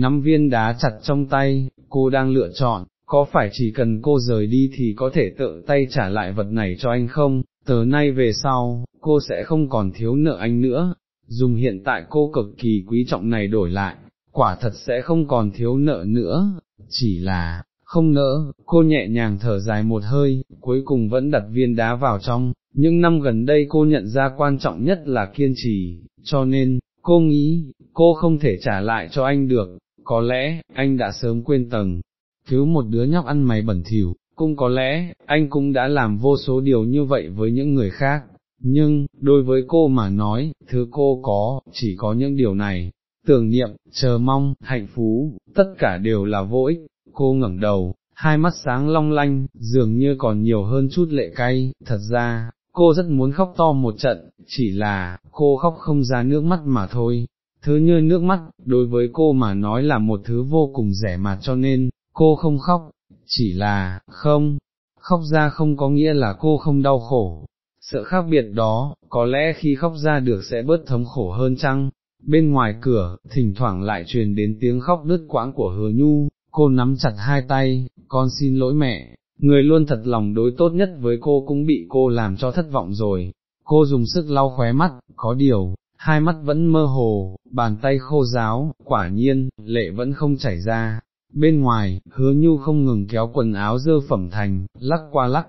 nắm viên đá chặt trong tay, cô đang lựa chọn, có phải chỉ cần cô rời đi thì có thể tự tay trả lại vật này cho anh không, từ nay về sau, cô sẽ không còn thiếu nợ anh nữa, dùng hiện tại cô cực kỳ quý trọng này đổi lại, quả thật sẽ không còn thiếu nợ nữa, chỉ là, không nỡ, cô nhẹ nhàng thở dài một hơi, cuối cùng vẫn đặt viên đá vào trong, những năm gần đây cô nhận ra quan trọng nhất là kiên trì, cho nên, cô nghĩ, cô không thể trả lại cho anh được, có lẽ, anh đã sớm quên tầng, thiếu một đứa nhóc ăn mày bẩn thỉu, cũng có lẽ, anh cũng đã làm vô số điều như vậy với những người khác, nhưng, đối với cô mà nói, thứ cô có, chỉ có những điều này, tưởng niệm, chờ mong, hạnh phú, tất cả đều là vô ích, cô ngẩng đầu, hai mắt sáng long lanh, dường như còn nhiều hơn chút lệ cay, thật ra, cô rất muốn khóc to một trận, chỉ là, cô khóc không ra nước mắt mà thôi. Thứ như nước mắt, đối với cô mà nói là một thứ vô cùng rẻ mạt cho nên, cô không khóc, chỉ là, không, khóc ra không có nghĩa là cô không đau khổ. Sợ khác biệt đó, có lẽ khi khóc ra được sẽ bớt thống khổ hơn chăng? Bên ngoài cửa, thỉnh thoảng lại truyền đến tiếng khóc đứt quãng của hứa nhu, cô nắm chặt hai tay, con xin lỗi mẹ, người luôn thật lòng đối tốt nhất với cô cũng bị cô làm cho thất vọng rồi, cô dùng sức lau khóe mắt, có điều, hai mắt vẫn mơ hồ, bàn tay khô ráo, quả nhiên, lệ vẫn không chảy ra. Bên ngoài, hứa nhu không ngừng kéo quần áo dơ phẩm thành, lắc qua lắc,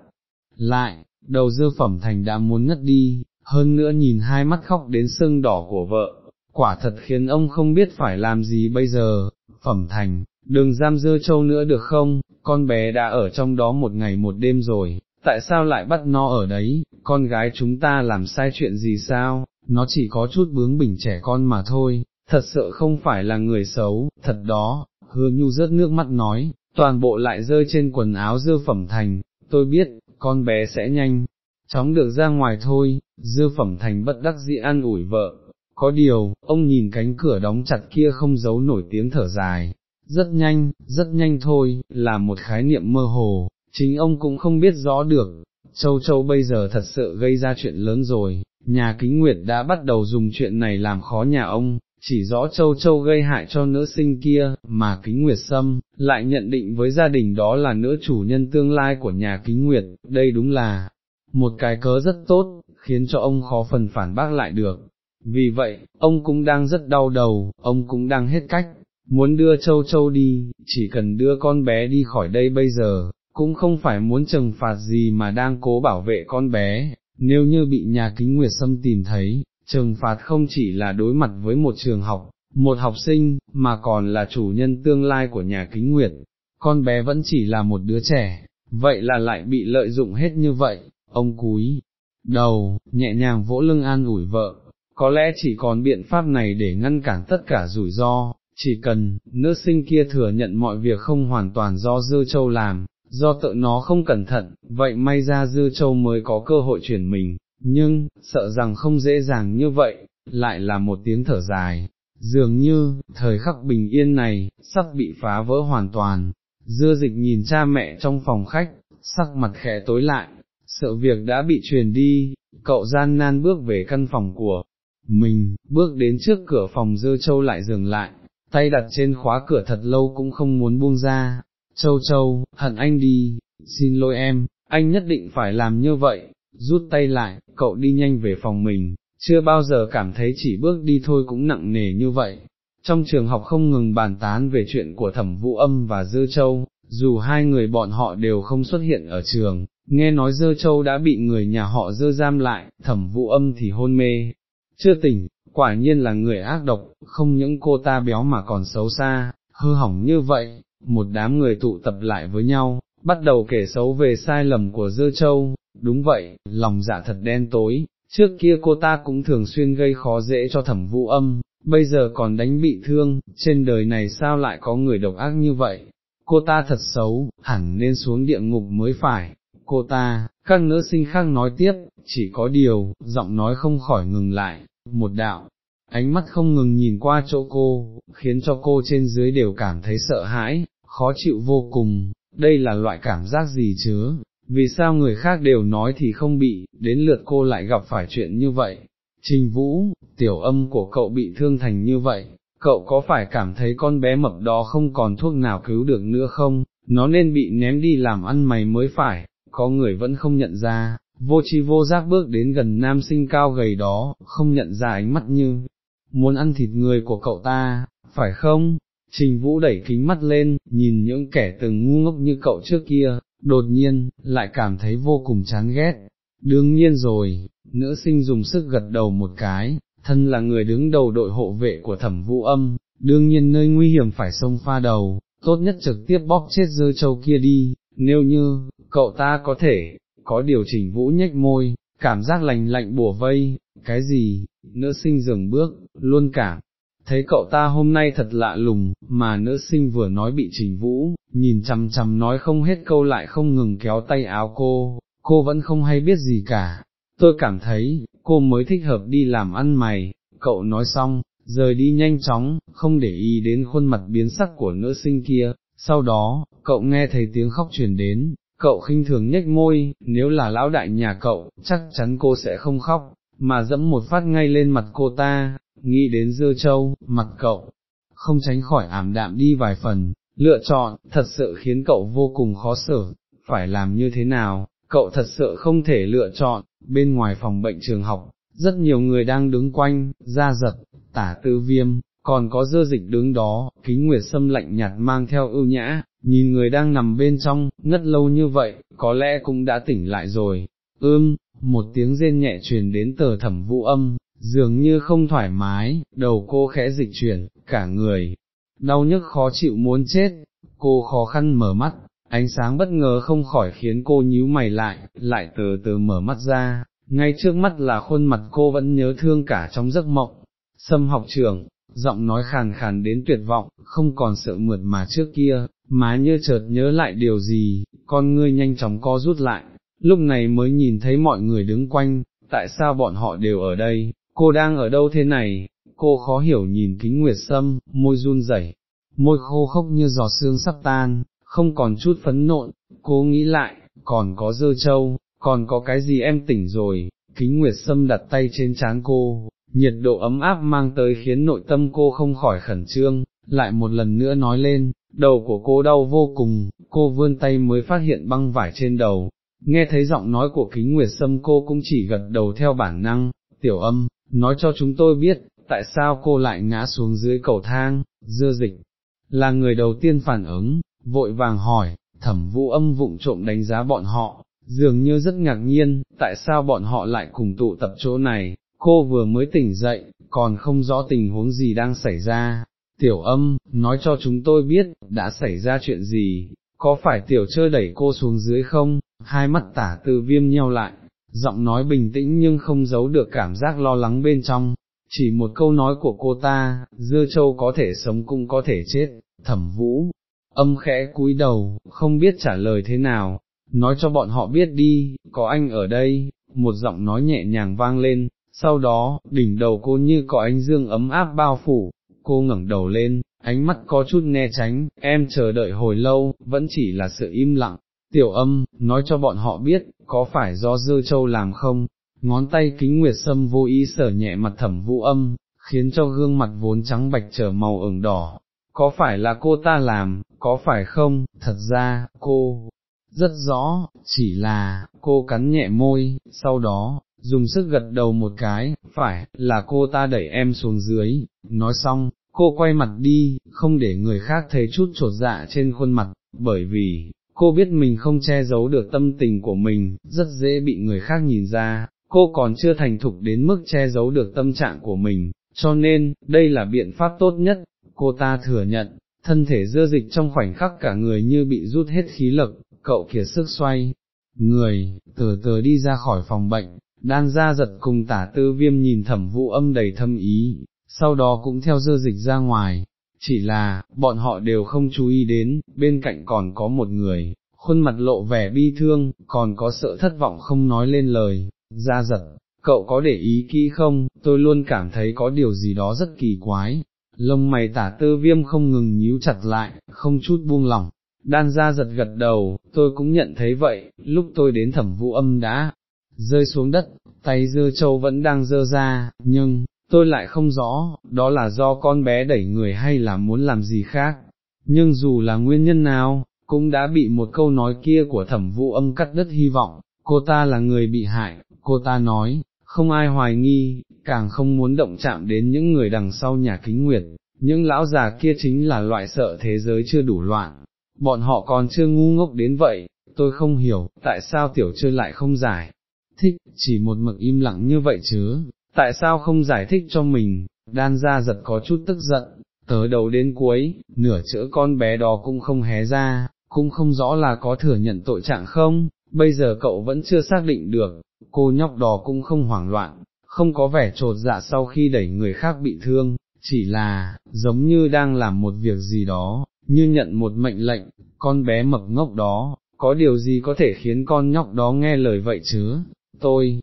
lại, đầu dơ phẩm thành đã muốn ngất đi, hơn nữa nhìn hai mắt khóc đến sưng đỏ của vợ, quả thật khiến ông không biết phải làm gì bây giờ, phẩm thành, đừng giam dơ châu nữa được không, con bé đã ở trong đó một ngày một đêm rồi, tại sao lại bắt nó ở đấy, con gái chúng ta làm sai chuyện gì sao, nó chỉ có chút bướng bỉnh trẻ con mà thôi, thật sự không phải là người xấu, thật đó, hứa nhu rớt nước mắt nói, toàn bộ lại rơi trên quần áo dưa phẩm thành, tôi biết, con bé sẽ nhanh, chóng được ra ngoài thôi, Dưa phẩm thành bất đắc dĩ ăn ủi vợ, có điều, ông nhìn cánh cửa đóng chặt kia không giấu nổi tiếng thở dài, rất nhanh, rất nhanh thôi, là một khái niệm mơ hồ, chính ông cũng không biết rõ được, châu châu bây giờ thật sự gây ra chuyện lớn rồi, nhà kính nguyệt đã bắt đầu dùng chuyện này làm khó nhà ông, chỉ rõ châu châu gây hại cho nữ sinh kia, mà kính nguyệt xâm, lại nhận định với gia đình đó là nữ chủ nhân tương lai của nhà kính nguyệt, đây đúng là một cái cớ rất tốt, khiến cho ông khó phần phản bác lại được. Vì vậy, ông cũng đang rất đau đầu, ông cũng đang hết cách, muốn đưa châu châu đi, chỉ cần đưa con bé đi khỏi đây bây giờ, cũng không phải muốn trừng phạt gì mà đang cố bảo vệ con bé, nếu như bị nhà kính nguyệt xâm tìm thấy, trừng phạt không chỉ là đối mặt với một trường học, một học sinh, mà còn là chủ nhân tương lai của nhà kính nguyệt, con bé vẫn chỉ là một đứa trẻ, vậy là lại bị lợi dụng hết như vậy, ông cúi, đầu, nhẹ nhàng vỗ lưng an ủi vợ, có lẽ chỉ còn biện pháp này để ngăn cản tất cả rủi ro, chỉ cần, nữ sinh kia thừa nhận mọi việc không hoàn toàn do dư châu làm, do tự nó không cẩn thận, vậy may ra dư châu mới có cơ hội chuyển mình, nhưng, sợ rằng không dễ dàng như vậy, lại là một tiếng thở dài, dường như, thời khắc bình yên này, sắp bị phá vỡ hoàn toàn, dưa dịch nhìn cha mẹ trong phòng khách, sắc mặt khẽ tối lại, sợ việc đã bị truyền đi, cậu gian nan bước về căn phòng của mình, bước đến trước cửa phòng Dư châu lại dừng lại, tay đặt trên khóa cửa thật lâu cũng không muốn buông ra, châu châu, hận anh đi, xin lỗi em, anh nhất định phải làm như vậy, rút tay lại, cậu đi nhanh về phòng mình, chưa bao giờ cảm thấy chỉ bước đi thôi cũng nặng nề như vậy. Trong trường học không ngừng bàn tán về chuyện của thẩm vũ âm và dư châu, dù hai người bọn họ đều không xuất hiện ở trường, nghe nói dơ châu đã bị người nhà họ dơ giam lại, thẩm vũ âm thì hôn mê, chưa tỉnh, quả nhiên là người ác độc, không những cô ta béo mà còn xấu xa, hư hỏng như vậy, một đám người tụ tập lại với nhau, bắt đầu kể xấu về sai lầm của dơ châu, đúng vậy, lòng dạ thật đen tối, trước kia cô ta cũng thường xuyên gây khó dễ cho thẩm vũ âm, bây giờ còn đánh bị thương, trên đời này sao lại có người độc ác như vậy, cô ta thật xấu, hẳn nên xuống địa ngục mới phải, cô ta, các nữ sinh khác nói tiếp, chỉ có điều, giọng nói không khỏi ngừng lại, một đạo, ánh mắt không ngừng nhìn qua chỗ cô, khiến cho cô trên dưới đều cảm thấy sợ hãi, khó chịu vô cùng, đây là loại cảm giác gì chứ, vì sao người khác đều nói thì không bị, đến lượt cô lại gặp phải chuyện như vậy. Trình Vũ, tiểu âm của cậu bị thương thành như vậy, cậu có phải cảm thấy con bé mập đó không còn thuốc nào cứu được nữa không, nó nên bị ném đi làm ăn mày mới phải, có người vẫn không nhận ra, vô chi vô giác bước đến gần nam sinh cao gầy đó, không nhận ra ánh mắt như, muốn ăn thịt người của cậu ta, phải không? Trình Vũ đẩy kính mắt lên, nhìn những kẻ từng ngu ngốc như cậu trước kia, đột nhiên, lại cảm thấy vô cùng chán ghét. Đương nhiên rồi, nữ sinh dùng sức gật đầu một cái, thân là người đứng đầu đội hộ vệ của thẩm vũ âm, đương nhiên nơi nguy hiểm phải xông pha đầu, tốt nhất trực tiếp bóp chết dơ châu kia đi, nếu như, cậu ta có thể, có điều chỉnh vũ nhếch môi, cảm giác lành lạnh bùa vây, cái gì, nữ sinh dừng bước, luôn cảm, thấy cậu ta hôm nay thật lạ lùng, mà nữ sinh vừa nói bị trình vũ, nhìn chằm chằm nói không hết câu lại không ngừng kéo tay áo cô, cô vẫn không hay biết gì cả, tôi cảm thấy, cô mới thích hợp đi làm ăn mày, cậu nói xong, rời đi nhanh chóng, không để ý đến khuôn mặt biến sắc của nữ sinh kia, sau đó, cậu nghe thấy tiếng khóc truyền đến, cậu khinh thường nhếch môi, nếu là lão đại nhà cậu, chắc chắn cô sẽ không khóc, mà dẫm một phát ngay lên mặt cô ta, nghĩ đến dưa châu, mặt cậu, không tránh khỏi ảm đạm đi vài phần, lựa chọn, thật sự khiến cậu vô cùng khó xử, phải làm như thế nào, cậu thật sự không thể lựa chọn, bên ngoài phòng bệnh trường học, rất nhiều người đang đứng quanh, ra giật, tả tư viêm, còn có dơ dịch đứng đó, kính nguyệt sâm lạnh nhạt mang theo ưu nhã, nhìn người đang nằm bên trong, ngất lâu như vậy, có lẽ cũng đã tỉnh lại rồi, ưm, một tiếng rên nhẹ truyền đến tờ thẩm vũ âm, dường như không thoải mái, đầu cô khẽ dịch chuyển, cả người, đau nhức khó chịu muốn chết, cô khó khăn mở mắt, ánh sáng bất ngờ không khỏi khiến cô nhíu mày lại, lại từ từ mở mắt ra, ngay trước mắt là khuôn mặt cô vẫn nhớ thương cả trong giấc mộng, xâm học trường, giọng nói khàn khàn đến tuyệt vọng, không còn sợ mượt mà trước kia, má như chợt nhớ lại điều gì, con ngươi nhanh chóng co rút lại, lúc này mới nhìn thấy mọi người đứng quanh, tại sao bọn họ đều ở đây, cô đang ở đâu thế này, cô khó hiểu nhìn kính nguyệt sâm, môi run rẩy, môi khô khốc như giò xương sắp tan, không còn chút phấn nộn, cô nghĩ lại, còn có dơ châu, còn có cái gì em tỉnh rồi, kính nguyệt sâm đặt tay trên trán cô, nhiệt độ ấm áp mang tới khiến nội tâm cô không khỏi khẩn trương, lại một lần nữa nói lên, đầu của cô đau vô cùng, cô vươn tay mới phát hiện băng vải trên đầu, nghe thấy giọng nói của kính nguyệt sâm cô cũng chỉ gật đầu theo bản năng, tiểu âm, nói cho chúng tôi biết, tại sao cô lại ngã xuống dưới cầu thang, dưa dịch, là người đầu tiên phản ứng, vội vàng hỏi, thẩm vũ âm vụng trộm đánh giá bọn họ, dường như rất ngạc nhiên, tại sao bọn họ lại cùng tụ tập chỗ này, cô vừa mới tỉnh dậy, còn không rõ tình huống gì đang xảy ra. Tiểu âm, nói cho chúng tôi biết, đã xảy ra chuyện gì, có phải tiểu chơi đẩy cô xuống dưới không, hai mắt tả Tư viêm nheo lại, giọng nói bình tĩnh nhưng không giấu được cảm giác lo lắng bên trong, chỉ một câu nói của cô ta, dưa châu có thể sống cũng có thể chết, thẩm vũ, âm khẽ cúi đầu, không biết trả lời thế nào, nói cho bọn họ biết đi, có anh ở đây, một giọng nói nhẹ nhàng vang lên, sau đó, đỉnh đầu cô như có ánh dương ấm áp bao phủ, cô ngẩng đầu lên, ánh mắt có chút né tránh, em chờ đợi hồi lâu, vẫn chỉ là sự im lặng, tiểu âm, nói cho bọn họ biết, có phải do dư châu làm không, ngón tay kính nguyệt sâm vô ý sở nhẹ mặt thẩm vũ âm, khiến cho gương mặt vốn trắng bạch trở màu ửng đỏ, có phải là cô ta làm, có phải không, thật ra, cô, rất rõ, chỉ là, cô cắn nhẹ môi, sau đó, dùng sức gật đầu một cái, phải, là cô ta đẩy em xuống dưới, nói xong, cô quay mặt đi, không để người khác thấy chút trột dạ trên khuôn mặt, bởi vì, cô biết mình không che giấu được tâm tình của mình, rất dễ bị người khác nhìn ra, cô còn chưa thành thục đến mức che giấu được tâm trạng của mình, cho nên, đây là biện pháp tốt nhất, cô ta thừa nhận, thân thể dơ dịch trong khoảnh khắc cả người như bị rút hết khí lực, cậu kiệt sức xoay, người, từ từ đi ra khỏi phòng bệnh, đan ra giật cùng tả tư viêm nhìn thẩm vụ âm đầy thâm ý, sau đó cũng theo dơ dịch ra ngoài, chỉ là, bọn họ đều không chú ý đến, bên cạnh còn có một người, khuôn mặt lộ vẻ bi thương, còn có sợ thất vọng không nói lên lời, ra giật, cậu có để ý kỹ không, tôi luôn cảm thấy có điều gì đó rất kỳ quái, lông mày tả tư viêm không ngừng nhíu chặt lại, không chút buông lỏng, đan ra giật gật đầu, tôi cũng nhận thấy vậy, lúc tôi đến thẩm vũ âm đã rơi xuống đất, tay dơ châu vẫn đang dơ ra, nhưng, tôi lại không rõ, đó là do con bé đẩy người hay là muốn làm gì khác, nhưng dù là nguyên nhân nào, cũng đã bị một câu nói kia của thẩm vũ âm cắt đứt hy vọng, cô ta là người bị hại, cô ta nói, không ai hoài nghi, càng không muốn động chạm đến những người đằng sau nhà kính nguyệt, những lão già kia chính là loại sợ thế giới chưa đủ loạn, bọn họ còn chưa ngu ngốc đến vậy, tôi không hiểu, tại sao tiểu chơi lại không giải? Thích, chỉ một mực im lặng như vậy chứ, tại sao không giải thích cho mình, đan ra giật có chút tức giận, tới đầu đến cuối, nửa chữa con bé đó cũng không hé ra, cũng không rõ là có thừa nhận tội trạng không, bây giờ cậu vẫn chưa xác định được, cô nhóc đó cũng không hoảng loạn, không có vẻ trột dạ sau khi đẩy người khác bị thương, chỉ là, giống như đang làm một việc gì đó, như nhận một mệnh lệnh, con bé mập ngốc đó, có điều gì có thể khiến con nhóc đó nghe lời vậy chứ, tôi,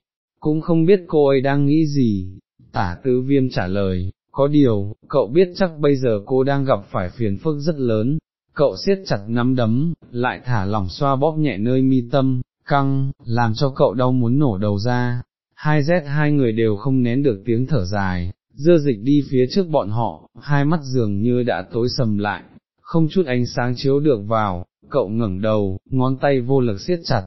cũng không biết cô ấy đang nghĩ gì, tả tứ viêm trả lời, có điều, cậu biết chắc bây giờ cô đang gặp phải phiền phức rất lớn, cậu siết chặt nắm đấm, lại thả lỏng xoa bóp nhẹ nơi mi tâm, căng, làm cho cậu đau muốn nổ đầu ra, hai rét hai người đều không nén được tiếng thở dài, dưa dịch đi phía trước bọn họ, hai mắt dường như đã tối sầm lại, không chút ánh sáng chiếu được vào, cậu ngẩng đầu, ngón tay vô lực siết chặt,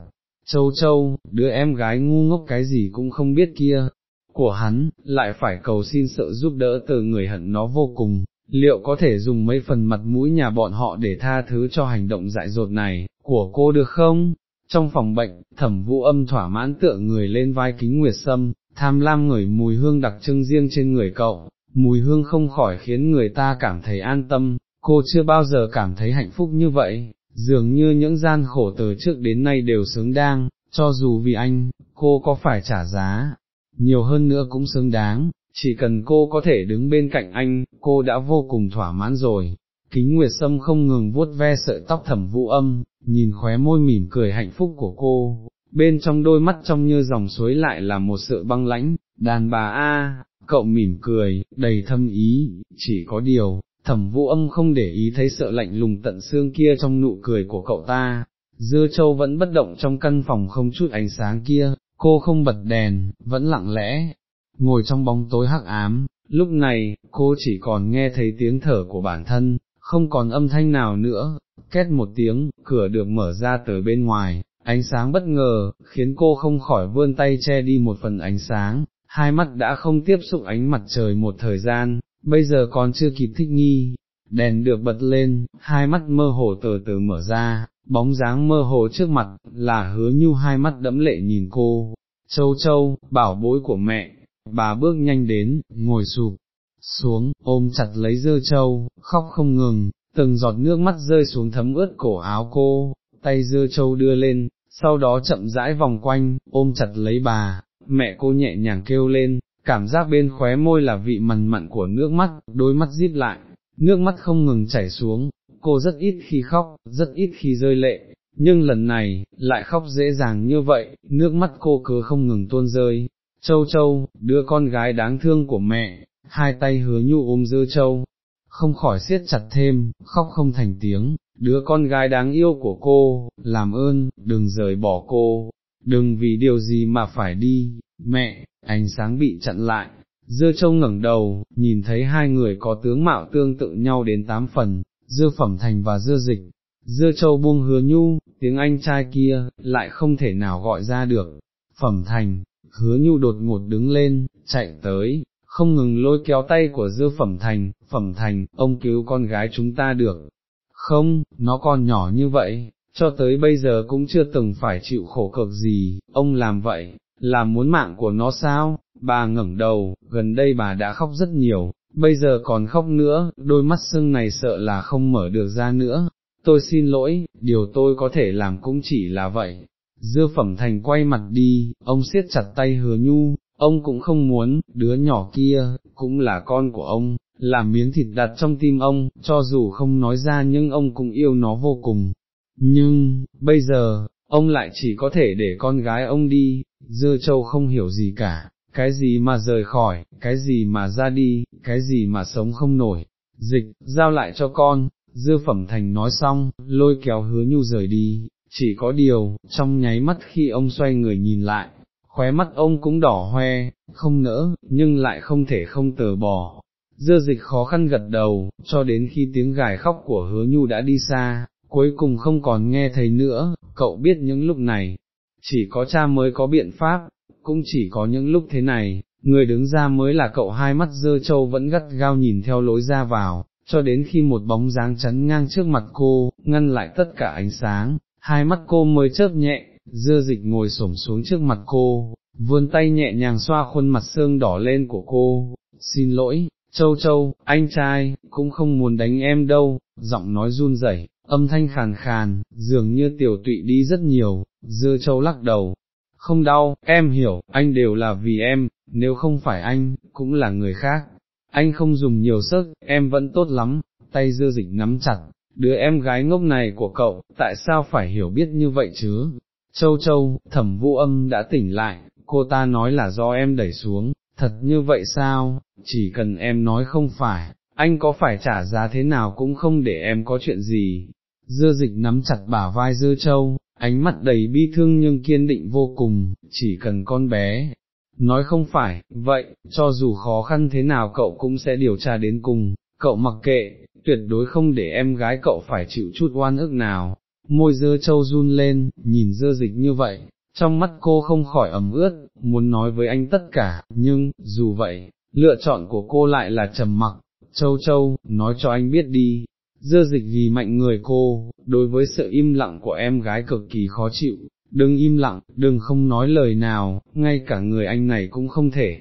châu châu, đứa em gái ngu ngốc cái gì cũng không biết kia, của hắn, lại phải cầu xin sự giúp đỡ từ người hận nó vô cùng, liệu có thể dùng mấy phần mặt mũi nhà bọn họ để tha thứ cho hành động dại dột này, của cô được không? Trong phòng bệnh, thẩm vũ âm thỏa mãn tựa người lên vai kính nguyệt sâm, tham lam ngửi mùi hương đặc trưng riêng trên người cậu, mùi hương không khỏi khiến người ta cảm thấy an tâm, cô chưa bao giờ cảm thấy hạnh phúc như vậy, dường như những gian khổ từ trước đến nay đều xứng đáng, cho dù vì anh, cô có phải trả giá, nhiều hơn nữa cũng xứng đáng, chỉ cần cô có thể đứng bên cạnh anh, cô đã vô cùng thỏa mãn rồi. Kính Nguyệt Sâm không ngừng vuốt ve sợi tóc thẩm vũ âm, nhìn khóe môi mỉm cười hạnh phúc của cô, bên trong đôi mắt trong như dòng suối lại là một sự băng lãnh, đàn bà A, cậu mỉm cười, đầy thâm ý, chỉ có điều, thẩm vũ âm không để ý thấy sợ lạnh lùng tận xương kia trong nụ cười của cậu ta, dưa châu vẫn bất động trong căn phòng không chút ánh sáng kia, cô không bật đèn, vẫn lặng lẽ, ngồi trong bóng tối hắc ám, lúc này, cô chỉ còn nghe thấy tiếng thở của bản thân, không còn âm thanh nào nữa, két một tiếng, cửa được mở ra từ bên ngoài, ánh sáng bất ngờ, khiến cô không khỏi vươn tay che đi một phần ánh sáng, hai mắt đã không tiếp xúc ánh mặt trời một thời gian, bây giờ còn chưa kịp thích nghi, đèn được bật lên, hai mắt mơ hồ từ từ mở ra, bóng dáng mơ hồ trước mặt, là hứa nhu hai mắt đẫm lệ nhìn cô, châu châu, bảo bối của mẹ, bà bước nhanh đến, ngồi sụp, xuống, ôm chặt lấy dơ châu, khóc không ngừng, từng giọt nước mắt rơi xuống thấm ướt cổ áo cô, tay dơ châu đưa lên, sau đó chậm rãi vòng quanh, ôm chặt lấy bà, mẹ cô nhẹ nhàng kêu lên, cảm giác bên khóe môi là vị mằn mặn của nước mắt, đôi mắt díp lại, nước mắt không ngừng chảy xuống, cô rất ít khi khóc, rất ít khi rơi lệ, nhưng lần này, lại khóc dễ dàng như vậy, nước mắt cô cứ không ngừng tuôn rơi. Châu Châu, đứa con gái đáng thương của mẹ, hai tay hứa nhu ôm dư Châu, không khỏi siết chặt thêm, khóc không thành tiếng, đứa con gái đáng yêu của cô, làm ơn, đừng rời bỏ cô, đừng vì điều gì mà phải đi, mẹ, ánh sáng bị chặn lại, dưa Châu ngẩng đầu, nhìn thấy hai người có tướng mạo tương tự nhau đến tám phần, dưa phẩm thành và dưa dịch, dưa châu buông hứa nhu, tiếng anh trai kia, lại không thể nào gọi ra được, phẩm thành, hứa nhu đột ngột đứng lên, chạy tới, không ngừng lôi kéo tay của dưa phẩm thành, phẩm thành, ông cứu con gái chúng ta được, không, nó còn nhỏ như vậy, cho tới bây giờ cũng chưa từng phải chịu khổ cực gì, ông làm vậy, là muốn mạng của nó sao, bà ngẩng đầu, gần đây bà đã khóc rất nhiều, bây giờ còn khóc nữa, đôi mắt sưng này sợ là không mở được ra nữa, tôi xin lỗi, điều tôi có thể làm cũng chỉ là vậy. Dưa phẩm thành quay mặt đi, ông siết chặt tay hứa nhu, ông cũng không muốn, đứa nhỏ kia, cũng là con của ông, là miếng thịt đặt trong tim ông, cho dù không nói ra nhưng ông cũng yêu nó vô cùng. Nhưng, bây giờ, ông lại chỉ có thể để con gái ông đi, dưa châu không hiểu gì cả, cái gì mà rời khỏi, cái gì mà ra đi, cái gì mà sống không nổi, dịch, giao lại cho con, Dưa phẩm thành nói xong, lôi kéo hứa nhu rời đi, chỉ có điều, trong nháy mắt khi ông xoay người nhìn lại, khóe mắt ông cũng đỏ hoe, không nỡ, nhưng lại không thể không tờ bỏ. Dưa dịch khó khăn gật đầu, cho đến khi tiếng gài khóc của hứa nhu đã đi xa, cuối cùng không còn nghe thấy nữa, cậu biết những lúc này, chỉ có cha mới có biện pháp, cũng chỉ có những lúc thế này, người đứng ra mới là cậu hai mắt dơ trâu vẫn gắt gao nhìn theo lối ra vào, cho đến khi một bóng dáng chắn ngang trước mặt cô, ngăn lại tất cả ánh sáng, hai mắt cô mới chớp nhẹ, dơ dịch ngồi xổm xuống trước mặt cô, vươn tay nhẹ nhàng xoa khuôn mặt xương đỏ lên của cô, xin lỗi, châu châu, anh trai, cũng không muốn đánh em đâu, giọng nói run rẩy, âm thanh khàn khàn, dường như tiểu tụy đi rất nhiều, Dưa châu lắc đầu, không đau, em hiểu, anh đều là vì em, nếu không phải anh, cũng là người khác, anh không dùng nhiều sức, em vẫn tốt lắm, tay dưa dịch nắm chặt, đứa em gái ngốc này của cậu, tại sao phải hiểu biết như vậy chứ? Châu châu, thẩm vũ âm đã tỉnh lại, cô ta nói là do em đẩy xuống, thật như vậy sao, chỉ cần em nói không phải, anh có phải trả giá thế nào cũng không để em có chuyện gì. Dưa dịch nắm chặt bả vai dưa châu, ánh mắt đầy bi thương nhưng kiên định vô cùng, chỉ cần con bé. Nói không phải, vậy, cho dù khó khăn thế nào cậu cũng sẽ điều tra đến cùng, cậu mặc kệ, tuyệt đối không để em gái cậu phải chịu chút oan ức nào. Môi dơ châu run lên, nhìn dơ dịch như vậy, trong mắt cô không khỏi ẩm ướt, muốn nói với anh tất cả, nhưng, dù vậy, lựa chọn của cô lại là trầm mặc, châu châu, nói cho anh biết đi, dơ dịch vì mạnh người cô, đối với sự im lặng của em gái cực kỳ khó chịu, đừng im lặng, đừng không nói lời nào, ngay cả người anh này cũng không thể.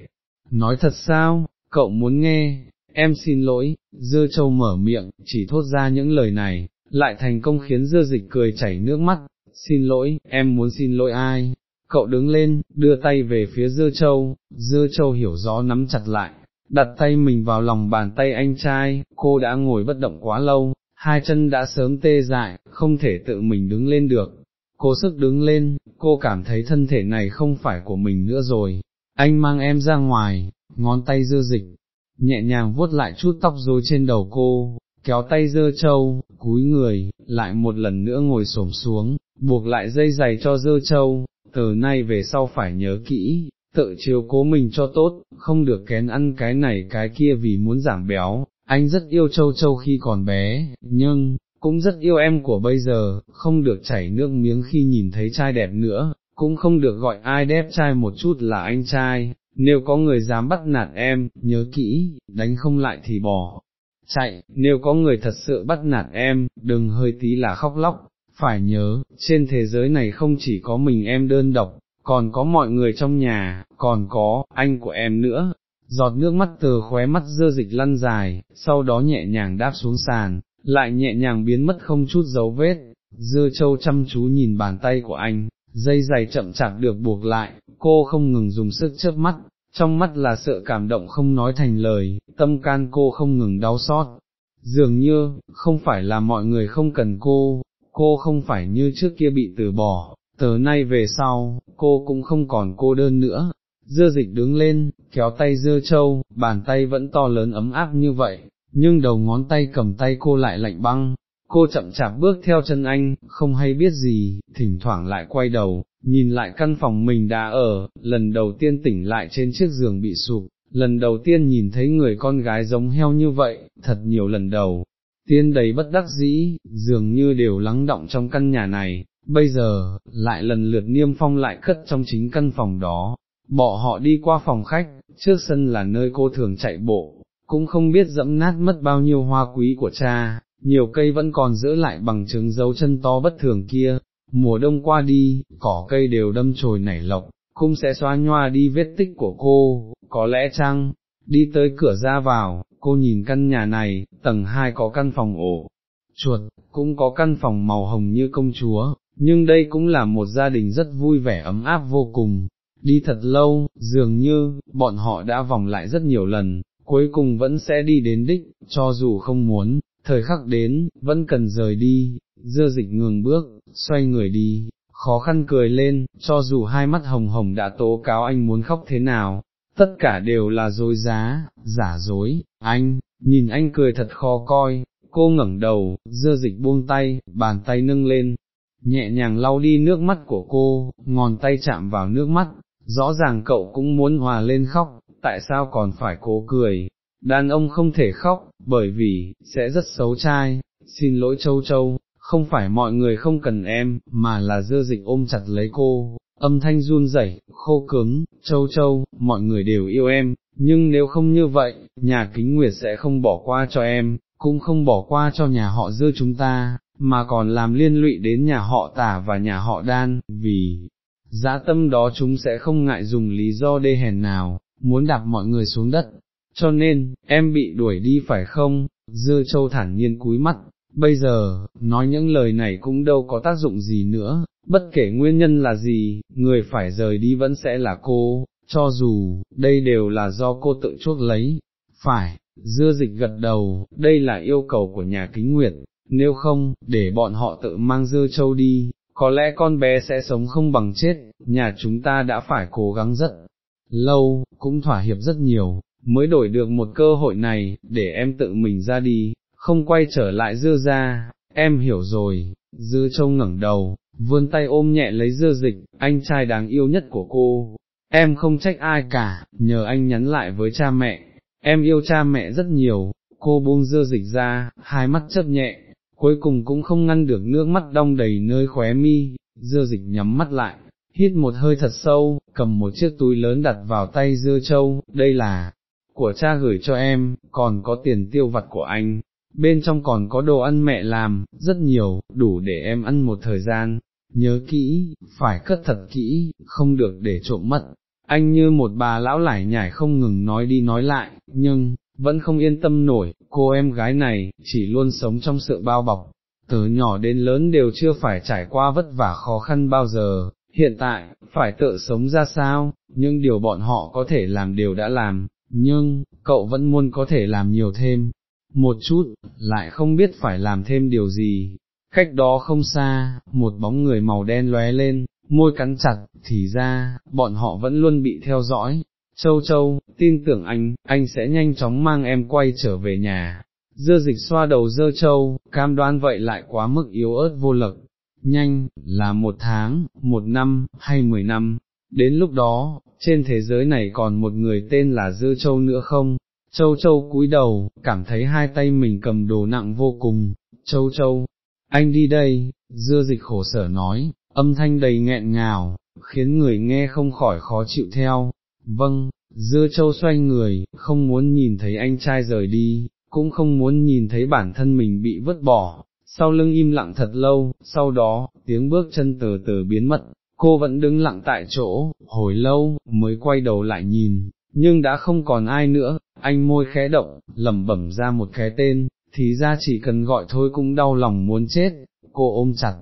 Nói thật sao, cậu muốn nghe, em xin lỗi, dơ châu mở miệng, chỉ thốt ra những lời này, lại thành công khiến dơ dịch cười chảy nước mắt, xin lỗi, em muốn xin lỗi ai, cậu đứng lên, đưa tay về phía dơ châu, dơ châu hiểu rõ nắm chặt lại, đặt tay mình vào lòng bàn tay anh trai, cô đã ngồi bất động quá lâu, hai chân đã sớm tê dại, không thể tự mình đứng lên được. Cô sức đứng lên, cô cảm thấy thân thể này không phải của mình nữa rồi, anh mang em ra ngoài, ngón tay dơ dịch, nhẹ nhàng vuốt lại chút tóc rối trên đầu cô, kéo tay dơ châu, cúi người, lại một lần nữa ngồi xổm xuống, buộc lại dây giày cho dơ châu, từ nay về sau phải nhớ kỹ, tự chiếu cố mình cho tốt, không được kén ăn cái này cái kia vì muốn giảm béo, anh rất yêu châu châu khi còn bé, nhưng, cũng rất yêu em của bây giờ, không được chảy nước miếng khi nhìn thấy trai đẹp nữa, cũng không được gọi ai đẹp trai một chút là anh trai, nếu có người dám bắt nạt em, nhớ kỹ, đánh không lại thì bỏ. Chạy, nếu có người thật sự bắt nạt em, đừng hơi tí là khóc lóc, phải nhớ, trên thế giới này không chỉ có mình em đơn độc, còn có mọi người trong nhà, còn có, anh của em nữa. Giọt nước mắt từ khóe mắt dơ dịch lăn dài, sau đó nhẹ nhàng đáp xuống sàn, lại nhẹ nhàng biến mất không chút dấu vết, dơ châu chăm chú nhìn bàn tay của anh, dây giày chậm chạp được buộc lại, cô không ngừng dùng sức chớp mắt, trong mắt là sợ cảm động không nói thành lời, tâm can cô không ngừng đau xót. Dường như, không phải là mọi người không cần cô, cô không phải như trước kia bị từ bỏ, từ nay về sau, cô cũng không còn cô đơn nữa. Dưa dịch đứng lên, kéo tay dưa châu, bàn tay vẫn to lớn ấm áp như vậy, nhưng đầu ngón tay cầm tay cô lại lạnh băng, cô chậm chạp bước theo chân anh, không hay biết gì, thỉnh thoảng lại quay đầu, nhìn lại căn phòng mình đã ở, lần đầu tiên tỉnh lại trên chiếc giường bị sụp, lần đầu tiên nhìn thấy người con gái giống heo như vậy, thật nhiều lần đầu, tiên đầy bất đắc dĩ, dường như đều lắng động trong căn nhà này, bây giờ, lại lần lượt niêm phong lại cất trong chính căn phòng đó, bỏ họ đi qua phòng khách, trước sân là nơi cô thường chạy bộ, cũng không biết dẫm nát mất bao nhiêu hoa quý của cha, nhiều cây vẫn còn giữ lại bằng chứng dấu chân to bất thường kia, mùa đông qua đi, cỏ cây đều đâm chồi nảy lộc, cũng sẽ xóa nhoa đi vết tích của cô, có lẽ chăng, đi tới cửa ra vào, cô nhìn căn nhà này, tầng 2 có căn phòng ổ, chuột, cũng có căn phòng màu hồng như công chúa, nhưng đây cũng là một gia đình rất vui vẻ ấm áp vô cùng. Đi thật lâu, dường như, bọn họ đã vòng lại rất nhiều lần, cuối cùng vẫn sẽ đi đến đích, cho dù không muốn, thời khắc đến, vẫn cần rời đi, dưa dịch ngừng bước, xoay người đi, khó khăn cười lên, cho dù hai mắt hồng hồng đã tố cáo anh muốn khóc thế nào, tất cả đều là dối giá, giả dối, anh, nhìn anh cười thật khó coi, cô ngẩng đầu, dưa dịch buông tay, bàn tay nâng lên, nhẹ nhàng lau đi nước mắt của cô, ngón tay chạm vào nước mắt, rõ ràng cậu cũng muốn hòa lên khóc, tại sao còn phải cố cười, đàn ông không thể khóc, bởi vì, sẽ rất xấu trai, xin lỗi châu châu, không phải mọi người không cần em, mà là dưa dịch ôm chặt lấy cô, âm thanh run rẩy, khô cứng, châu châu, mọi người đều yêu em, nhưng nếu không như vậy, nhà kính nguyệt sẽ không bỏ qua cho em, cũng không bỏ qua cho nhà họ dưa chúng ta, mà còn làm liên lụy đến nhà họ tả và nhà họ đan, vì giá tâm đó chúng sẽ không ngại dùng lý do đê hèn nào, muốn đạp mọi người xuống đất, cho nên, em bị đuổi đi phải không, dưa châu thản nhiên cúi mắt, bây giờ, nói những lời này cũng đâu có tác dụng gì nữa, bất kể nguyên nhân là gì, người phải rời đi vẫn sẽ là cô, cho dù, đây đều là do cô tự chuốc lấy, phải, dưa dịch gật đầu, đây là yêu cầu của nhà kính nguyệt, nếu không, để bọn họ tự mang dưa châu đi, có lẽ con bé sẽ sống không bằng chết, nhà chúng ta đã phải cố gắng rất lâu, cũng thỏa hiệp rất nhiều, mới đổi được một cơ hội này, để em tự mình ra đi, không quay trở lại dưa ra, em hiểu rồi, dưa châu ngẩng đầu, vươn tay ôm nhẹ lấy dưa dịch, anh trai đáng yêu nhất của cô, em không trách ai cả, nhờ anh nhắn lại với cha mẹ, em yêu cha mẹ rất nhiều, cô buông dưa dịch ra, hai mắt chấp nhẹ, cuối cùng cũng không ngăn được nước mắt đong đầy nơi khóe mi, dưa dịch nhắm mắt lại, hít một hơi thật sâu, cầm một chiếc túi lớn đặt vào tay dưa châu, đây là, của cha gửi cho em, còn có tiền tiêu vặt của anh, bên trong còn có đồ ăn mẹ làm, rất nhiều, đủ để em ăn một thời gian, nhớ kỹ, phải cất thật kỹ, không được để trộm mất. Anh như một bà lão lải nhải không ngừng nói đi nói lại, nhưng, vẫn không yên tâm nổi, cô em gái này, chỉ luôn sống trong sự bao bọc, từ nhỏ đến lớn đều chưa phải trải qua vất vả khó khăn bao giờ, hiện tại, phải tự sống ra sao, những điều bọn họ có thể làm đều đã làm, nhưng, cậu vẫn muốn có thể làm nhiều thêm, một chút, lại không biết phải làm thêm điều gì. Cách đó không xa, một bóng người màu đen lóe lên, môi cắn chặt, thì ra, bọn họ vẫn luôn bị theo dõi. Châu Châu, tin tưởng anh, anh sẽ nhanh chóng mang em quay trở về nhà. Dưa dịch xoa đầu dơ châu, cam đoan vậy lại quá mức yếu ớt vô lực. Nhanh, là một tháng, một năm, hay mười năm, đến lúc đó, trên thế giới này còn một người tên là Dơ Châu nữa không? Châu Châu cúi đầu, cảm thấy hai tay mình cầm đồ nặng vô cùng, Châu Châu, anh đi đây, Dơ dịch khổ sở nói, âm thanh đầy nghẹn ngào, khiến người nghe không khỏi khó chịu theo, vâng, dưa Châu xoay người, không muốn nhìn thấy anh trai rời đi, cũng không muốn nhìn thấy bản thân mình bị vứt bỏ, sau lưng im lặng thật lâu, sau đó, tiếng bước chân từ từ biến mất, cô vẫn đứng lặng tại chỗ, hồi lâu, mới quay đầu lại nhìn, nhưng đã không còn ai nữa, anh môi khẽ động, lẩm bẩm ra một cái tên, thì ra chỉ cần gọi thôi cũng đau lòng muốn chết, cô ôm chặt,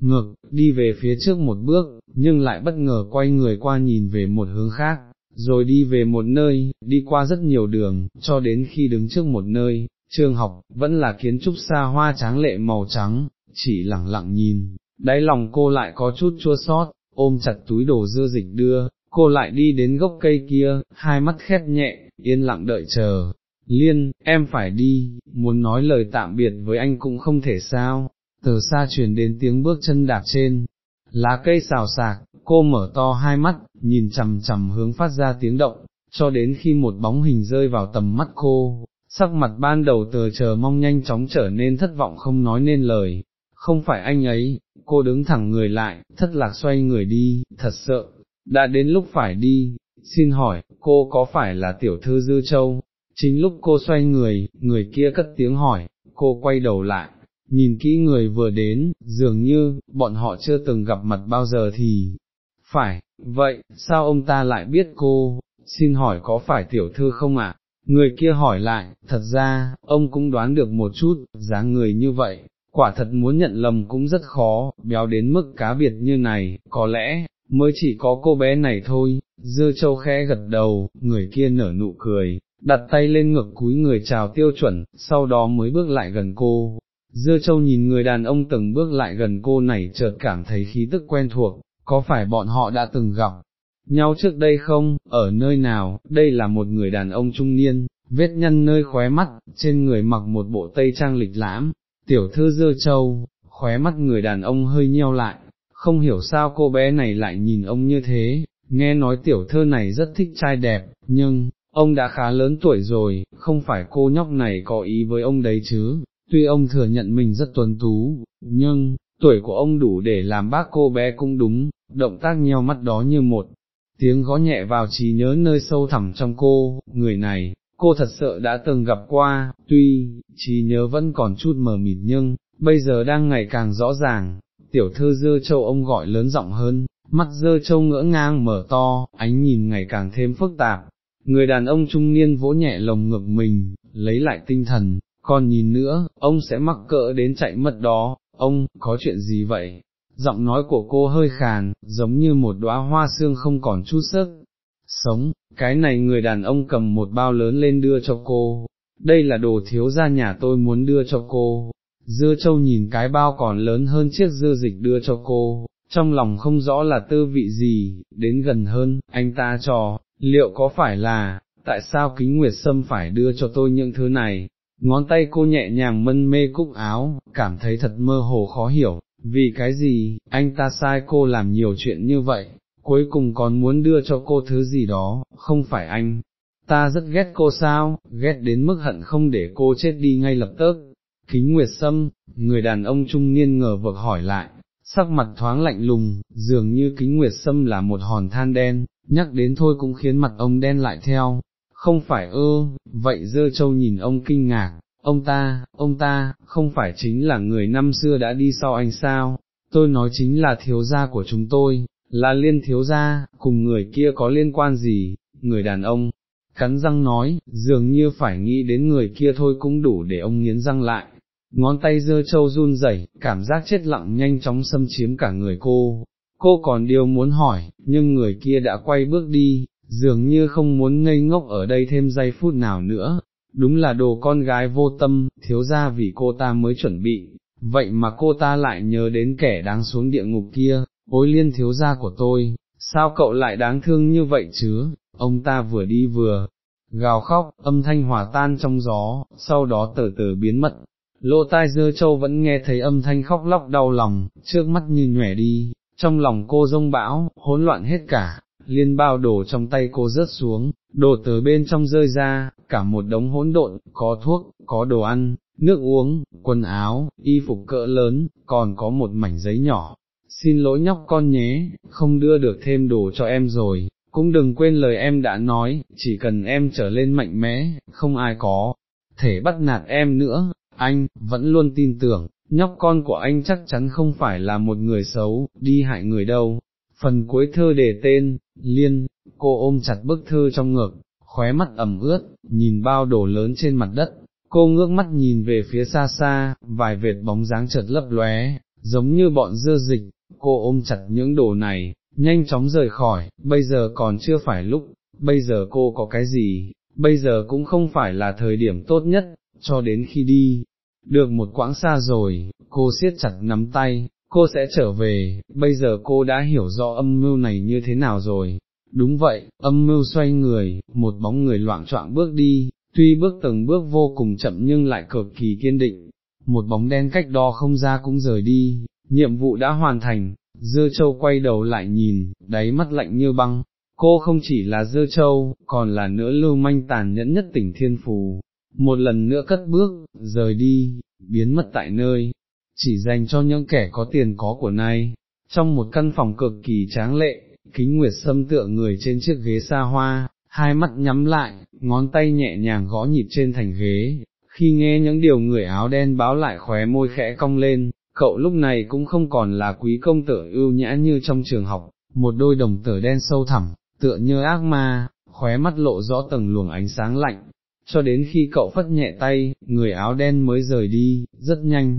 ngược, đi về phía trước một bước, nhưng lại bất ngờ quay người qua nhìn về một hướng khác, rồi đi về một nơi, đi qua rất nhiều đường, cho đến khi đứng trước một nơi, trường học, vẫn là kiến trúc xa hoa tráng lệ màu trắng, chỉ lặng lặng nhìn, đáy lòng cô lại có chút chua sót, ôm chặt túi đồ dưa dịch đưa, cô lại đi đến gốc cây kia, hai mắt khép nhẹ, yên lặng đợi chờ. Liên, em phải đi, muốn nói lời tạm biệt với anh cũng không thể sao, từ xa truyền đến tiếng bước chân đạp trên, lá cây xào sạc, cô mở to hai mắt, nhìn chằm chằm hướng phát ra tiếng động, cho đến khi một bóng hình rơi vào tầm mắt cô, sắc mặt ban đầu tờ chờ mong nhanh chóng trở nên thất vọng không nói nên lời, không phải anh ấy, cô đứng thẳng người lại, thất lạc xoay người đi, thật sợ, đã đến lúc phải đi, xin hỏi, cô có phải là tiểu thư Dư Châu? Chính lúc cô xoay người, người kia cất tiếng hỏi, cô quay đầu lại, nhìn kỹ người vừa đến, dường như, bọn họ chưa từng gặp mặt bao giờ thì, phải, vậy, sao ông ta lại biết cô, xin hỏi có phải tiểu thư không ạ? Người kia hỏi lại, thật ra, ông cũng đoán được một chút, dáng người như vậy, quả thật muốn nhận lầm cũng rất khó, béo đến mức cá biệt như này, có lẽ, mới chỉ có cô bé này thôi, dưa châu khẽ gật đầu, người kia nở nụ cười, đặt tay lên ngực cúi người chào tiêu chuẩn, sau đó mới bước lại gần cô. Dưa châu nhìn người đàn ông từng bước lại gần cô này chợt cảm thấy khí tức quen thuộc, có phải bọn họ đã từng gặp nhau trước đây không, ở nơi nào, đây là một người đàn ông trung niên, vết nhăn nơi khóe mắt, trên người mặc một bộ tây trang lịch lãm, tiểu thư dơ châu, khóe mắt người đàn ông hơi nheo lại, không hiểu sao cô bé này lại nhìn ông như thế, nghe nói tiểu thơ này rất thích trai đẹp, nhưng, ông đã khá lớn tuổi rồi, không phải cô nhóc này có ý với ông đấy chứ, tuy ông thừa nhận mình rất tuấn tú, nhưng, tuổi của ông đủ để làm bác cô bé cũng đúng, động tác nheo mắt đó như một tiếng gõ nhẹ vào trí nhớ nơi sâu thẳm trong cô, người này, cô thật sợ đã từng gặp qua, tuy, trí nhớ vẫn còn chút mờ mịt nhưng, bây giờ đang ngày càng rõ ràng, tiểu thư dơ châu ông gọi lớn giọng hơn, mắt dơ châu ngỡ ngang mở to, ánh nhìn ngày càng thêm phức tạp, người đàn ông trung niên vỗ nhẹ lồng ngực mình, lấy lại tinh thần, còn nhìn nữa, ông sẽ mắc cỡ đến chạy mất đó, ông, có chuyện gì vậy? Giọng nói của cô hơi khàn, giống như một đóa hoa xương không còn chút sức. Sống, cái này người đàn ông cầm một bao lớn lên đưa cho cô, đây là đồ thiếu gia nhà tôi muốn đưa cho cô. Dưa châu nhìn cái bao còn lớn hơn chiếc dưa dịch đưa cho cô, trong lòng không rõ là tư vị gì, đến gần hơn, anh ta trò, liệu có phải là, tại sao kính nguyệt sâm phải đưa cho tôi những thứ này, ngón tay cô nhẹ nhàng mân mê cúc áo, cảm thấy thật mơ hồ khó hiểu, vì cái gì, anh ta sai cô làm nhiều chuyện như vậy, cuối cùng còn muốn đưa cho cô thứ gì đó, không phải anh. Ta rất ghét cô sao, ghét đến mức hận không để cô chết đi ngay lập tức. Kính Nguyệt Sâm, người đàn ông trung niên ngờ vực hỏi lại, sắc mặt thoáng lạnh lùng, dường như kính Nguyệt Sâm là một hòn than đen, nhắc đến thôi cũng khiến mặt ông đen lại theo, không phải ơ, vậy dơ châu nhìn ông kinh ngạc, ông ta, ông ta, không phải chính là người năm xưa đã đi sau anh sao, tôi nói chính là thiếu gia của chúng tôi, là liên thiếu gia, cùng người kia có liên quan gì, người đàn ông, cắn răng nói, dường như phải nghĩ đến người kia thôi cũng đủ để ông nghiến răng lại. Ngón tay dơ châu run rẩy, cảm giác chết lặng nhanh chóng xâm chiếm cả người cô, cô còn điều muốn hỏi, nhưng người kia đã quay bước đi, dường như không muốn ngây ngốc ở đây thêm giây phút nào nữa, đúng là đồ con gái vô tâm, thiếu ra vì cô ta mới chuẩn bị, vậy mà cô ta lại nhớ đến kẻ đáng xuống địa ngục kia, ôi liên thiếu gia của tôi, sao cậu lại đáng thương như vậy chứ, ông ta vừa đi vừa, gào khóc, âm thanh hòa tan trong gió, sau đó từ từ biến mất. Lô tai dơ châu vẫn nghe thấy âm thanh khóc lóc đau lòng, trước mắt như nhòe đi, trong lòng cô rông bão, hỗn loạn hết cả, liên bao đồ trong tay cô rớt xuống, đồ từ bên trong rơi ra, cả một đống hỗn độn, có thuốc, có đồ ăn, nước uống, quần áo, y phục cỡ lớn, còn có một mảnh giấy nhỏ. Xin lỗi nhóc con nhé, không đưa được thêm đồ cho em rồi, cũng đừng quên lời em đã nói, chỉ cần em trở lên mạnh mẽ, không ai có thể bắt nạt em nữa, anh, vẫn luôn tin tưởng, nhóc con của anh chắc chắn không phải là một người xấu, đi hại người đâu. Phần cuối thơ đề tên, Liên, cô ôm chặt bức thư trong ngực, khóe mắt ẩm ướt, nhìn bao đồ lớn trên mặt đất, cô ngước mắt nhìn về phía xa xa, vài vệt bóng dáng chợt lấp lóe, giống như bọn dưa dịch, cô ôm chặt những đồ này, nhanh chóng rời khỏi, bây giờ còn chưa phải lúc, bây giờ cô có cái gì, bây giờ cũng không phải là thời điểm tốt nhất, cho đến khi đi, được một quãng xa rồi, cô siết chặt nắm tay, cô sẽ trở về, bây giờ cô đã hiểu rõ âm mưu này như thế nào rồi. Đúng vậy, âm mưu xoay người, một bóng người loạn trọng bước đi, tuy bước từng bước vô cùng chậm nhưng lại cực kỳ kiên định, một bóng đen cách đó không ra cũng rời đi, nhiệm vụ đã hoàn thành, dơ châu quay đầu lại nhìn, đáy mắt lạnh như băng, cô không chỉ là dơ châu, còn là nữ lưu manh tàn nhẫn nhất tỉnh thiên phù, một lần nữa cất bước, rời đi, biến mất tại nơi, chỉ dành cho những kẻ có tiền có của nay. Trong một căn phòng cực kỳ tráng lệ, kính nguyệt sâm tựa người trên chiếc ghế xa hoa, hai mắt nhắm lại, ngón tay nhẹ nhàng gõ nhịp trên thành ghế, khi nghe những điều người áo đen báo lại khóe môi khẽ cong lên, cậu lúc này cũng không còn là quý công tử ưu nhã như trong trường học, một đôi đồng tử đen sâu thẳm, tựa như ác ma, khóe mắt lộ rõ tầng luồng ánh sáng lạnh, cho đến khi cậu phất nhẹ tay, người áo đen mới rời đi, rất nhanh,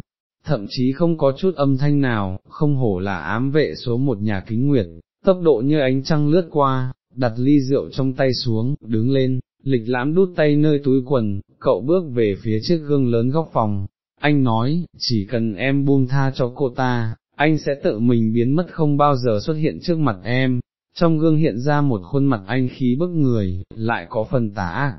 thậm chí không có chút âm thanh nào, không hổ là ám vệ số một nhà kính nguyệt, tốc độ như ánh trăng lướt qua, đặt ly rượu trong tay xuống, đứng lên, lịch lãm đút tay nơi túi quần, cậu bước về phía chiếc gương lớn góc phòng, anh nói, chỉ cần em buông tha cho cô ta, anh sẽ tự mình biến mất không bao giờ xuất hiện trước mặt em. Trong gương hiện ra một khuôn mặt anh khí bức người, lại có phần tả. ác,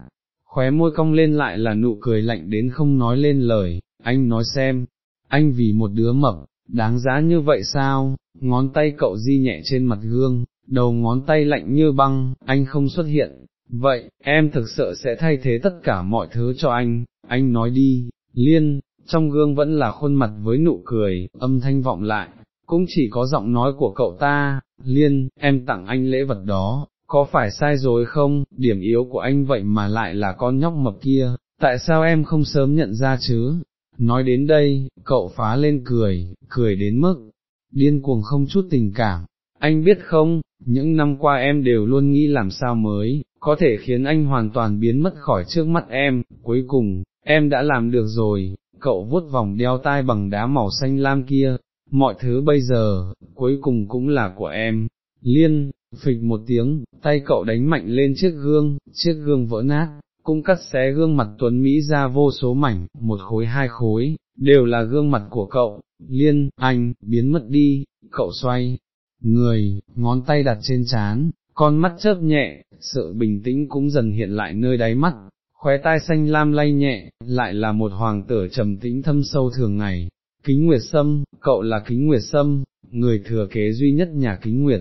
khóe môi cong lên lại là nụ cười lạnh đến không nói lên lời, anh nói xem, anh vì một đứa mập, đáng giá như vậy sao, ngón tay cậu di nhẹ trên mặt gương, đầu ngón tay lạnh như băng, anh không xuất hiện, vậy, em thực sự sẽ thay thế tất cả mọi thứ cho anh, anh nói đi, liên, trong gương vẫn là khuôn mặt với nụ cười, âm thanh vọng lại, cũng chỉ có giọng nói của cậu ta, liên, em tặng anh lễ vật đó, có phải sai rồi không, điểm yếu của anh vậy mà lại là con nhóc mập kia, tại sao em không sớm nhận ra chứ? Nói đến đây, cậu phá lên cười, cười đến mức, điên cuồng không chút tình cảm, anh biết không, những năm qua em đều luôn nghĩ làm sao mới, có thể khiến anh hoàn toàn biến mất khỏi trước mắt em, cuối cùng, em đã làm được rồi, cậu vuốt vòng đeo tai bằng đá màu xanh lam kia, mọi thứ bây giờ, cuối cùng cũng là của em, liên, phịch một tiếng, tay cậu đánh mạnh lên chiếc gương, chiếc gương vỡ nát, cũng cắt xé gương mặt Tuấn Mỹ ra vô số mảnh, một khối hai khối, đều là gương mặt của cậu, liên, anh, biến mất đi, cậu xoay, người, ngón tay đặt trên chán, con mắt chớp nhẹ, sự bình tĩnh cũng dần hiện lại nơi đáy mắt, khóe tai xanh lam lay nhẹ, lại là một hoàng tử trầm tĩnh thâm sâu thường ngày. Kính Nguyệt Sâm, cậu là Kính Nguyệt Sâm, người thừa kế duy nhất nhà Kính Nguyệt.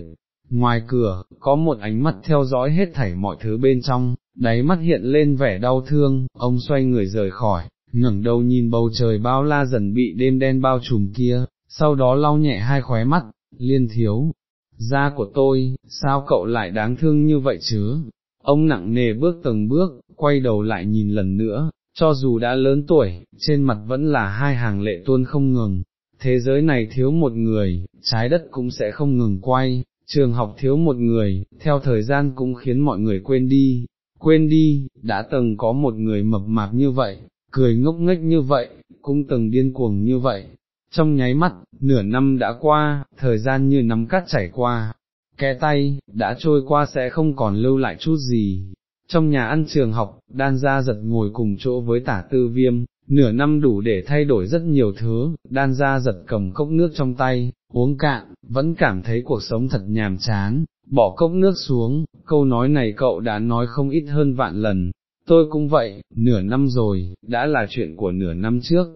Ngoài cửa, có một ánh mắt theo dõi hết thảy mọi thứ bên trong, đáy mắt hiện lên vẻ đau thương, ông xoay người rời khỏi, ngẩng đầu nhìn bầu trời bao la dần bị đêm đen bao trùm kia, sau đó lau nhẹ hai khóe mắt, liên thiếu, da của tôi, sao cậu lại đáng thương như vậy chứ? Ông nặng nề bước từng bước, quay đầu lại nhìn lần nữa, cho dù đã lớn tuổi, trên mặt vẫn là hai hàng lệ tuôn không ngừng. Thế giới này thiếu một người, trái đất cũng sẽ không ngừng quay, trường học thiếu một người, theo thời gian cũng khiến mọi người quên đi, quên đi, đã từng có một người mập mạp như vậy, cười ngốc nghếch như vậy, cũng từng điên cuồng như vậy, trong nháy mắt, nửa năm đã qua, thời gian như nắm cát chảy qua, kẽ tay, đã trôi qua sẽ không còn lưu lại chút gì. Trong nhà ăn trường học, đan gia giật ngồi cùng chỗ với tả tư viêm, nửa năm đủ để thay đổi rất nhiều thứ, đan gia giật cầm cốc nước trong tay, uống cạn, vẫn cảm thấy cuộc sống thật nhàm chán, bỏ cốc nước xuống, câu nói này cậu đã nói không ít hơn vạn lần, tôi cũng vậy, nửa năm rồi, đã là chuyện của nửa năm trước,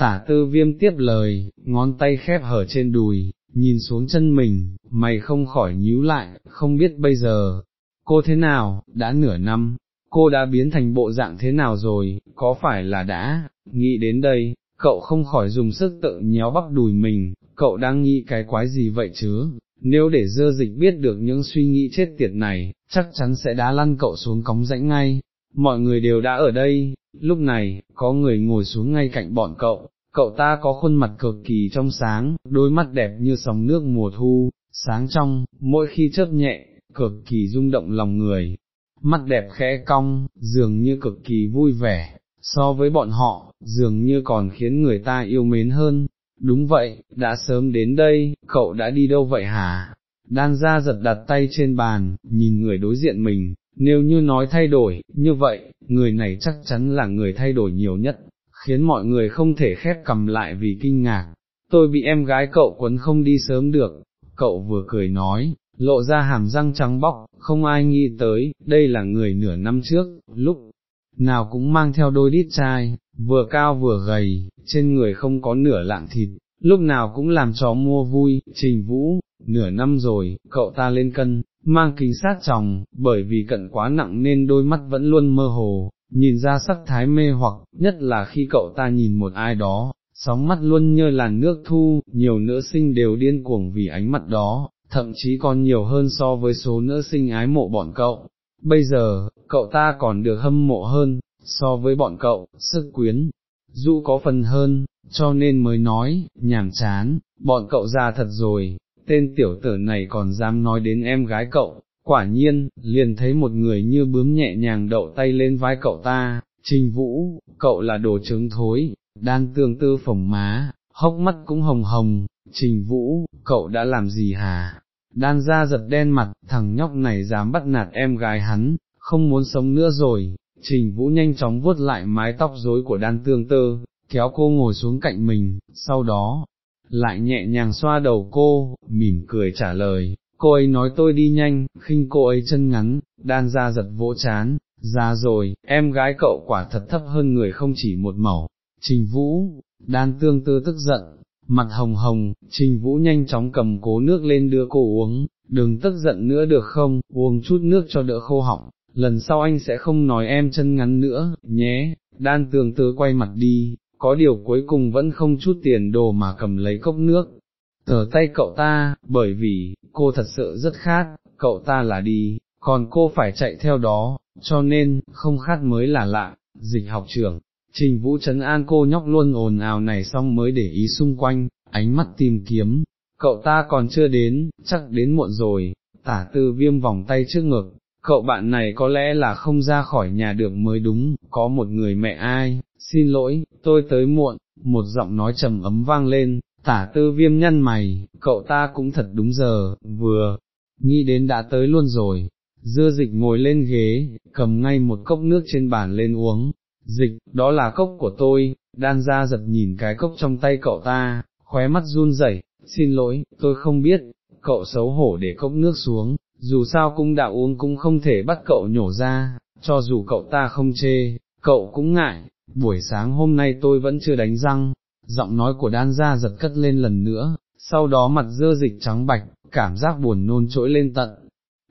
Tả tư viêm tiếp lời, ngón tay khép hở trên đùi, nhìn xuống chân mình, mày không khỏi nhíu lại, không biết bây giờ, cô thế nào, đã nửa năm, cô đã biến thành bộ dạng thế nào rồi, có phải là đã, nghĩ đến đây, cậu không khỏi dùng sức tự nhéo bắp đùi mình, cậu đang nghĩ cái quái gì vậy chứ, nếu để dơ dịch biết được những suy nghĩ chết tiệt này, chắc chắn sẽ đá lăn cậu xuống cống rãnh ngay, mọi người đều đã ở đây, lúc này, có người ngồi xuống ngay cạnh bọn cậu, cậu ta có khuôn mặt cực kỳ trong sáng, đôi mắt đẹp như sóng nước mùa thu, sáng trong, mỗi khi chớp nhẹ, cực kỳ rung động lòng người, mắt đẹp khẽ cong, dường như cực kỳ vui vẻ, so với bọn họ, dường như còn khiến người ta yêu mến hơn. Đúng vậy, đã sớm đến đây, cậu đã đi đâu vậy hả? Đan ra giật đặt tay trên bàn, nhìn người đối diện mình, nếu như nói thay đổi, như vậy, người này chắc chắn là người thay đổi nhiều nhất, khiến mọi người không thể khép cầm lại vì kinh ngạc. Tôi bị em gái cậu quấn không đi sớm được, cậu vừa cười nói, lộ ra hàm răng trắng bóc, không ai nghĩ tới, đây là người nửa năm trước, lúc nào cũng mang theo đôi đít trai, vừa cao vừa gầy, trên người không có nửa lạng thịt, lúc nào cũng làm chó mua vui, trình vũ, nửa năm rồi, cậu ta lên cân, mang kính sát chồng, bởi vì cận quá nặng nên đôi mắt vẫn luôn mơ hồ, nhìn ra sắc thái mê hoặc, nhất là khi cậu ta nhìn một ai đó, sóng mắt luôn như làn nước thu, nhiều nữ sinh đều điên cuồng vì ánh mắt đó, thậm chí còn nhiều hơn so với số nữ sinh ái mộ bọn cậu. Bây giờ, cậu ta còn được hâm mộ hơn, so với bọn cậu, sức quyến, dụ có phần hơn, cho nên mới nói, nhảm chán, bọn cậu già thật rồi, tên tiểu tử này còn dám nói đến em gái cậu, quả nhiên, liền thấy một người như bướm nhẹ nhàng đậu tay lên vai cậu ta, trình vũ, cậu là đồ trứng thối, đan tương tư phồng má, hốc mắt cũng hồng hồng, trình vũ, cậu đã làm gì hả? Đan ra giật đen mặt, thằng nhóc này dám bắt nạt em gái hắn, không muốn sống nữa rồi, trình vũ nhanh chóng vuốt lại mái tóc rối của đan tương tư, kéo cô ngồi xuống cạnh mình, sau đó, lại nhẹ nhàng xoa đầu cô, mỉm cười trả lời, cô ấy nói tôi đi nhanh, khinh cô ấy chân ngắn, đan ra giật vỗ chán, ra rồi, em gái cậu quả thật thấp hơn người không chỉ một mẩu, trình vũ, đan tương tư tức giận, mặt hồng hồng, trình vũ nhanh chóng cầm cố nước lên đưa cô uống, đừng tức giận nữa được không, uống chút nước cho đỡ khô họng, lần sau anh sẽ không nói em chân ngắn nữa, nhé, đan tường tớ quay mặt đi, có điều cuối cùng vẫn không chút tiền đồ mà cầm lấy cốc nước, tờ tay cậu ta, bởi vì, cô thật sự rất khát, cậu ta là đi, còn cô phải chạy theo đó, cho nên, không khát mới là lạ, dịch học trưởng. Trình Vũ Trấn An cô nhóc luôn ồn ào này xong mới để ý xung quanh, ánh mắt tìm kiếm, cậu ta còn chưa đến, chắc đến muộn rồi, tả tư viêm vòng tay trước ngực, cậu bạn này có lẽ là không ra khỏi nhà được mới đúng, có một người mẹ ai, xin lỗi, tôi tới muộn, một giọng nói trầm ấm vang lên, tả tư viêm nhăn mày, cậu ta cũng thật đúng giờ, vừa, nghĩ đến đã tới luôn rồi, dưa dịch ngồi lên ghế, cầm ngay một cốc nước trên bàn lên uống, dịch, đó là cốc của tôi, đan ra giật nhìn cái cốc trong tay cậu ta, khóe mắt run rẩy, xin lỗi, tôi không biết, cậu xấu hổ để cốc nước xuống, dù sao cũng đã uống cũng không thể bắt cậu nhổ ra, cho dù cậu ta không chê, cậu cũng ngại, buổi sáng hôm nay tôi vẫn chưa đánh răng, giọng nói của đan gia giật cất lên lần nữa, sau đó mặt dơ dịch trắng bạch, cảm giác buồn nôn trỗi lên tận.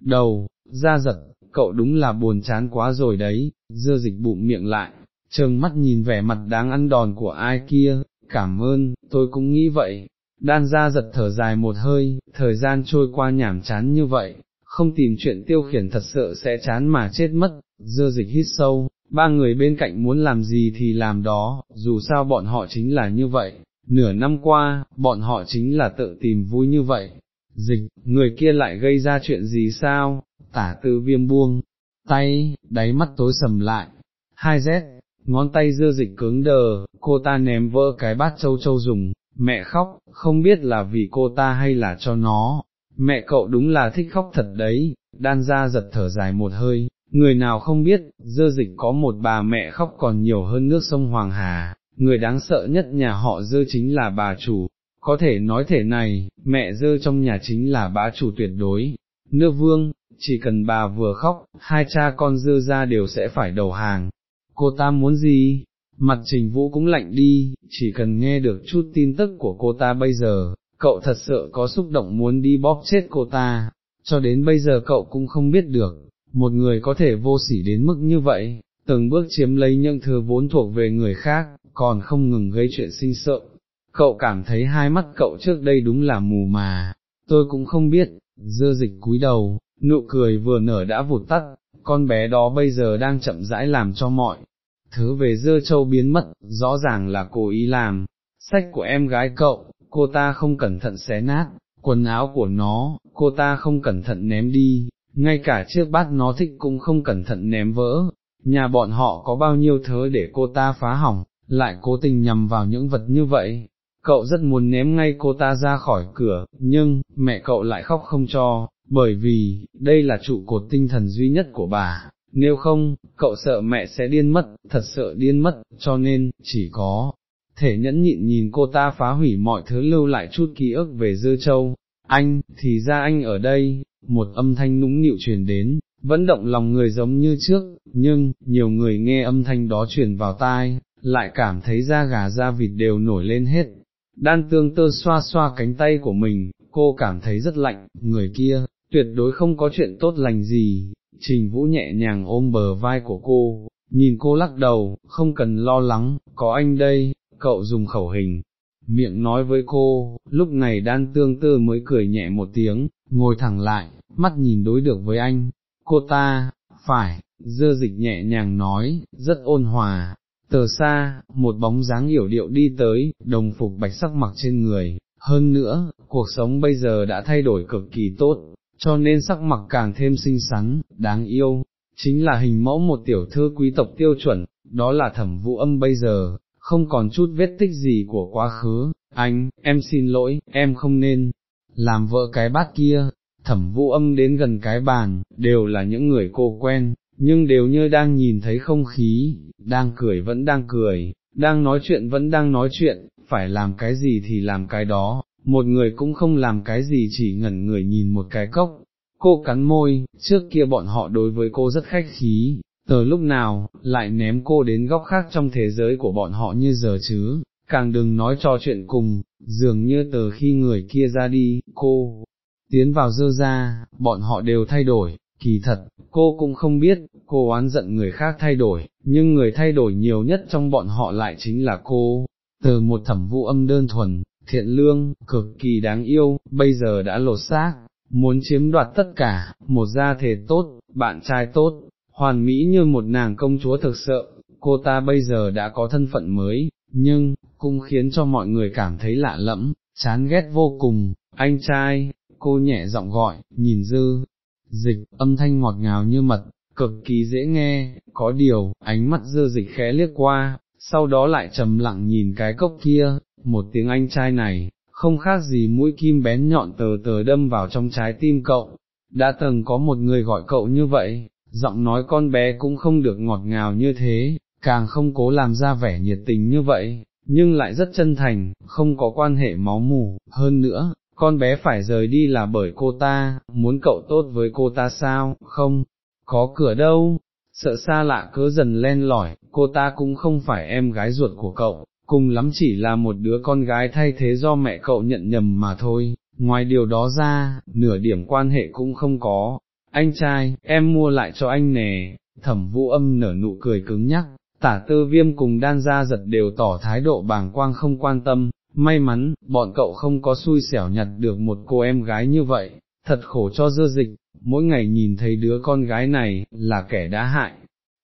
Đầu, ra giật, cậu đúng là buồn chán quá rồi đấy, dơ dịch bụng miệng lại, trừng mắt nhìn vẻ mặt đáng ăn đòn của ai kia, cảm ơn, tôi cũng nghĩ vậy. Đan ra giật thở dài một hơi, thời gian trôi qua nhảm chán như vậy, không tìm chuyện tiêu khiển thật sự sẽ chán mà chết mất, dơ dịch hít sâu, ba người bên cạnh muốn làm gì thì làm đó, dù sao bọn họ chính là như vậy, nửa năm qua, bọn họ chính là tự tìm vui như vậy. Dịch, người kia lại gây ra chuyện gì sao, tả tư viêm buông, tay, đáy mắt tối sầm lại, hai rét, ngón tay dưa dịch cứng đờ, cô ta ném vỡ cái bát châu châu dùng, mẹ khóc, không biết là vì cô ta hay là cho nó, mẹ cậu đúng là thích khóc thật đấy, đan ra giật thở dài một hơi, người nào không biết, dơ dịch có một bà mẹ khóc còn nhiều hơn nước sông Hoàng Hà, người đáng sợ nhất nhà họ dơ chính là bà chủ, có thể nói thể này, mẹ dơ trong nhà chính là bá chủ tuyệt đối, nước vương, chỉ cần bà vừa khóc, hai cha con dơ ra đều sẽ phải đầu hàng, cô ta muốn gì? Mặt trình vũ cũng lạnh đi, chỉ cần nghe được chút tin tức của cô ta bây giờ, cậu thật sự có xúc động muốn đi bóp chết cô ta, cho đến bây giờ cậu cũng không biết được, một người có thể vô sỉ đến mức như vậy, từng bước chiếm lấy những thứ vốn thuộc về người khác, còn không ngừng gây chuyện sinh sợ. Cậu cảm thấy hai mắt cậu trước đây đúng là mù mà, tôi cũng không biết, dơ dịch cúi đầu, nụ cười vừa nở đã vụt tắt, con bé đó bây giờ đang chậm rãi làm cho mọi thứ về dơ châu biến mất, rõ ràng là cố ý làm, sách của em gái cậu, cô ta không cẩn thận xé nát, quần áo của nó, cô ta không cẩn thận ném đi, ngay cả chiếc bát nó thích cũng không cẩn thận ném vỡ, nhà bọn họ có bao nhiêu thứ để cô ta phá hỏng, lại cố tình nhằm vào những vật như vậy. Cậu rất muốn ném ngay cô ta ra khỏi cửa, nhưng, mẹ cậu lại khóc không cho, bởi vì, đây là trụ cột tinh thần duy nhất của bà, nếu không, cậu sợ mẹ sẽ điên mất, thật sợ điên mất, cho nên, chỉ có, thể nhẫn nhịn nhìn cô ta phá hủy mọi thứ lưu lại chút ký ức về dư châu, anh, thì ra anh ở đây, một âm thanh nũng nịu truyền đến, vẫn động lòng người giống như trước, nhưng, nhiều người nghe âm thanh đó truyền vào tai, lại cảm thấy da gà da vịt đều nổi lên hết. Đan tương tơ xoa xoa cánh tay của mình, cô cảm thấy rất lạnh, người kia, tuyệt đối không có chuyện tốt lành gì, trình vũ nhẹ nhàng ôm bờ vai của cô, nhìn cô lắc đầu, không cần lo lắng, có anh đây, cậu dùng khẩu hình, miệng nói với cô, lúc này đan tương tư mới cười nhẹ một tiếng, ngồi thẳng lại, mắt nhìn đối được với anh, cô ta, phải, dơ dịch nhẹ nhàng nói, rất ôn hòa, tờ xa, một bóng dáng hiểu điệu đi tới, đồng phục bạch sắc mặc trên người, hơn nữa, cuộc sống bây giờ đã thay đổi cực kỳ tốt, cho nên sắc mặc càng thêm xinh xắn, đáng yêu, chính là hình mẫu một tiểu thư quý tộc tiêu chuẩn, đó là thẩm vũ âm bây giờ, không còn chút vết tích gì của quá khứ, anh, em xin lỗi, em không nên, làm vợ cái bát kia, thẩm vũ âm đến gần cái bàn, đều là những người cô quen, nhưng đều như đang nhìn thấy không khí, đang cười vẫn đang cười, đang nói chuyện vẫn đang nói chuyện, phải làm cái gì thì làm cái đó, một người cũng không làm cái gì chỉ ngẩn người nhìn một cái cốc. Cô cắn môi, trước kia bọn họ đối với cô rất khách khí, từ lúc nào, lại ném cô đến góc khác trong thế giới của bọn họ như giờ chứ, càng đừng nói trò chuyện cùng, dường như từ khi người kia ra đi, cô, tiến vào dơ ra, bọn họ đều thay đổi, kỳ thật, cô cũng không biết, cô oán giận người khác thay đổi, nhưng người thay đổi nhiều nhất trong bọn họ lại chính là cô, từ một thẩm vụ âm đơn thuần, thiện lương, cực kỳ đáng yêu, bây giờ đã lột xác, muốn chiếm đoạt tất cả, một gia thể tốt, bạn trai tốt, hoàn mỹ như một nàng công chúa thực sự, cô ta bây giờ đã có thân phận mới, nhưng, cũng khiến cho mọi người cảm thấy lạ lẫm, chán ghét vô cùng, anh trai, cô nhẹ giọng gọi, nhìn dư, dịch, âm thanh ngọt ngào như mật, cực kỳ dễ nghe, có điều, ánh mắt dư dịch khẽ liếc qua, sau đó lại trầm lặng nhìn cái cốc kia, một tiếng anh trai này, không khác gì mũi kim bén nhọn tờ tờ đâm vào trong trái tim cậu, đã từng có một người gọi cậu như vậy, giọng nói con bé cũng không được ngọt ngào như thế, càng không cố làm ra vẻ nhiệt tình như vậy, nhưng lại rất chân thành, không có quan hệ máu mù, hơn nữa, con bé phải rời đi là bởi cô ta, muốn cậu tốt với cô ta sao, không, có cửa đâu, sợ xa lạ cứ dần len lỏi, cô ta cũng không phải em gái ruột của cậu, cùng lắm chỉ là một đứa con gái thay thế do mẹ cậu nhận nhầm mà thôi, ngoài điều đó ra, nửa điểm quan hệ cũng không có, anh trai, em mua lại cho anh nè, thẩm vũ âm nở nụ cười cứng nhắc, tả tư viêm cùng đan ra giật đều tỏ thái độ bàng quang không quan tâm, may mắn, bọn cậu không có xui xẻo nhặt được một cô em gái như vậy, thật khổ cho dơ dịch, mỗi ngày nhìn thấy đứa con gái này, là kẻ đã hại.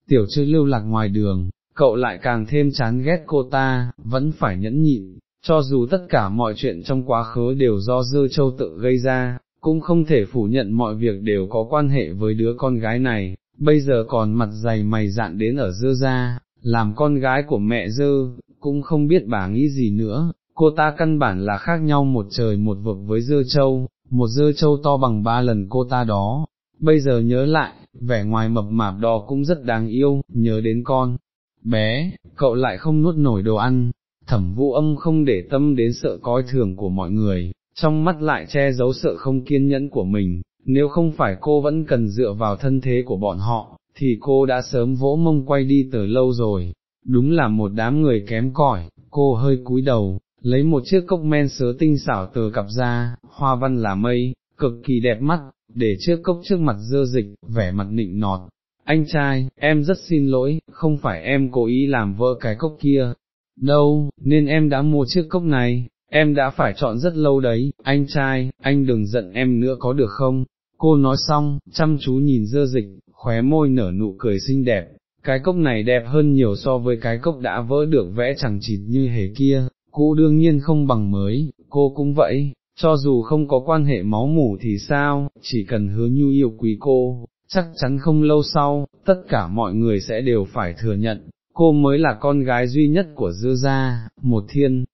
Tiểu chư lưu lạc ngoài đường, cậu lại càng thêm chán ghét cô ta, vẫn phải nhẫn nhịn, cho dù tất cả mọi chuyện trong quá khứ đều do dư châu tự gây ra, cũng không thể phủ nhận mọi việc đều có quan hệ với đứa con gái này, bây giờ còn mặt dày mày dạn đến ở dơ ra, làm con gái của mẹ dơ, cũng không biết bà nghĩ gì nữa, cô ta căn bản là khác nhau một trời một vực với dơ châu, một dơ châu to bằng ba lần cô ta đó, bây giờ nhớ lại, vẻ ngoài mập mạp đó cũng rất đáng yêu, nhớ đến con, bé, cậu lại không nuốt nổi đồ ăn, thẩm vũ âm không để tâm đến sợ coi thường của mọi người, trong mắt lại che giấu sợ không kiên nhẫn của mình, nếu không phải cô vẫn cần dựa vào thân thế của bọn họ, thì cô đã sớm vỗ mông quay đi từ lâu rồi, đúng là một đám người kém cỏi, cô hơi cúi đầu, lấy một chiếc cốc men sớ tinh xảo từ cặp ra, hoa văn là mây, cực kỳ đẹp mắt, để chiếc cốc trước mặt dơ dịch, vẻ mặt nịnh nọt. Anh trai, em rất xin lỗi, không phải em cố ý làm vỡ cái cốc kia, đâu, nên em đã mua chiếc cốc này, em đã phải chọn rất lâu đấy, anh trai, anh đừng giận em nữa có được không? Cô nói xong, chăm chú nhìn dơ dịch, khóe môi nở nụ cười xinh đẹp, cái cốc này đẹp hơn nhiều so với cái cốc đã vỡ được vẽ chẳng chịt như hề kia, cũ đương nhiên không bằng mới, cô cũng vậy, cho dù không có quan hệ máu mủ thì sao, chỉ cần hứa nhu yêu quý cô, chắc chắn không lâu sau, tất cả mọi người sẽ đều phải thừa nhận, cô mới là con gái duy nhất của dư gia, một thiên,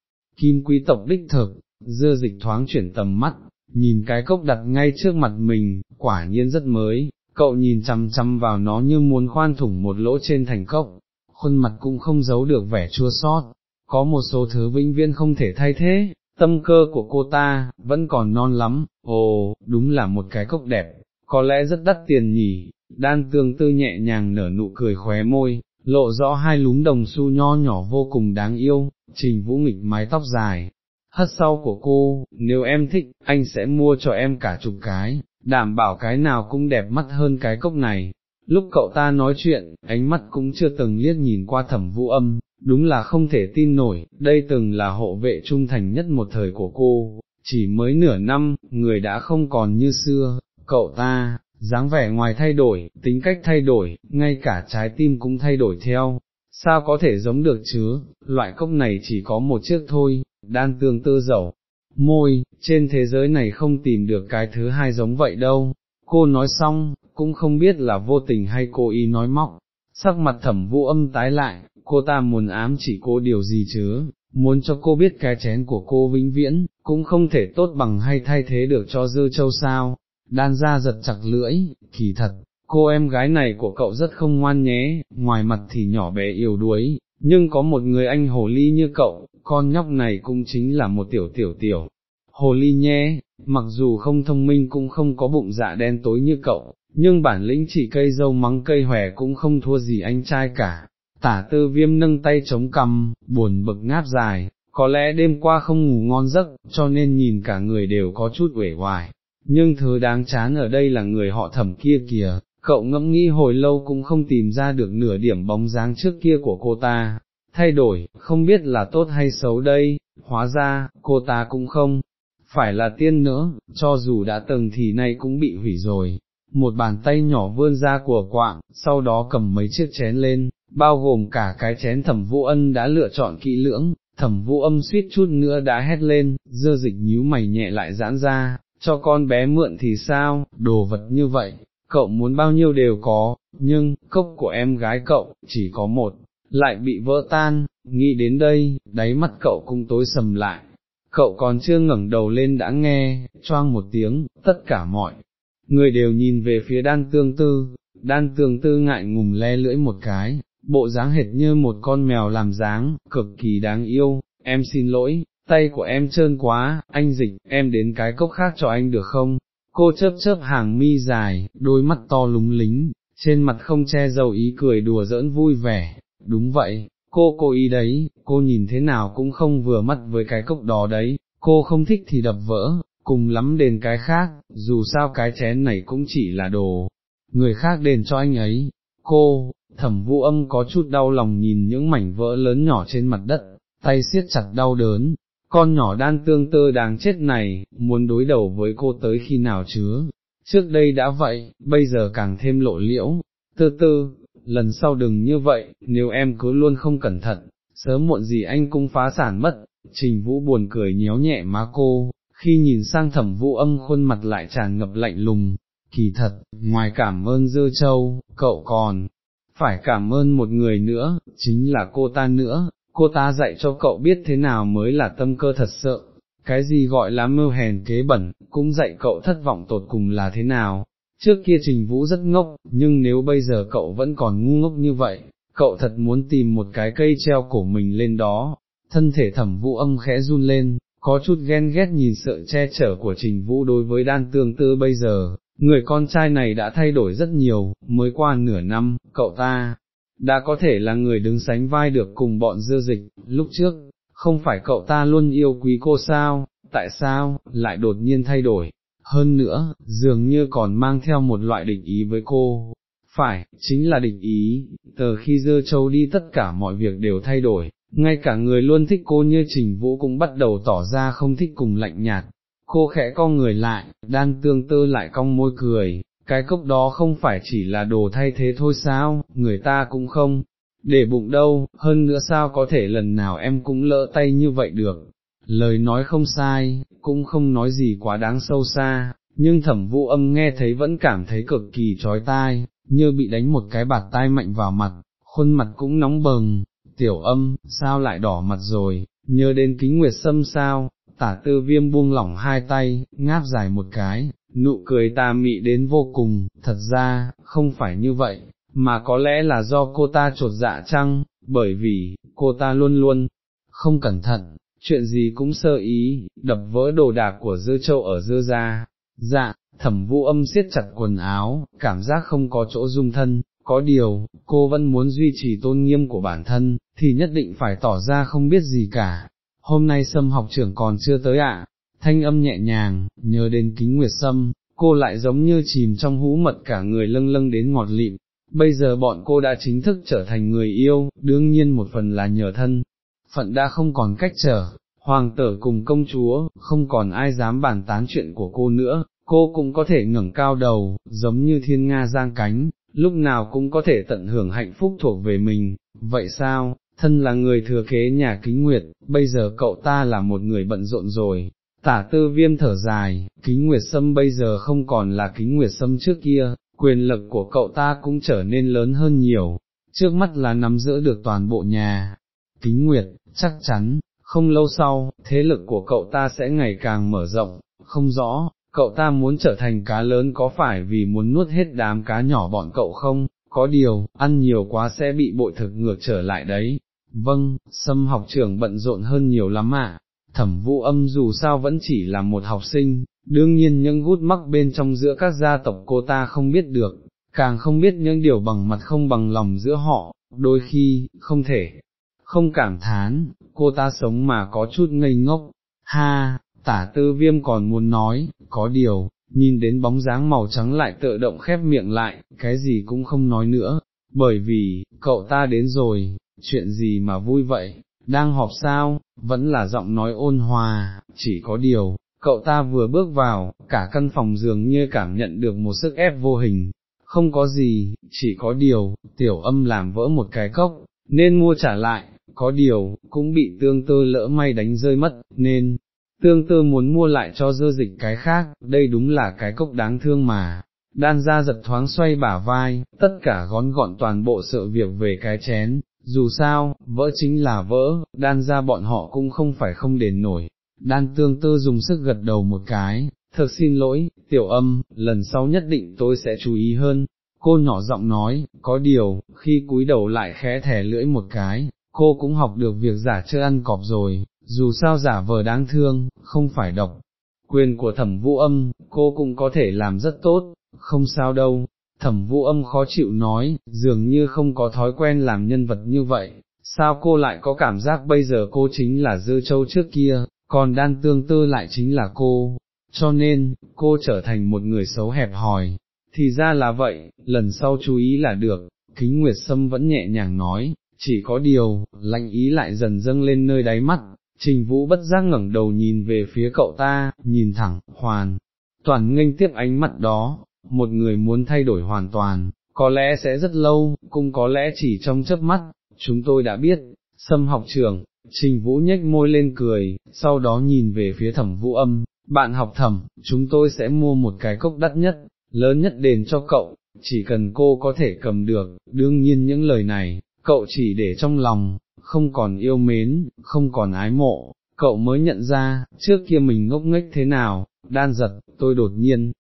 kim quý tộc đích thực, dưa dịch thoáng chuyển tầm mắt, nhìn cái cốc đặt ngay trước mặt mình, quả nhiên rất mới, cậu nhìn chăm chăm vào nó như muốn khoan thủng một lỗ trên thành cốc, khuôn mặt cũng không giấu được vẻ chua sót, có một số thứ vĩnh viễn không thể thay thế, tâm cơ của cô ta, vẫn còn non lắm, ồ, đúng là một cái cốc đẹp, có lẽ rất đắt tiền nhỉ, đan tương tư nhẹ nhàng nở nụ cười khóe môi, lộ rõ hai lúm đồng xu nho nhỏ vô cùng đáng yêu, trình vũ nghịch mái tóc dài, hất sau của cô, nếu em thích, anh sẽ mua cho em cả chục cái, đảm bảo cái nào cũng đẹp mắt hơn cái cốc này. Lúc cậu ta nói chuyện, ánh mắt cũng chưa từng liếc nhìn qua thẩm vũ âm, đúng là không thể tin nổi, đây từng là hộ vệ trung thành nhất một thời của cô, chỉ mới nửa năm, người đã không còn như xưa, cậu ta, dáng vẻ ngoài thay đổi, tính cách thay đổi, ngay cả trái tim cũng thay đổi theo, sao có thể giống được chứ, loại cốc này chỉ có một chiếc thôi, đan tương tư dầu, môi, trên thế giới này không tìm được cái thứ hai giống vậy đâu, cô nói xong, cũng không biết là vô tình hay cô ý nói móc, sắc mặt thẩm vũ âm tái lại, cô ta muốn ám chỉ cô điều gì chứ, muốn cho cô biết cái chén của cô vĩnh viễn, cũng không thể tốt bằng hay thay thế được cho dư châu sao, đan ra giật chặt lưỡi, kỳ thật, cô em gái này của cậu rất không ngoan nhé, ngoài mặt thì nhỏ bé yếu đuối, nhưng có một người anh hồ ly như cậu, con nhóc này cũng chính là một tiểu tiểu tiểu. Hồ ly nhé, mặc dù không thông minh cũng không có bụng dạ đen tối như cậu, nhưng bản lĩnh chỉ cây dâu mắng cây hòe cũng không thua gì anh trai cả. Tả tư viêm nâng tay chống cầm, buồn bực ngáp dài, có lẽ đêm qua không ngủ ngon giấc, cho nên nhìn cả người đều có chút uể oải, nhưng thứ đáng chán ở đây là người họ thẩm kia kìa, cậu ngẫm nghĩ hồi lâu cũng không tìm ra được nửa điểm bóng dáng trước kia của cô ta, thay đổi, không biết là tốt hay xấu đây, hóa ra, cô ta cũng không, phải là tiên nữa, cho dù đã từng thì nay cũng bị hủy rồi. Một bàn tay nhỏ vươn ra của quạng, sau đó cầm mấy chiếc chén lên, bao gồm cả cái chén thẩm vũ ân đã lựa chọn kỹ lưỡng, thẩm vũ âm suýt chút nữa đã hét lên, dơ dịch nhíu mày nhẹ lại giãn ra, cho con bé mượn thì sao, đồ vật như vậy, cậu muốn bao nhiêu đều có, nhưng, cốc của em gái cậu, chỉ có một, lại bị vỡ tan, nghĩ đến đây, đáy mắt cậu cũng tối sầm lại, cậu còn chưa ngẩng đầu lên đã nghe, choang một tiếng, tất cả mọi người đều nhìn về phía đan tương tư, đan tương tư ngại ngùng le lưỡi một cái, bộ dáng hệt như một con mèo làm dáng, cực kỳ đáng yêu, em xin lỗi, tay của em trơn quá, anh dịch, em đến cái cốc khác cho anh được không? Cô chớp chớp hàng mi dài, đôi mắt to lúng lính, trên mặt không che dầu ý cười đùa giỡn vui vẻ, đúng vậy, cô cô ý đấy, cô nhìn thế nào cũng không vừa mắt với cái cốc đó đấy, cô không thích thì đập vỡ, cùng lắm đền cái khác, dù sao cái chén này cũng chỉ là đồ, người khác đền cho anh ấy, cô, thẩm vũ âm có chút đau lòng nhìn những mảnh vỡ lớn nhỏ trên mặt đất, tay siết chặt đau đớn, con nhỏ đan tương tơ đáng chết này, muốn đối đầu với cô tới khi nào chứa, trước đây đã vậy, bây giờ càng thêm lộ liễu, tư tư, lần sau đừng như vậy, nếu em cứ luôn không cẩn thận, sớm muộn gì anh cũng phá sản mất, trình vũ buồn cười nhéo nhẹ má cô, khi nhìn sang thẩm vũ âm khuôn mặt lại tràn ngập lạnh lùng, kỳ thật, ngoài cảm ơn dơ châu, cậu còn, phải cảm ơn một người nữa, chính là cô ta nữa, cô ta dạy cho cậu biết thế nào mới là tâm cơ thật sợ, cái gì gọi là mưu hèn kế bẩn, cũng dạy cậu thất vọng tột cùng là thế nào. Trước kia Trình Vũ rất ngốc, nhưng nếu bây giờ cậu vẫn còn ngu ngốc như vậy, cậu thật muốn tìm một cái cây treo cổ mình lên đó, thân thể thẩm vũ âm khẽ run lên, có chút ghen ghét nhìn sợ che chở của Trình Vũ đối với đan tương tư bây giờ, người con trai này đã thay đổi rất nhiều, mới qua nửa năm, cậu ta, đã có thể là người đứng sánh vai được cùng bọn dưa dịch, lúc trước, không phải cậu ta luôn yêu quý cô sao, tại sao, lại đột nhiên thay đổi, hơn nữa, dường như còn mang theo một loại định ý với cô, phải, chính là định ý, từ khi dơ châu đi tất cả mọi việc đều thay đổi, ngay cả người luôn thích cô như Trình Vũ cũng bắt đầu tỏ ra không thích cùng lạnh nhạt, cô khẽ cong người lại, đan tương tư lại cong môi cười, cái cốc đó không phải chỉ là đồ thay thế thôi sao, người ta cũng không, để bụng đâu, hơn nữa sao có thể lần nào em cũng lỡ tay như vậy được, lời nói không sai, cũng không nói gì quá đáng sâu xa, nhưng thẩm vũ âm nghe thấy vẫn cảm thấy cực kỳ trói tai, như bị đánh một cái bạt tai mạnh vào mặt, khuôn mặt cũng nóng bừng, tiểu âm, sao lại đỏ mặt rồi, nhớ đến kính nguyệt sâm sao, tả tư viêm buông lỏng hai tay, ngáp dài một cái, nụ cười ta mị đến vô cùng, thật ra, không phải như vậy, mà có lẽ là do cô ta trột dạ chăng, bởi vì, cô ta luôn luôn, không cẩn thận, chuyện gì cũng sơ ý, đập vỡ đồ đạc của dư châu ở dư ra, dạ, thẩm vũ âm siết chặt quần áo, cảm giác không có chỗ dung thân, có điều, cô vẫn muốn duy trì tôn nghiêm của bản thân, thì nhất định phải tỏ ra không biết gì cả. Hôm nay sâm học trưởng còn chưa tới ạ, thanh âm nhẹ nhàng, nhớ đến kính nguyệt sâm, cô lại giống như chìm trong hũ mật cả người lâng lâng đến ngọt lịm. Bây giờ bọn cô đã chính thức trở thành người yêu, đương nhiên một phần là nhờ thân, phận đã không còn cách trở, hoàng tử cùng công chúa, không còn ai dám bàn tán chuyện của cô nữa, cô cũng có thể ngẩng cao đầu, giống như thiên nga giang cánh, lúc nào cũng có thể tận hưởng hạnh phúc thuộc về mình, vậy sao, thân là người thừa kế nhà kính nguyệt, bây giờ cậu ta là một người bận rộn rồi. Tả tư viêm thở dài, kính nguyệt sâm bây giờ không còn là kính nguyệt sâm trước kia, quyền lực của cậu ta cũng trở nên lớn hơn nhiều, trước mắt là nắm giữ được toàn bộ nhà. Kính nguyệt, chắc chắn, không lâu sau, thế lực của cậu ta sẽ ngày càng mở rộng, không rõ, cậu ta muốn trở thành cá lớn có phải vì muốn nuốt hết đám cá nhỏ bọn cậu không, có điều, ăn nhiều quá sẽ bị bội thực ngược trở lại đấy. Vâng, Sâm học trưởng bận rộn hơn nhiều lắm ạ, thẩm vũ âm dù sao vẫn chỉ là một học sinh, đương nhiên những gút mắc bên trong giữa các gia tộc cô ta không biết được, càng không biết những điều bằng mặt không bằng lòng giữa họ, đôi khi, không thể, không cảm thán, cô ta sống mà có chút ngây ngốc, ha, tả tư viêm còn muốn nói, có điều, nhìn đến bóng dáng màu trắng lại tự động khép miệng lại, cái gì cũng không nói nữa, bởi vì, cậu ta đến rồi, chuyện gì mà vui vậy, đang họp sao, vẫn là giọng nói ôn hòa, chỉ có điều, cậu ta vừa bước vào, cả căn phòng dường như cảm nhận được một sức ép vô hình, không có gì, chỉ có điều, tiểu âm làm vỡ một cái cốc, nên mua trả lại, có điều, cũng bị tương tư lỡ may đánh rơi mất, nên, tương tư muốn mua lại cho dơ dịch cái khác, đây đúng là cái cốc đáng thương mà. Đan ra giật thoáng xoay bả vai, tất cả gón gọn toàn bộ sự việc về cái chén, dù sao, vỡ chính là vỡ, đan ra bọn họ cũng không phải không đền nổi. Đan tương tư dùng sức gật đầu một cái, thật xin lỗi, tiểu âm, lần sau nhất định tôi sẽ chú ý hơn. Cô nhỏ giọng nói, có điều, khi cúi đầu lại khẽ thẻ lưỡi một cái, cô cũng học được việc giả chơi ăn cọp rồi, dù sao giả vờ đáng thương, không phải độc. Quyền của thẩm vũ âm, cô cũng có thể làm rất tốt, không sao đâu. Thẩm vũ âm khó chịu nói, dường như không có thói quen làm nhân vật như vậy, sao cô lại có cảm giác bây giờ cô chính là dư châu trước kia, còn đan tương tư lại chính là cô, cho nên, cô trở thành một người xấu hẹp hòi. Thì ra là vậy, lần sau chú ý là được, kính nguyệt sâm vẫn nhẹ nhàng nói, chỉ có điều, lạnh ý lại dần dâng lên nơi đáy mắt, trình vũ bất giác ngẩng đầu nhìn về phía cậu ta, nhìn thẳng, hoàn, toàn nghênh tiếp ánh mắt đó, một người muốn thay đổi hoàn toàn, có lẽ sẽ rất lâu, cũng có lẽ chỉ trong chớp mắt, chúng tôi đã biết, xâm học trường, trình vũ nhếch môi lên cười, sau đó nhìn về phía thẩm vũ âm, bạn học thẩm, chúng tôi sẽ mua một cái cốc đắt nhất, lớn nhất đền cho cậu, chỉ cần cô có thể cầm được, đương nhiên những lời này, cậu chỉ để trong lòng, không còn yêu mến, không còn ái mộ, cậu mới nhận ra, trước kia mình ngốc nghếch thế nào, đan giật, tôi đột nhiên,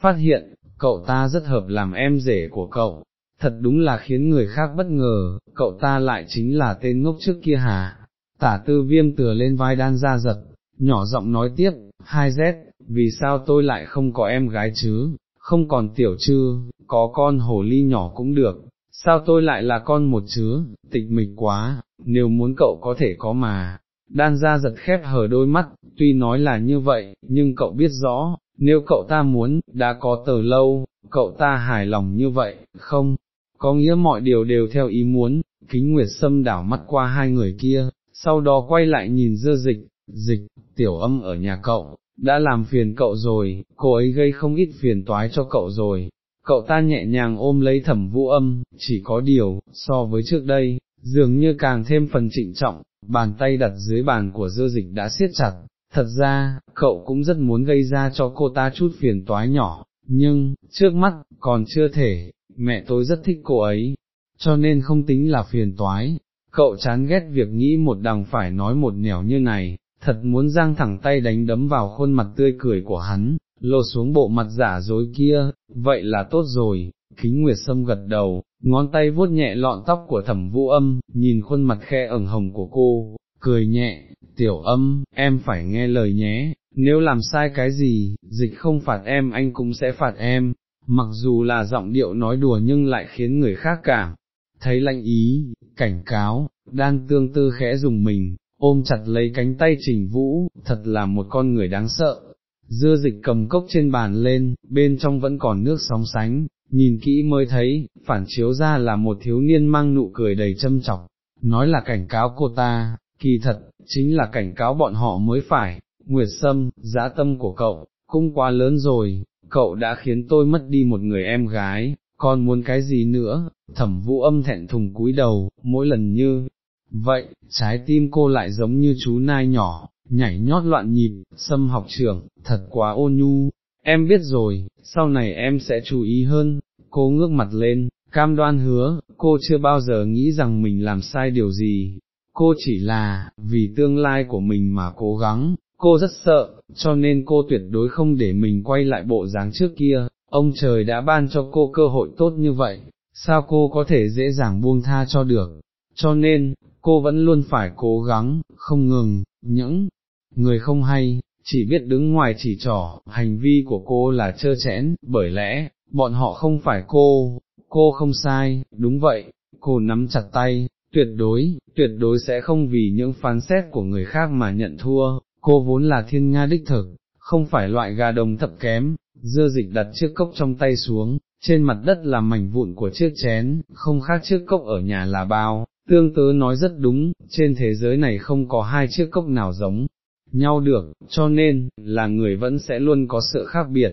phát hiện, cậu ta rất hợp làm em rể của cậu, thật đúng là khiến người khác bất ngờ, cậu ta lại chính là tên ngốc trước kia hả, tả tư viêm tựa lên vai đan ra giật, nhỏ giọng nói tiếp, hai z, vì sao tôi lại không có em gái chứ, không còn tiểu chứ, có con hồ ly nhỏ cũng được, sao tôi lại là con một chứ? tịch mịch quá, nếu muốn cậu có thể có mà. Đan ra giật khép hờ đôi mắt, tuy nói là như vậy, nhưng cậu biết rõ, nếu cậu ta muốn, đã có từ lâu, cậu ta hài lòng như vậy, không, có nghĩa mọi điều đều theo ý muốn, kính nguyệt sâm đảo mắt qua hai người kia, sau đó quay lại nhìn dơ dịch, dịch, tiểu âm ở nhà cậu, đã làm phiền cậu rồi, cô ấy gây không ít phiền toái cho cậu rồi, cậu ta nhẹ nhàng ôm lấy thẩm vũ âm, chỉ có điều, so với trước đây, dường như càng thêm phần trịnh trọng, bàn tay đặt dưới bàn của dơ dịch đã siết chặt, thật ra, cậu cũng rất muốn gây ra cho cô ta chút phiền toái nhỏ, nhưng, trước mắt, còn chưa thể, mẹ tôi rất thích cô ấy, cho nên không tính là phiền toái, cậu chán ghét việc nghĩ một đằng phải nói một nẻo như này, thật muốn giang thẳng tay đánh đấm vào khuôn mặt tươi cười của hắn, lột xuống bộ mặt giả dối kia, vậy là tốt rồi, kính nguyệt sâm gật đầu, ngón tay vuốt nhẹ lọn tóc của thẩm vũ âm, nhìn khuôn mặt khe ửng hồng của cô, cười nhẹ, tiểu âm, em phải nghe lời nhé, nếu làm sai cái gì, dịch không phạt em anh cũng sẽ phạt em, mặc dù là giọng điệu nói đùa nhưng lại khiến người khác cảm, thấy lạnh ý, cảnh cáo, đan tương tư khẽ dùng mình, ôm chặt lấy cánh tay trình vũ, thật là một con người đáng sợ. Dưa dịch cầm cốc trên bàn lên, bên trong vẫn còn nước sóng sánh, nhìn kỹ mới thấy, phản chiếu ra là một thiếu niên mang nụ cười đầy châm chọc, nói là cảnh cáo cô ta, kỳ thật, chính là cảnh cáo bọn họ mới phải, Nguyệt Sâm, giá tâm của cậu, cũng quá lớn rồi, cậu đã khiến tôi mất đi một người em gái, còn muốn cái gì nữa, thẩm vũ âm thẹn thùng cúi đầu, mỗi lần như, vậy, trái tim cô lại giống như chú nai nhỏ, nhảy nhót loạn nhịp, Sâm học trưởng, thật quá ôn nhu, em biết rồi, sau này em sẽ chú ý hơn, cô ngước mặt lên, cam đoan hứa, cô chưa bao giờ nghĩ rằng mình làm sai điều gì, cô chỉ là, vì tương lai của mình mà cố gắng, cô rất sợ, cho nên cô tuyệt đối không để mình quay lại bộ dáng trước kia, ông trời đã ban cho cô cơ hội tốt như vậy, sao cô có thể dễ dàng buông tha cho được, cho nên, cô vẫn luôn phải cố gắng, không ngừng, những người không hay, chỉ biết đứng ngoài chỉ trỏ, hành vi của cô là trơ chẽn, bởi lẽ, bọn họ không phải cô, cô không sai, đúng vậy, cô nắm chặt tay, tuyệt đối, tuyệt đối sẽ không vì những phán xét của người khác mà nhận thua, cô vốn là thiên nga đích thực, không phải loại gà đồng thập kém, dưa dịch đặt chiếc cốc trong tay xuống, trên mặt đất là mảnh vụn của chiếc chén, không khác chiếc cốc ở nhà là bao, tương tớ nói rất đúng, trên thế giới này không có hai chiếc cốc nào giống nhau được, cho nên, là người vẫn sẽ luôn có sự khác biệt,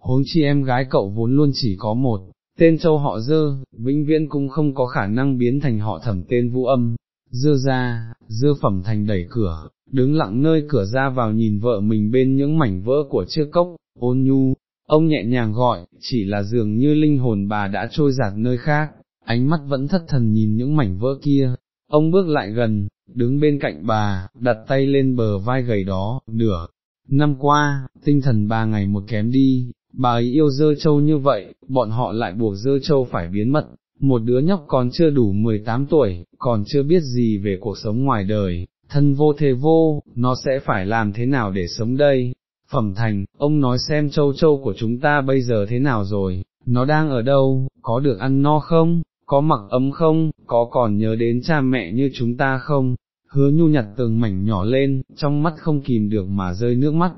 huống chi em gái cậu vốn luôn chỉ có một, tên châu họ dơ, vĩnh viễn cũng không có khả năng biến thành họ thẩm tên vũ âm, dơ ra, dơ phẩm thành đẩy cửa, đứng lặng nơi cửa ra vào nhìn vợ mình bên những mảnh vỡ của chiếc cốc, ôn nhu, ông nhẹ nhàng gọi, chỉ là dường như linh hồn bà đã trôi giạt nơi khác, ánh mắt vẫn thất thần nhìn những mảnh vỡ kia, ông bước lại gần, đứng bên cạnh bà, đặt tay lên bờ vai gầy đó, nửa, năm qua, tinh thần bà ngày một kém đi, bà ấy yêu dơ châu như vậy, bọn họ lại buộc dơ châu phải biến mất, một đứa nhóc còn chưa đủ 18 tuổi, còn chưa biết gì về cuộc sống ngoài đời, thân vô thế vô, nó sẽ phải làm thế nào để sống đây? Phẩm thành, ông nói xem châu châu của chúng ta bây giờ thế nào rồi, nó đang ở đâu, có được ăn no không, có mặc ấm không, có còn nhớ đến cha mẹ như chúng ta không? Hứa nhu nhặt từng mảnh nhỏ lên, trong mắt không kìm được mà rơi nước mắt.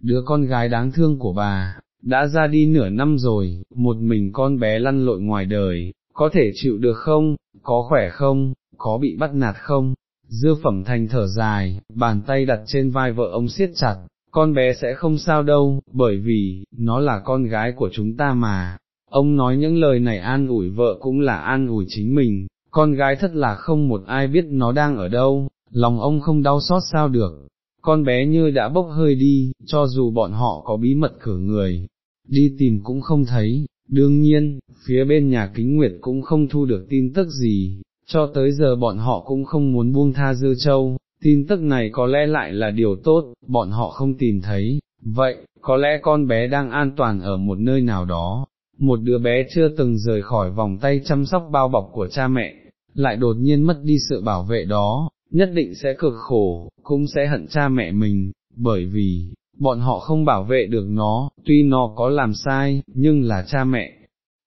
Đứa con gái đáng thương của bà, đã ra đi nửa năm rồi, một mình con bé lăn lội ngoài đời, có thể chịu được không, có khỏe không, có bị bắt nạt không, dưa phẩm thành thở dài, bàn tay đặt trên vai vợ ông siết chặt, con bé sẽ không sao đâu, bởi vì, nó là con gái của chúng ta mà. Ông nói những lời này an ủi vợ cũng là an ủi chính mình, con gái thật là không một ai biết nó đang ở đâu, lòng ông không đau xót sao được, con bé như đã bốc hơi đi, cho dù bọn họ có bí mật cửa người, đi tìm cũng không thấy, đương nhiên, phía bên nhà kính nguyệt cũng không thu được tin tức gì, cho tới giờ bọn họ cũng không muốn buông tha dư châu, tin tức này có lẽ lại là điều tốt, bọn họ không tìm thấy, vậy, có lẽ con bé đang an toàn ở một nơi nào đó, một đứa bé chưa từng rời khỏi vòng tay chăm sóc bao bọc của cha mẹ, lại đột nhiên mất đi sự bảo vệ đó, nhất định sẽ cực khổ, cũng sẽ hận cha mẹ mình, bởi vì, bọn họ không bảo vệ được nó, tuy nó có làm sai, nhưng là cha mẹ.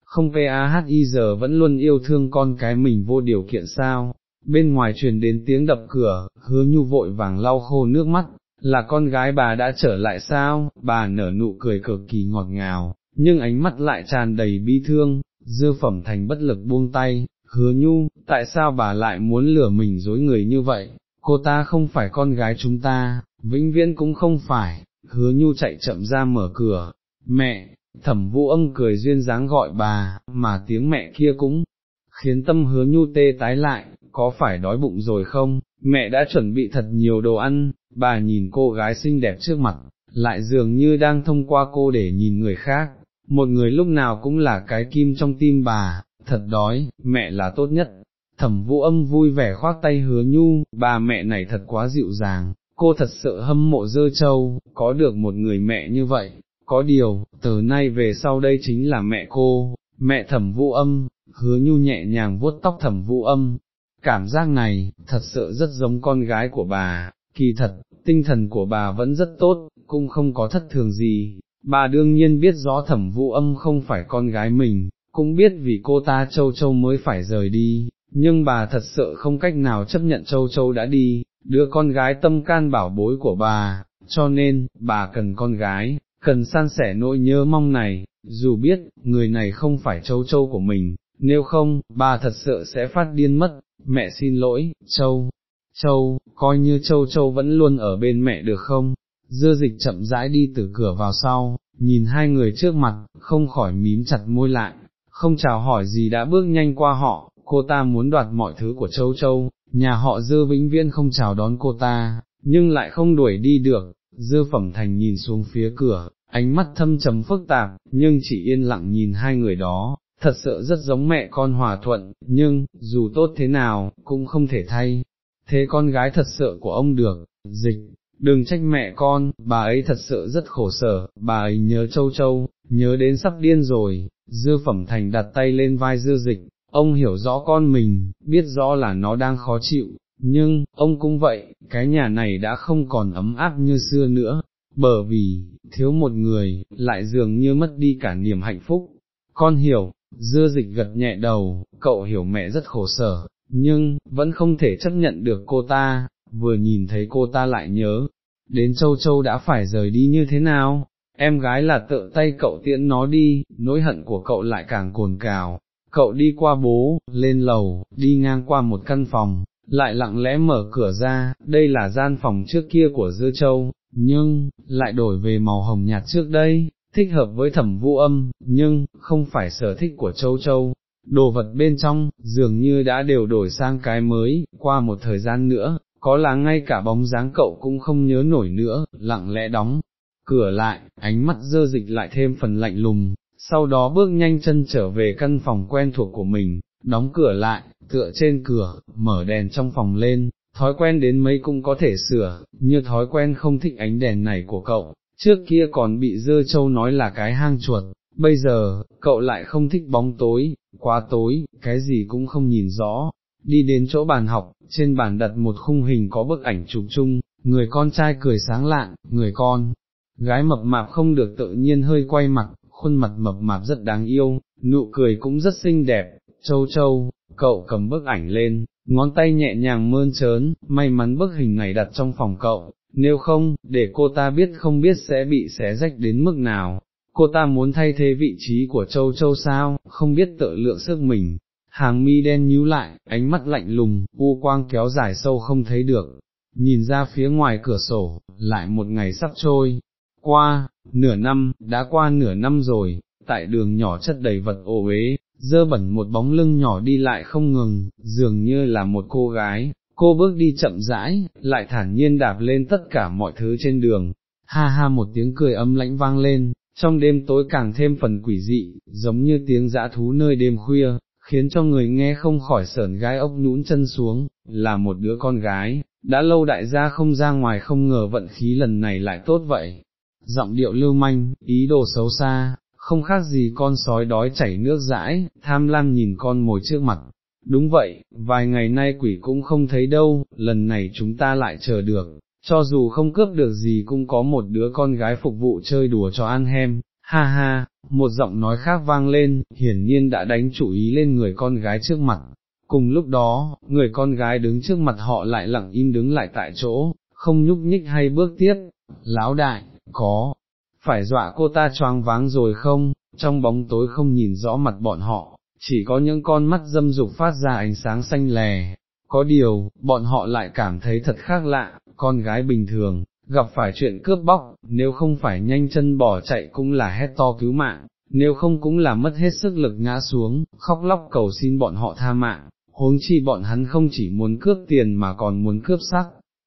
Không PAHI giờ vẫn luôn yêu thương con cái mình vô điều kiện sao, bên ngoài truyền đến tiếng đập cửa, hứa nhu vội vàng lau khô nước mắt, là con gái bà đã trở lại sao, bà nở nụ cười cực kỳ ngọt ngào, nhưng ánh mắt lại tràn đầy bi thương, dư phẩm thành bất lực buông tay, hứa nhu, tại sao bà lại muốn lửa mình dối người như vậy, cô ta không phải con gái chúng ta, vĩnh viễn cũng không phải, hứa nhu chạy chậm ra mở cửa, mẹ, thẩm vũ âm cười duyên dáng gọi bà, mà tiếng mẹ kia cũng khiến tâm hứa nhu tê tái lại, có phải đói bụng rồi không, mẹ đã chuẩn bị thật nhiều đồ ăn, bà nhìn cô gái xinh đẹp trước mặt, lại dường như đang thông qua cô để nhìn người khác, một người lúc nào cũng là cái kim trong tim bà, thật đói, mẹ là tốt nhất. Thẩm vũ âm vui vẻ khoác tay hứa nhu, bà mẹ này thật quá dịu dàng, cô thật sự hâm mộ dơ châu, có được một người mẹ như vậy, có điều, từ nay về sau đây chính là mẹ cô, mẹ thẩm vũ âm, hứa nhu nhẹ nhàng vuốt tóc thẩm vũ âm, cảm giác này, thật sự rất giống con gái của bà, kỳ thật, tinh thần của bà vẫn rất tốt, cũng không có thất thường gì, bà đương nhiên biết rõ thẩm vũ âm không phải con gái mình, cũng biết vì cô ta châu châu mới phải rời đi, nhưng bà thật sự không cách nào chấp nhận châu châu đã đi, đứa con gái tâm can bảo bối của bà, cho nên, bà cần con gái, cần san sẻ nỗi nhớ mong này, dù biết, người này không phải châu châu của mình, nếu không, bà thật sự sẽ phát điên mất, mẹ xin lỗi, châu, châu, coi như châu châu vẫn luôn ở bên mẹ được không, dưa dịch chậm rãi đi từ cửa vào sau, nhìn hai người trước mặt, không khỏi mím chặt môi lại, không chào hỏi gì đã bước nhanh qua họ, cô ta muốn đoạt mọi thứ của châu châu, nhà họ dư vĩnh viễn không chào đón cô ta, nhưng lại không đuổi đi được, dư phẩm thành nhìn xuống phía cửa, ánh mắt thâm trầm phức tạp, nhưng chỉ yên lặng nhìn hai người đó, thật sự rất giống mẹ con hòa thuận, nhưng, dù tốt thế nào, cũng không thể thay, thế con gái thật sự của ông được, dịch, đừng trách mẹ con, bà ấy thật sự rất khổ sở, bà ấy nhớ châu châu, nhớ đến sắp điên rồi, dư phẩm thành đặt tay lên vai dư dịch, ông hiểu rõ con mình, biết rõ là nó đang khó chịu, nhưng, ông cũng vậy, cái nhà này đã không còn ấm áp như xưa nữa, bởi vì, thiếu một người, lại dường như mất đi cả niềm hạnh phúc. Con hiểu, dưa dịch gật nhẹ đầu, cậu hiểu mẹ rất khổ sở, nhưng, vẫn không thể chấp nhận được cô ta, vừa nhìn thấy cô ta lại nhớ, đến châu châu đã phải rời đi như thế nào, em gái là tự tay cậu tiễn nó đi, nỗi hận của cậu lại càng cồn cào, cậu đi qua bố, lên lầu, đi ngang qua một căn phòng, lại lặng lẽ mở cửa ra, đây là gian phòng trước kia của dưa châu, nhưng, lại đổi về màu hồng nhạt trước đây, thích hợp với thẩm vũ âm, nhưng, không phải sở thích của châu châu. Đồ vật bên trong, dường như đã đều đổi sang cái mới, qua một thời gian nữa, có là ngay cả bóng dáng cậu cũng không nhớ nổi nữa, lặng lẽ đóng, cửa lại, ánh mắt dơ dịch lại thêm phần lạnh lùng, sau đó bước nhanh chân trở về căn phòng quen thuộc của mình, đóng cửa lại, tựa trên cửa, mở đèn trong phòng lên, thói quen đến mấy cũng có thể sửa, như thói quen không thích ánh đèn này của cậu, trước kia còn bị dơ châu nói là cái hang chuột, bây giờ, cậu lại không thích bóng tối, quá tối, cái gì cũng không nhìn rõ, đi đến chỗ bàn học, trên bàn đặt một khung hình có bức ảnh chụp chung, người con trai cười sáng lạng, người con, gái mập mạp không được tự nhiên hơi quay mặt, khuôn mặt mập mạp rất đáng yêu, nụ cười cũng rất xinh đẹp, châu châu, cậu cầm bức ảnh lên, ngón tay nhẹ nhàng mơn trớn, may mắn bức hình này đặt trong phòng cậu, nếu không, để cô ta biết không biết sẽ bị xé rách đến mức nào, cô ta muốn thay thế vị trí của châu châu sao, không biết tự lượng sức mình. Hàng mi đen nhíu lại, ánh mắt lạnh lùng, u quang kéo dài sâu không thấy được, nhìn ra phía ngoài cửa sổ, lại một ngày sắp trôi, qua, nửa năm, đã qua nửa năm rồi, tại đường nhỏ chất đầy vật ô uế, dơ bẩn một bóng lưng nhỏ đi lại không ngừng, dường như là một cô gái, cô bước đi chậm rãi, lại thản nhiên đạp lên tất cả mọi thứ trên đường, ha ha một tiếng cười âm lãnh vang lên, trong đêm tối càng thêm phần quỷ dị, giống như tiếng dã thú nơi đêm khuya, khiến cho người nghe không khỏi sởn gái ốc nhũn chân xuống, là một đứa con gái, đã lâu đại gia không ra ngoài không ngờ vận khí lần này lại tốt vậy. Giọng điệu lưu manh, ý đồ xấu xa, không khác gì con sói đói chảy nước dãi, tham lam nhìn con mồi trước mặt. Đúng vậy, vài ngày nay quỷ cũng không thấy đâu, lần này chúng ta lại chờ được, cho dù không cướp được gì cũng có một đứa con gái phục vụ chơi đùa cho ăn hem, ha ha, một giọng nói khác vang lên, hiển nhiên đã đánh chủ ý lên người con gái trước mặt. Cùng lúc đó, người con gái đứng trước mặt họ lại lặng im đứng lại tại chỗ, không nhúc nhích hay bước tiếp, lão đại, có, phải dọa cô ta choáng váng rồi không, trong bóng tối không nhìn rõ mặt bọn họ, chỉ có những con mắt dâm dục phát ra ánh sáng xanh lè. Có điều, bọn họ lại cảm thấy thật khác lạ, con gái bình thường, gặp phải chuyện cướp bóc, nếu không phải nhanh chân bỏ chạy cũng là hét to cứu mạng, nếu không cũng là mất hết sức lực ngã xuống, khóc lóc cầu xin bọn họ tha mạng, huống chi bọn hắn không chỉ muốn cướp tiền mà còn muốn cướp sắc.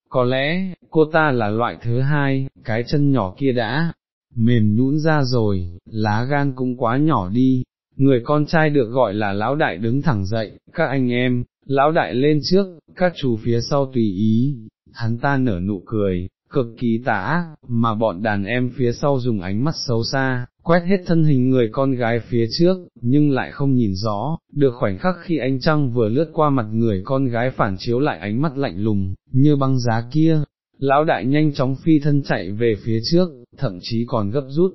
Có lẽ, cô ta là loại thứ hai, cái chân nhỏ kia đã, mềm nhũn ra rồi, lá gan cũng quá nhỏ đi, người con trai được gọi là lão đại đứng thẳng dậy, các anh em, lão đại lên trước, các chú phía sau tùy ý, hắn ta nở nụ cười, cực kỳ tả, mà bọn đàn em phía sau dùng ánh mắt xấu xa, quét hết thân hình người con gái phía trước, nhưng lại không nhìn rõ, được khoảnh khắc khi ánh trăng vừa lướt qua mặt người con gái phản chiếu lại ánh mắt lạnh lùng, như băng giá kia, lão đại nhanh chóng phi thân chạy về phía trước, thậm chí còn gấp rút,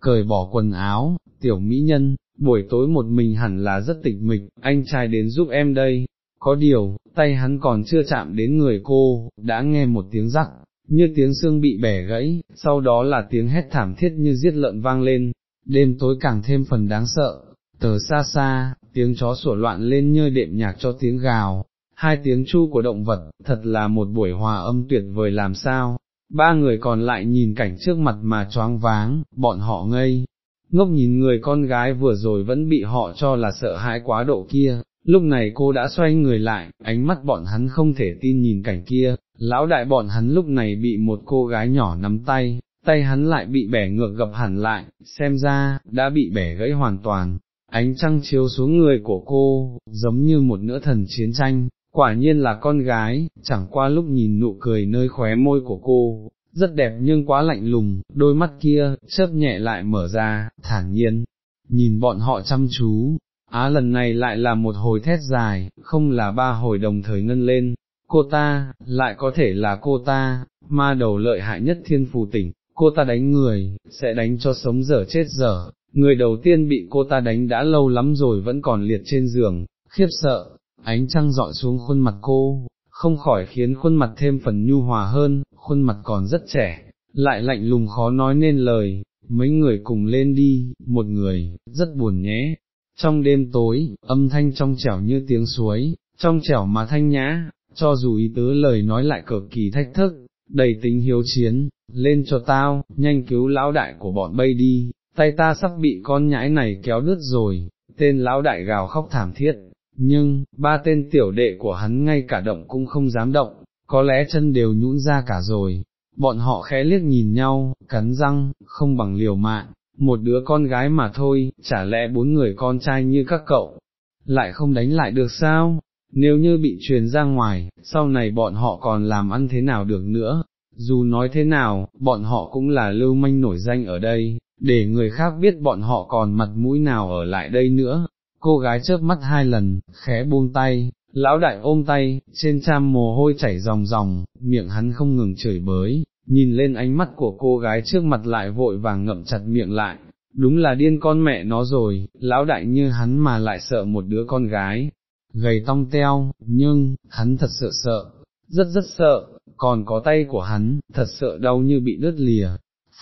cởi bỏ quần áo, tiểu mỹ nhân, buổi tối một mình hẳn là rất tịch mịch, anh trai đến giúp em đây, có điều, tay hắn còn chưa chạm đến người cô, đã nghe một tiếng rắc, như tiếng xương bị bẻ gãy, sau đó là tiếng hét thảm thiết như giết lợn vang lên, đêm tối càng thêm phần đáng sợ, tờ xa xa, tiếng chó sủa loạn lên như đệm nhạc cho tiếng gào, hai tiếng chu của động vật, thật là một buổi hòa âm tuyệt vời làm sao, ba người còn lại nhìn cảnh trước mặt mà choáng váng, bọn họ ngây, ngốc nhìn người con gái vừa rồi vẫn bị họ cho là sợ hãi quá độ kia, lúc này cô đã xoay người lại, ánh mắt bọn hắn không thể tin nhìn cảnh kia, lão đại bọn hắn lúc này bị một cô gái nhỏ nắm tay, tay hắn lại bị bẻ ngược gập hẳn lại, xem ra, đã bị bẻ gãy hoàn toàn. Ánh trăng chiếu xuống người của cô, giống như một nữ thần chiến tranh, quả nhiên là con gái, chẳng qua lúc nhìn nụ cười nơi khóe môi của cô, rất đẹp nhưng quá lạnh lùng, đôi mắt kia, chớp nhẹ lại mở ra, thản nhiên, nhìn bọn họ chăm chú, á lần này lại là một hồi thét dài, không là ba hồi đồng thời ngân lên, cô ta, lại có thể là cô ta, ma đầu lợi hại nhất thiên phù tỉnh, cô ta đánh người, sẽ đánh cho sống dở chết dở, người đầu tiên bị cô ta đánh đã lâu lắm rồi vẫn còn liệt trên giường, khiếp sợ, ánh trăng dọi xuống khuôn mặt cô, không khỏi khiến khuôn mặt thêm phần nhu hòa hơn, khuôn mặt còn rất trẻ, lại lạnh lùng khó nói nên lời, mấy người cùng lên đi, một người, rất buồn nhé. Trong đêm tối, âm thanh trong trẻo như tiếng suối, trong trẻo mà thanh nhã, cho dù ý tứ lời nói lại cực kỳ thách thức, đầy tính hiếu chiến, lên cho tao, nhanh cứu lão đại của bọn bay đi, tay ta sắp bị con nhãi này kéo đứt rồi, tên lão đại gào khóc thảm thiết, nhưng, ba tên tiểu đệ của hắn ngay cả động cũng không dám động, có lẽ chân đều nhũn ra cả rồi, bọn họ khẽ liếc nhìn nhau, cắn răng, không bằng liều mạng, một đứa con gái mà thôi, chả lẽ bốn người con trai như các cậu, lại không đánh lại được sao, nếu như bị truyền ra ngoài, sau này bọn họ còn làm ăn thế nào được nữa, dù nói thế nào, bọn họ cũng là lưu manh nổi danh ở đây, để người khác biết bọn họ còn mặt mũi nào ở lại đây nữa. Cô gái chớp mắt hai lần, khẽ buông tay, lão đại ôm tay, trên trăm mồ hôi chảy ròng ròng, miệng hắn không ngừng chửi bới, nhìn lên ánh mắt của cô gái trước mặt lại vội vàng ngậm chặt miệng lại, đúng là điên con mẹ nó rồi, lão đại như hắn mà lại sợ một đứa con gái, gầy tong teo, nhưng, hắn thật sự sợ, rất rất sợ, còn có tay của hắn, thật sợ đau như bị đứt lìa,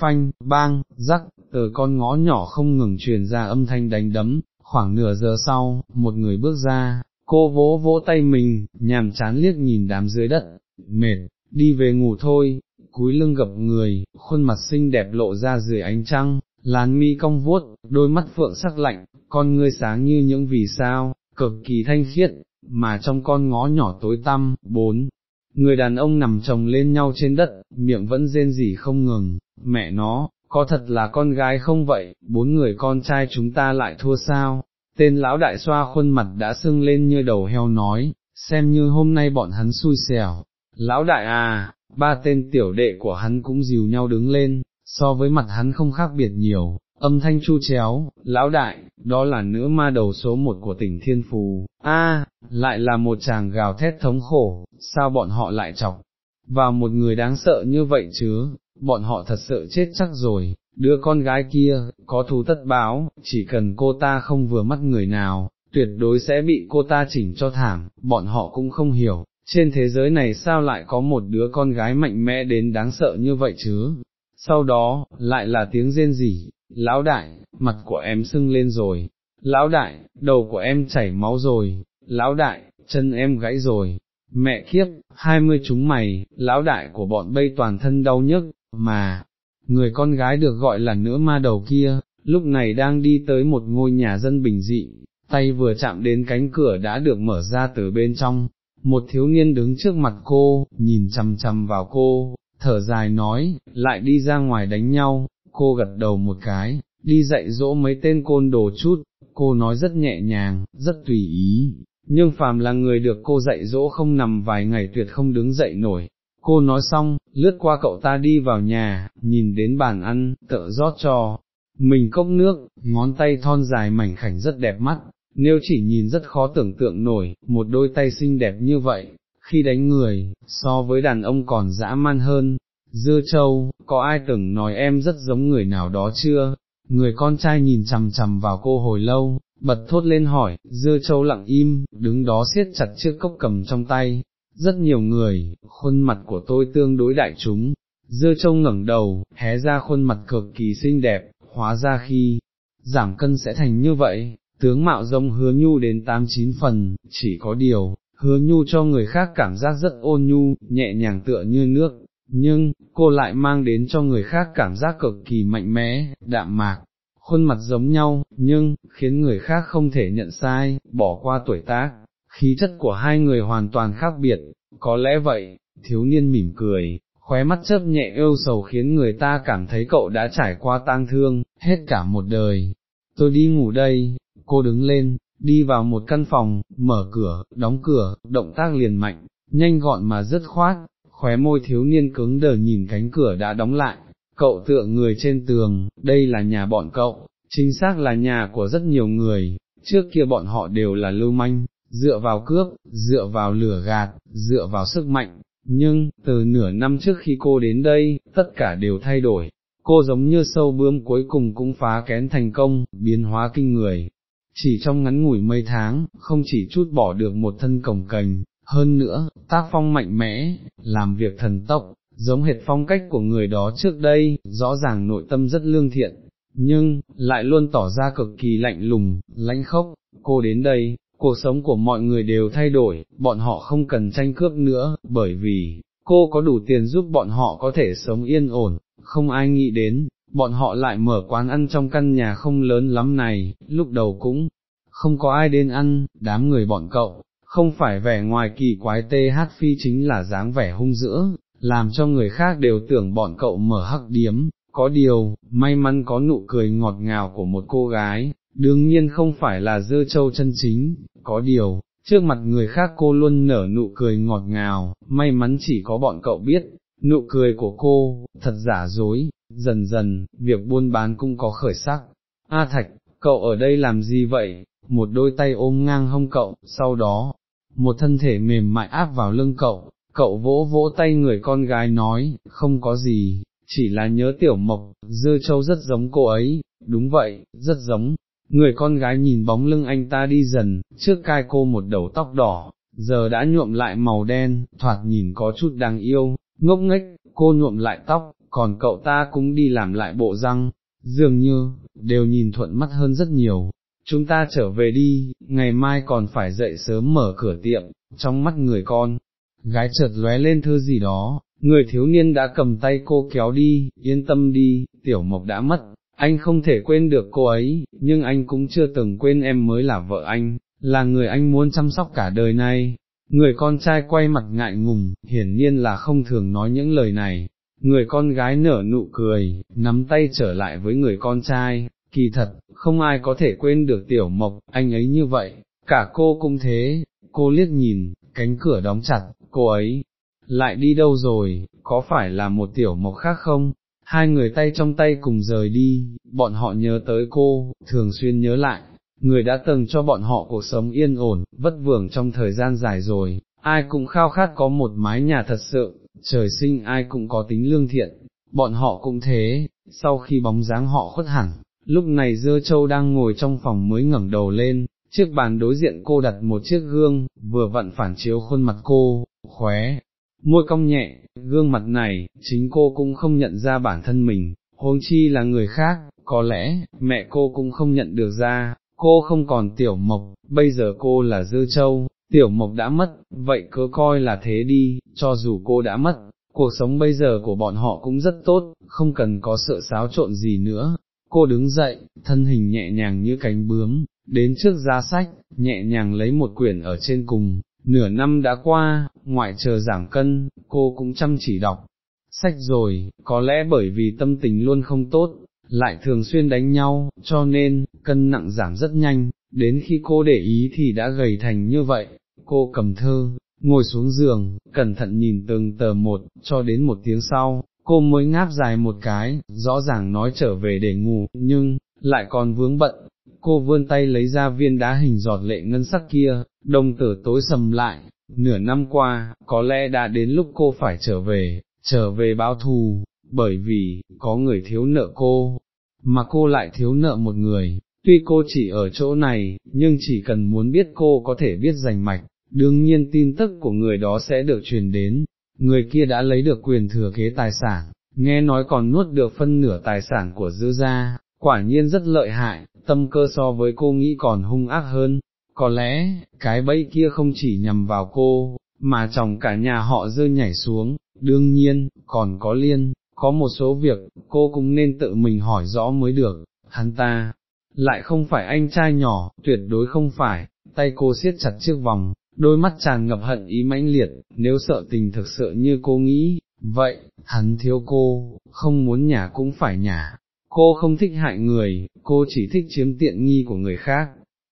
phanh, bang, rắc, từ con ngõ nhỏ không ngừng truyền ra âm thanh đánh đấm, khoảng nửa giờ sau, một người bước ra, cô vỗ vỗ tay mình, nhàm chán liếc nhìn đám dưới đất, mệt, đi về ngủ thôi, cúi lưng gập người, khuôn mặt xinh đẹp lộ ra dưới ánh trăng, lán mi cong vuốt, đôi mắt phượng sắc lạnh, con ngươi sáng như những vì sao, cực kỳ thanh khiết, mà trong con ngó nhỏ tối tăm, bốn, người đàn ông nằm chồng lên nhau trên đất, miệng vẫn rên rỉ không ngừng, mẹ nó, có thật là con gái không vậy, bốn người con trai chúng ta lại thua sao, tên lão đại xoa khuôn mặt đã sưng lên như đầu heo nói, xem như hôm nay bọn hắn xui xẻo, lão đại à, ba tên tiểu đệ của hắn cũng dìu nhau đứng lên, so với mặt hắn không khác biệt nhiều, âm thanh chu chéo, lão đại, đó là nữ ma đầu số một của tỉnh Thiên Phù, a, lại là một chàng gào thét thống khổ, sao bọn họ lại chọc, vào một người đáng sợ như vậy chứ, bọn họ thật sự chết chắc rồi, đứa con gái kia, có thú tất báo, chỉ cần cô ta không vừa mắt người nào, tuyệt đối sẽ bị cô ta chỉnh cho thảm, bọn họ cũng không hiểu, trên thế giới này sao lại có một đứa con gái mạnh mẽ đến đáng sợ như vậy chứ, sau đó, lại là tiếng rên rỉ, lão đại, mặt của em sưng lên rồi, lão đại, đầu của em chảy máu rồi, lão đại, chân em gãy rồi, mẹ kiếp, hai mươi chúng mày, lão đại của bọn bây toàn thân đau nhức, mà, người con gái được gọi là nữ ma đầu kia, lúc này đang đi tới một ngôi nhà dân bình dị, tay vừa chạm đến cánh cửa đã được mở ra từ bên trong, một thiếu niên đứng trước mặt cô, nhìn chằm chằm vào cô, thở dài nói, lại đi ra ngoài đánh nhau, cô gật đầu một cái, đi dạy dỗ mấy tên côn đồ chút, cô nói rất nhẹ nhàng, rất tùy ý, nhưng phàm là người được cô dạy dỗ không nằm vài ngày tuyệt không đứng dậy nổi. Cô nói xong, lướt qua cậu ta đi vào nhà, nhìn đến bàn ăn, tợ rót cho, mình cốc nước, ngón tay thon dài mảnh khảnh rất đẹp mắt, nếu chỉ nhìn rất khó tưởng tượng nổi, một đôi tay xinh đẹp như vậy, khi đánh người, so với đàn ông còn dã man hơn. Dưa châu, có ai từng nói em rất giống người nào đó chưa? Người con trai nhìn chằm chằm vào cô hồi lâu, bật thốt lên hỏi, dưa châu lặng im, đứng đó siết chặt chiếc cốc cầm trong tay. Rất nhiều người, khuôn mặt của tôi tương đối đại chúng. Dưa châu ngẩng đầu, hé ra khuôn mặt cực kỳ xinh đẹp, hóa ra khi giảm cân sẽ thành như vậy, tướng mạo giống hứa nhu đến tám chín phần, chỉ có điều, hứa nhu cho người khác cảm giác rất ôn nhu, nhẹ nhàng tựa như nước, nhưng, cô lại mang đến cho người khác cảm giác cực kỳ mạnh mẽ, đạm mạc, khuôn mặt giống nhau, nhưng, khiến người khác không thể nhận sai, bỏ qua tuổi tác, khí chất của hai người hoàn toàn khác biệt, có lẽ vậy, thiếu niên mỉm cười, khóe mắt chớp nhẹ yêu sầu khiến người ta cảm thấy cậu đã trải qua tang thương, hết cả một đời. Tôi đi ngủ đây, cô đứng lên, đi vào một căn phòng, mở cửa, đóng cửa, động tác liền mạnh, nhanh gọn mà dứt khoát, khóe môi thiếu niên cứng đờ nhìn cánh cửa đã đóng lại, cậu tựa người trên tường, đây là nhà bọn cậu, chính xác là nhà của rất nhiều người, trước kia bọn họ đều là lưu manh, dựa vào cướp, dựa vào lửa gạt, dựa vào sức mạnh, nhưng, từ nửa năm trước khi cô đến đây, tất cả đều thay đổi, cô giống như sâu bướm cuối cùng cũng phá kén thành công, biến hóa kinh người, chỉ trong ngắn ngủi mấy tháng, không chỉ chút bỏ được một thân cổng cành, hơn nữa, tác phong mạnh mẽ, làm việc thần tốc, giống hệt phong cách của người đó trước đây, rõ ràng nội tâm rất lương thiện, nhưng, lại luôn tỏ ra cực kỳ lạnh lùng, lãnh khốc, cô đến đây, cuộc sống của mọi người đều thay đổi, bọn họ không cần tranh cướp nữa, bởi vì, cô có đủ tiền giúp bọn họ có thể sống yên ổn, không ai nghĩ đến, bọn họ lại mở quán ăn trong căn nhà không lớn lắm này, lúc đầu cũng không có ai đến ăn, đám người bọn cậu, không phải vẻ ngoài kỳ quái tê hát phi chính là dáng vẻ hung dữ, làm cho người khác đều tưởng bọn cậu mở hắc điếm, có điều, may mắn có nụ cười ngọt ngào của một cô gái, đương nhiên không phải là dơ châu chân chính, có điều, trước mặt người khác cô luôn nở nụ cười ngọt ngào, may mắn chỉ có bọn cậu biết, nụ cười của cô, thật giả dối, dần dần, việc buôn bán cũng có khởi sắc. A Thạch, cậu ở đây làm gì vậy? Một đôi tay ôm ngang hông cậu, sau đó, một thân thể mềm mại áp vào lưng cậu, cậu vỗ vỗ tay người con gái nói, không có gì, chỉ là nhớ tiểu mộc, dưa châu rất giống cô ấy, đúng vậy, rất giống. Người con gái nhìn bóng lưng anh ta đi dần, trước cai cô một đầu tóc đỏ, giờ đã nhuộm lại màu đen, thoạt nhìn có chút đáng yêu, ngốc nghếch, cô nhuộm lại tóc, còn cậu ta cũng đi làm lại bộ răng, dường như, đều nhìn thuận mắt hơn rất nhiều. Chúng ta trở về đi, ngày mai còn phải dậy sớm mở cửa tiệm, trong mắt người con, gái chợt lóe lên thư gì đó, người thiếu niên đã cầm tay cô kéo đi, yên tâm đi, tiểu mộc đã mất, anh không thể quên được cô ấy, nhưng anh cũng chưa từng quên em mới là vợ anh, là người anh muốn chăm sóc cả đời này. Người con trai quay mặt ngại ngùng, hiển nhiên là không thường nói những lời này, người con gái nở nụ cười, nắm tay trở lại với người con trai, kỳ thật, không ai có thể quên được tiểu mộc, anh ấy như vậy, cả cô cũng thế, cô liếc nhìn, cánh cửa đóng chặt, cô ấy, lại đi đâu rồi, có phải là một tiểu mộc khác không? Hai người tay trong tay cùng rời đi, bọn họ nhớ tới cô, thường xuyên nhớ lại, người đã từng cho bọn họ cuộc sống yên ổn, vất vưởng trong thời gian dài rồi, ai cũng khao khát có một mái nhà thật sự, trời sinh ai cũng có tính lương thiện, bọn họ cũng thế, sau khi bóng dáng họ khuất hẳn, lúc này dưa châu đang ngồi trong phòng mới ngẩng đầu lên, chiếc bàn đối diện cô đặt một chiếc gương, vừa vặn phản chiếu khuôn mặt cô, khóe, môi cong nhẹ, gương mặt này, chính cô cũng không nhận ra bản thân mình, huống chi là người khác, có lẽ, mẹ cô cũng không nhận được ra, cô không còn tiểu mộc, bây giờ cô là dư châu, tiểu mộc đã mất, vậy cứ coi là thế đi, cho dù cô đã mất, cuộc sống bây giờ của bọn họ cũng rất tốt, không cần có sợ xáo trộn gì nữa. Cô đứng dậy, thân hình nhẹ nhàng như cánh bướm, đến trước giá sách, nhẹ nhàng lấy một quyển ở trên cùng, nửa năm đã qua, ngoại chờ giảm cân, cô cũng chăm chỉ đọc. Sách rồi, có lẽ bởi vì tâm tình luôn không tốt, lại thường xuyên đánh nhau, cho nên, cân nặng giảm rất nhanh, đến khi cô để ý thì đã gầy thành như vậy, cô cầm thơ, ngồi xuống giường, cẩn thận nhìn từng tờ một, cho đến một tiếng sau, cô mới ngáp dài một cái, rõ ràng nói trở về để ngủ, nhưng, lại còn vướng bận, cô vươn tay lấy ra viên đá hình giọt lệ ngân sắc kia, đồng tử tối sầm lại, nửa năm qua, có lẽ đã đến lúc cô phải trở về, trở về báo thù, bởi vì, có người thiếu nợ cô, mà cô lại thiếu nợ một người, tuy cô chỉ ở chỗ này, nhưng chỉ cần muốn biết cô có thể biết rành mạch, đương nhiên tin tức của người đó sẽ được truyền đến, người kia đã lấy được quyền thừa kế tài sản, nghe nói còn nuốt được phân nửa tài sản của dư gia, quả nhiên rất lợi hại, tâm cơ so với cô nghĩ còn hung ác hơn, có lẽ, cái bẫy kia không chỉ nhằm vào cô, mà chồng cả nhà họ dư nhảy xuống, đương nhiên, còn có liên, có một số việc, cô cũng nên tự mình hỏi rõ mới được, hắn ta, lại không phải anh trai nhỏ, tuyệt đối không phải, tay cô siết chặt chiếc vòng, đôi mắt tràn ngập hận ý mãnh liệt, nếu sợ tình thực sự như cô nghĩ, vậy, hắn thiếu cô, không muốn nhả cũng phải nhả, cô không thích hại người, cô chỉ thích chiếm tiện nghi của người khác,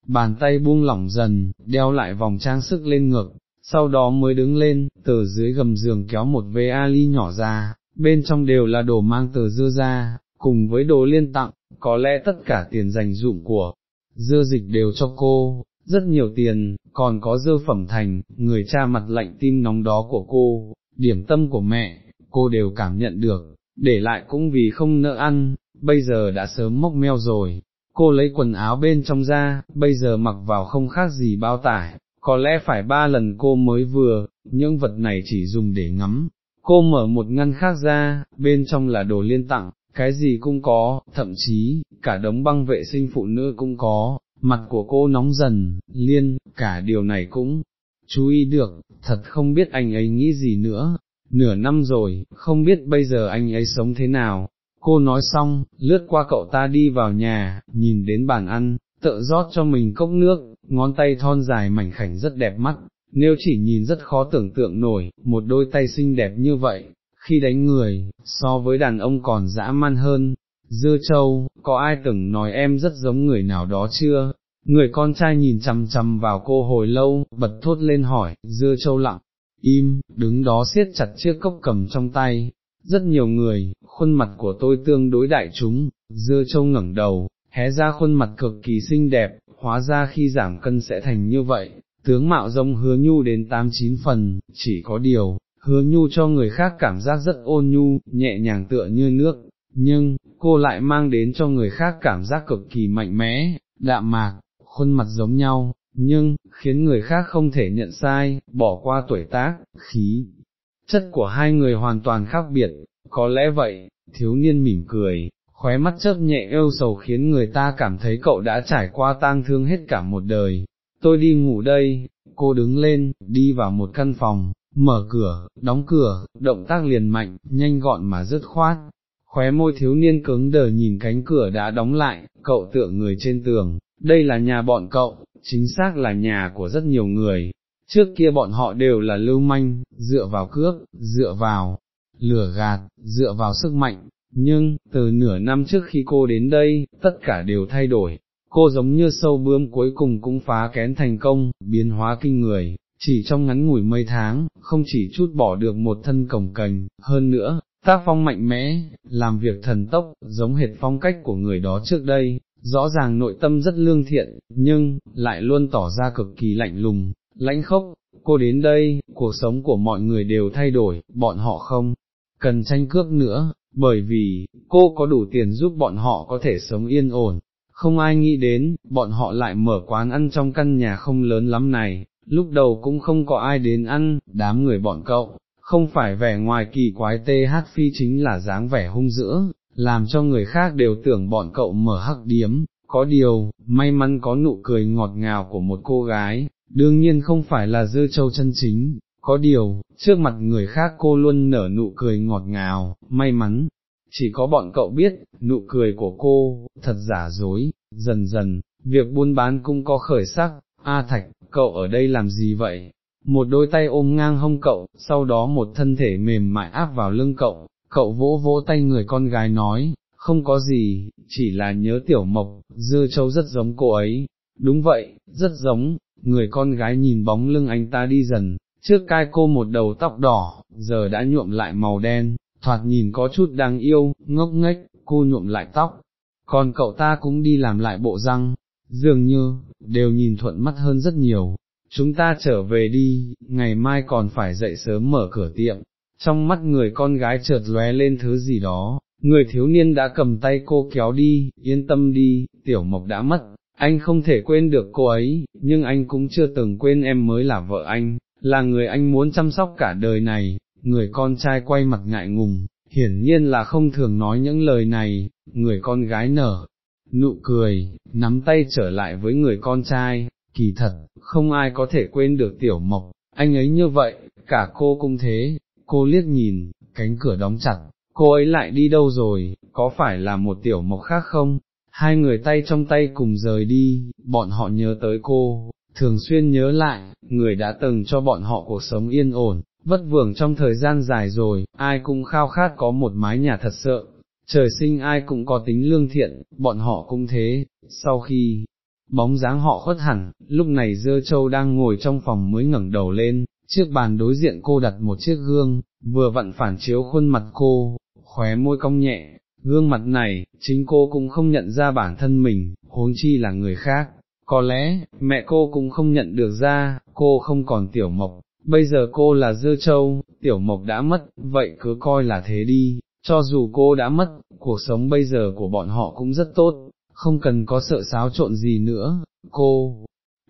bàn tay buông lỏng dần, đeo lại vòng trang sức lên ngực, sau đó mới đứng lên, từ dưới gầm giường kéo một vê ali nhỏ ra, bên trong đều là đồ mang từ dưa ra, cùng với đồ liên tặng, có lẽ tất cả tiền dành dụng của dưa dịch đều cho cô, rất nhiều tiền, còn có dơ phẩm thành, người cha mặt lạnh tim nóng đó của cô, điểm tâm của mẹ, cô đều cảm nhận được, để lại cũng vì không nỡ ăn, bây giờ đã sớm mốc meo rồi, cô lấy quần áo bên trong ra, bây giờ mặc vào không khác gì bao tải, có lẽ phải ba lần cô mới vừa, những vật này chỉ dùng để ngắm. Cô mở một ngăn khác ra, bên trong là đồ liên tặng, cái gì cũng có, thậm chí, cả đống băng vệ sinh phụ nữ cũng có, mặt của cô nóng dần, liên, cả điều này cũng chú ý được, thật không biết anh ấy nghĩ gì nữa, nửa năm rồi, không biết bây giờ anh ấy sống thế nào. Cô nói xong, lướt qua cậu ta đi vào nhà, nhìn đến bàn ăn, tự rót cho mình cốc nước, ngón tay thon dài mảnh khảnh rất đẹp mắt, nếu chỉ nhìn rất khó tưởng tượng nổi, một đôi tay xinh đẹp như vậy, khi đánh người, so với đàn ông còn dã man hơn. Dưa châu, có ai từng nói em rất giống người nào đó chưa? Người con trai nhìn chằm chằm vào cô hồi lâu, bật thốt lên hỏi, dưa châu lặng, im, đứng đó siết chặt chiếc cốc cầm trong tay. Rất nhiều người, khuôn mặt của tôi tương đối đại chúng, dưa châu ngẩng đầu, hé ra khuôn mặt cực kỳ xinh đẹp, hóa ra khi giảm cân sẽ thành như vậy, tướng mạo rông hứa nhu đến 89 phần, chỉ có điều, hứa nhu cho người khác cảm giác rất ôn nhu, nhẹ nhàng tựa như nước, nhưng, cô lại mang đến cho người khác cảm giác cực kỳ mạnh mẽ, đạm mạc, khuôn mặt giống nhau, nhưng, khiến người khác không thể nhận sai, bỏ qua tuổi tác, khí. Chất của hai người hoàn toàn khác biệt, có lẽ vậy, thiếu niên mỉm cười, khóe mắt chớp nhẹ êu sầu khiến người ta cảm thấy cậu đã trải qua tang thương hết cả một đời. Tôi đi ngủ đây, cô đứng lên, đi vào một căn phòng, mở cửa, đóng cửa, động tác liền mạnh, nhanh gọn mà dứt khoát. Khóe môi thiếu niên cứng đờ nhìn cánh cửa đã đóng lại, cậu tựa người trên tường, đây là nhà bọn cậu, chính xác là nhà của rất nhiều người, trước kia bọn họ đều là lưu manh, dựa vào cướp, dựa vào lửa gạt, dựa vào sức mạnh, nhưng, từ nửa năm trước khi cô đến đây, tất cả đều thay đổi, cô giống như sâu bướm cuối cùng cũng phá kén thành công, biến hóa kinh người, chỉ trong ngắn ngủi mấy tháng, không chỉ chút bỏ được một thân cổng cành, hơn nữa, tác phong mạnh mẽ, làm việc thần tốc, giống hệt phong cách của người đó trước đây, rõ ràng nội tâm rất lương thiện, nhưng, lại luôn tỏ ra cực kỳ lạnh lùng, lãnh khốc, cô đến đây, cuộc sống của mọi người đều thay đổi, bọn họ không cần tranh cướp nữa, bởi vì, cô có đủ tiền giúp bọn họ có thể sống yên ổn, không ai nghĩ đến, bọn họ lại mở quán ăn trong căn nhà không lớn lắm này, lúc đầu cũng không có ai đến ăn, đám người bọn cậu, không phải vẻ ngoài kỳ quái tê hát phi chính là dáng vẻ hung dữ, làm cho người khác đều tưởng bọn cậu mở hắc điếm, có điều, may mắn có nụ cười ngọt ngào của một cô gái, đương nhiên không phải là dư châu chân chính, có điều, trước mặt người khác cô luôn nở nụ cười ngọt ngào, may mắn, chỉ có bọn cậu biết, nụ cười của cô, thật giả dối, dần dần, việc buôn bán cũng có khởi sắc, A Thạch, cậu ở đây làm gì vậy? Một đôi tay ôm ngang hông cậu, sau đó một thân thể mềm mại áp vào lưng cậu, cậu vỗ vỗ tay người con gái nói, không có gì, chỉ là nhớ tiểu mộc, dưa châu rất giống cô ấy, đúng vậy, rất giống, người con gái nhìn bóng lưng anh ta đi dần, trước cai cô một đầu tóc đỏ, giờ đã nhuộm lại màu đen, thoạt nhìn có chút đáng yêu, ngốc nghếch, cô nhuộm lại tóc, còn cậu ta cũng đi làm lại bộ răng, dường như, đều nhìn thuận mắt hơn rất nhiều. Chúng ta trở về đi, ngày mai còn phải dậy sớm mở cửa tiệm, trong mắt người con gái chợt lóe lên thứ gì đó, người thiếu niên đã cầm tay cô kéo đi, yên tâm đi, tiểu mộc đã mất, anh không thể quên được cô ấy, nhưng anh cũng chưa từng quên em mới là vợ anh, là người anh muốn chăm sóc cả đời này, người con trai quay mặt ngại ngùng, hiển nhiên là không thường nói những lời này, người con gái nở, nụ cười, nắm tay trở lại với người con trai, kỳ thật, không ai có thể quên được tiểu mộc, anh ấy như vậy, cả cô cũng thế, cô liếc nhìn, cánh cửa đóng chặt, cô ấy lại đi đâu rồi, có phải là một tiểu mộc khác không? Hai người tay trong tay cùng rời đi, bọn họ nhớ tới cô, thường xuyên nhớ lại, người đã từng cho bọn họ cuộc sống yên ổn, vất vưởng trong thời gian dài rồi, ai cũng khao khát có một mái nhà thật sợ, trời sinh ai cũng có tính lương thiện, bọn họ cũng thế, sau khi bóng dáng họ khuất hẳn, lúc này dơ châu đang ngồi trong phòng mới ngẩng đầu lên, chiếc bàn đối diện cô đặt một chiếc gương, vừa vặn phản chiếu khuôn mặt cô, khóe môi cong nhẹ, gương mặt này, chính cô cũng không nhận ra bản thân mình, huống chi là người khác, có lẽ, mẹ cô cũng không nhận được ra, cô không còn tiểu mộc, bây giờ cô là dơ châu, tiểu mộc đã mất, vậy cứ coi là thế đi, cho dù cô đã mất, cuộc sống bây giờ của bọn họ cũng rất tốt, không cần có sợ xáo trộn gì nữa, cô,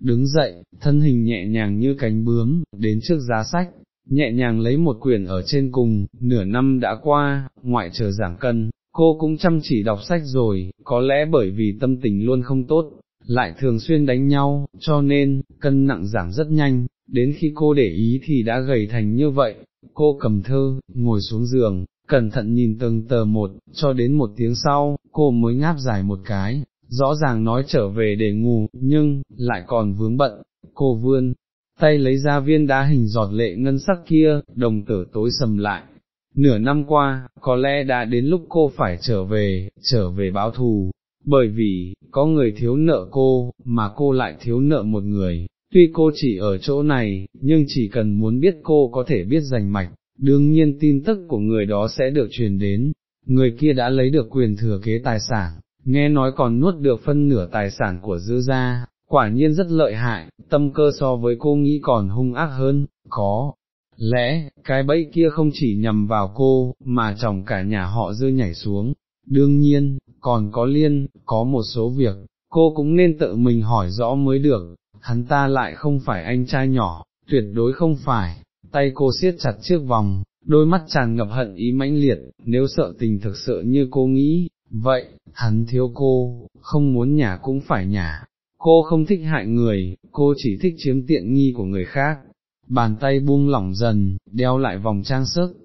đứng dậy, thân hình nhẹ nhàng như cánh bướm, đến trước giá sách, nhẹ nhàng lấy một quyển ở trên cùng, nửa năm đã qua, ngoại trừ giảng cân, cô cũng chăm chỉ đọc sách rồi, có lẽ bởi vì tâm tình luôn không tốt, lại thường xuyên đánh nhau, cho nên, cân nặng giảm rất nhanh, đến khi cô để ý thì đã gầy thành như vậy, cô cầm thơ, ngồi xuống giường, cẩn thận nhìn từng tờ một, cho đến một tiếng sau, cô mới ngáp dài một cái, rõ ràng nói trở về để ngủ, nhưng, lại còn vướng bận, cô vươn, tay lấy ra viên đá hình giọt lệ ngân sắc kia, đồng tử tối sầm lại. Nửa năm qua, có lẽ đã đến lúc cô phải trở về, trở về báo thù, bởi vì, có người thiếu nợ cô, mà cô lại thiếu nợ một người, tuy cô chỉ ở chỗ này, nhưng chỉ cần muốn biết cô có thể biết rành mạch, đương nhiên tin tức của người đó sẽ được truyền đến, người kia đã lấy được quyền thừa kế tài sản, nghe nói còn nuốt được phân nửa tài sản của dư gia, quả nhiên rất lợi hại, tâm cơ so với cô nghĩ còn hung ác hơn, có. Lẽ, cái bẫy kia không chỉ nhằm vào cô, mà chồng cả nhà họ dư nhảy xuống, đương nhiên, còn có liên, có một số việc, cô cũng nên tự mình hỏi rõ mới được, hắn ta lại không phải anh trai nhỏ, tuyệt đối không phải, tay cô siết chặt chiếc vòng, đôi mắt tràn ngập hận ý mãnh liệt, nếu sợ tình thực sự như cô nghĩ, vậy, hắn thiếu cô, không muốn nhả cũng phải nhả, cô không thích hại người, cô chỉ thích chiếm tiện nghi của người khác, bàn tay buông lỏng dần, đeo lại vòng trang sức,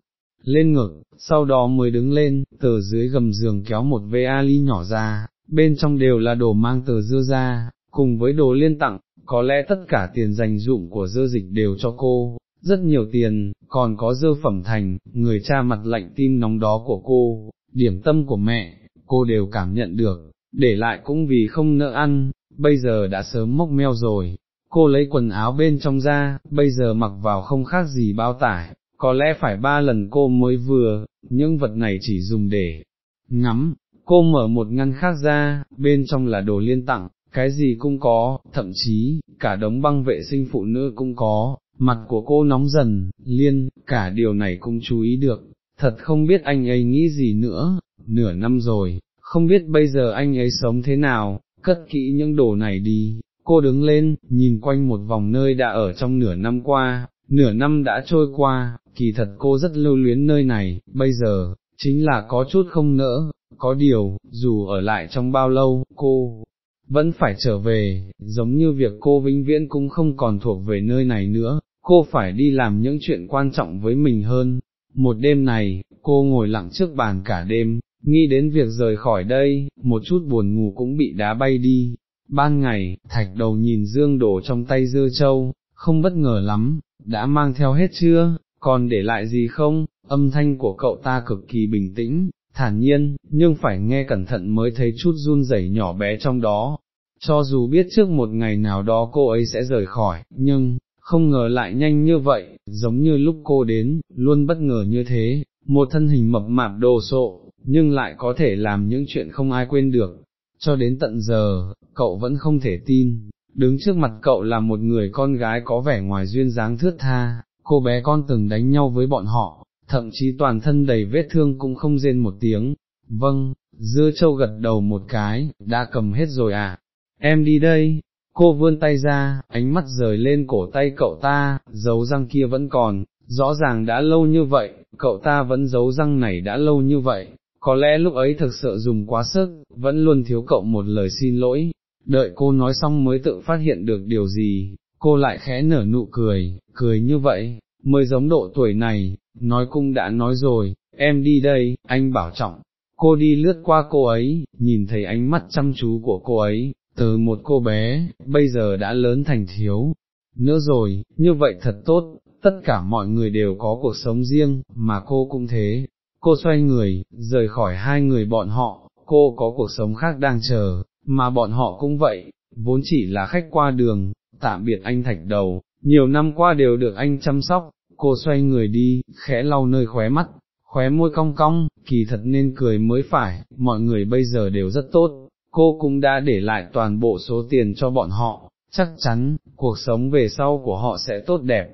lên ngực, sau đó mới đứng lên, từ dưới gầm giường kéo một va ly nhỏ ra, bên trong đều là đồ mang từ dưa ra, cùng với đồ liên tặng, có lẽ tất cả tiền dành dụng của dưa dịch đều cho cô, rất nhiều tiền, còn có dơ phẩm thành, người cha mặt lạnh tim nóng đó của cô, điểm tâm của mẹ, cô đều cảm nhận được, để lại cũng vì không nỡ ăn, bây giờ đã sớm mốc meo rồi. Cô lấy quần áo bên trong ra, bây giờ mặc vào không khác gì bao tải, có lẽ phải ba lần cô mới vừa, những vật này chỉ dùng để ngắm, cô mở một ngăn khác ra, bên trong là đồ liên tặng, cái gì cũng có, thậm chí, cả đống băng vệ sinh phụ nữ cũng có, mặt của cô nóng dần, liên, cả điều này cũng chú ý được, thật không biết anh ấy nghĩ gì nữa, nửa năm rồi, không biết bây giờ anh ấy sống thế nào, cất kỹ những đồ này đi, cô đứng lên, nhìn quanh một vòng nơi đã ở trong nửa năm qua, nửa năm đã trôi qua, kỳ thật cô rất lưu luyến nơi này, bây giờ, chính là có chút không nỡ, có điều, dù ở lại trong bao lâu, cô vẫn phải trở về, giống như việc cô vĩnh viễn cũng không còn thuộc về nơi này nữa, cô phải đi làm những chuyện quan trọng với mình hơn. Một đêm này, cô ngồi lặng trước bàn cả đêm, nghĩ đến việc rời khỏi đây, một chút buồn ngủ cũng bị đá bay đi. Ban ngày, thạch đầu nhìn dương đổ trong tay dưa châu, không bất ngờ lắm, đã mang theo hết chưa, còn để lại gì không, âm thanh của cậu ta cực kỳ bình tĩnh, thản nhiên, nhưng phải nghe cẩn thận mới thấy chút run rẩy nhỏ bé trong đó. Cho dù biết trước một ngày nào đó cô ấy sẽ rời khỏi, nhưng, không ngờ lại nhanh như vậy, giống như lúc cô đến, luôn bất ngờ như thế, một thân hình mập mạp đồ sộ, nhưng lại có thể làm những chuyện không ai quên được. Cho đến tận giờ, cậu vẫn không thể tin, đứng trước mặt cậu là một người con gái có vẻ ngoài duyên dáng thướt tha, cô bé con từng đánh nhau với bọn họ, thậm chí toàn thân đầy vết thương cũng không rên một tiếng, vâng, dưa châu gật đầu một cái, đã cầm hết rồi à, em đi đây, cô vươn tay ra, ánh mắt rời lên cổ tay cậu ta, dấu răng kia vẫn còn, rõ ràng đã lâu như vậy, cậu ta vẫn giấu răng này đã lâu như vậy, có lẽ lúc ấy thực sự dùng quá sức, vẫn luôn thiếu cậu một lời xin lỗi, đợi cô nói xong mới tự phát hiện được điều gì, cô lại khẽ nở nụ cười, cười như vậy, mới giống độ tuổi này, nói cũng đã nói rồi, em đi đây, anh bảo trọng, cô đi lướt qua cô ấy, nhìn thấy ánh mắt chăm chú của cô ấy, từ một cô bé, bây giờ đã lớn thành thiếu, nữa rồi, như vậy thật tốt, tất cả mọi người đều có cuộc sống riêng, mà cô cũng thế, cô xoay người, rời khỏi hai người bọn họ, cô có cuộc sống khác đang chờ, mà bọn họ cũng vậy, vốn chỉ là khách qua đường, tạm biệt anh thạch đầu, nhiều năm qua đều được anh chăm sóc, cô xoay người đi, khẽ lau nơi khóe mắt, khóe môi cong cong, kỳ thật nên cười mới phải, mọi người bây giờ đều rất tốt, cô cũng đã để lại toàn bộ số tiền cho bọn họ, chắc chắn, cuộc sống về sau của họ sẽ tốt đẹp.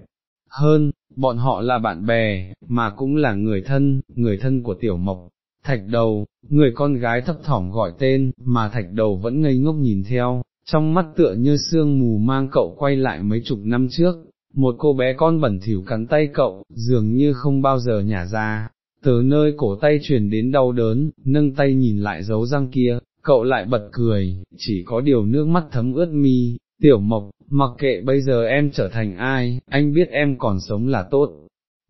Hơn, bọn họ là bạn bè, mà cũng là người thân, người thân của Tiểu Mộc. thạch đầu, người con gái thấp thỏm gọi tên, mà thạch đầu vẫn ngây ngốc nhìn theo, trong mắt tựa như sương mù mang cậu quay lại mấy chục năm trước, một cô bé con bẩn thỉu cắn tay cậu, dường như không bao giờ nhả ra, từ nơi cổ tay truyền đến đau đớn, nâng tay nhìn lại dấu răng kia, cậu lại bật cười, chỉ có điều nước mắt thấm ướt mi, tiểu mộc, mặc kệ bây giờ em trở thành ai, anh biết em còn sống là tốt.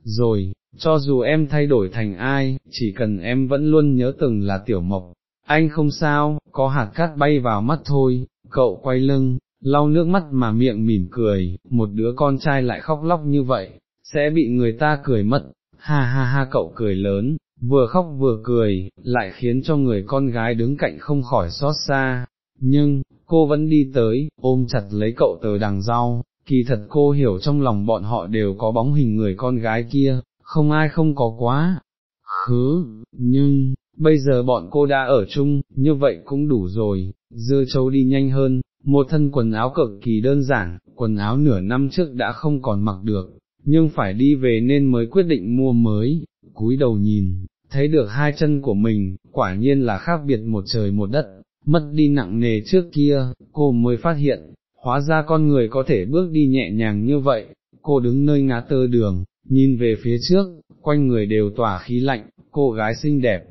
Rồi, cho dù em thay đổi thành ai, chỉ cần em vẫn luôn nhớ từng là tiểu mộc, anh không sao, có hạt cát bay vào mắt thôi, cậu quay lưng, lau nước mắt mà miệng mỉm cười, một đứa con trai lại khóc lóc như vậy, sẽ bị người ta cười mất, ha ha ha cậu cười lớn, vừa khóc vừa cười, lại khiến cho người con gái đứng cạnh không khỏi xót xa, nhưng, cô vẫn đi tới, ôm chặt lấy cậu tờ đằng rau, kỳ thật cô hiểu trong lòng bọn họ đều có bóng hình người con gái kia, không ai không có quá, khứ, nhưng, bây giờ bọn cô đã ở chung, như vậy cũng đủ rồi, dưa châu đi nhanh hơn, một thân quần áo cực kỳ đơn giản, quần áo nửa năm trước đã không còn mặc được, nhưng phải đi về nên mới quyết định mua mới, cúi đầu nhìn, thấy được hai chân của mình, quả nhiên là khác biệt một trời một đất, mất đi nặng nề trước kia, cô mới phát hiện, hóa ra con người có thể bước đi nhẹ nhàng như vậy, cô đứng nơi ngã tơ đường, nhìn về phía trước, quanh người đều tỏa khí lạnh, cô gái xinh đẹp,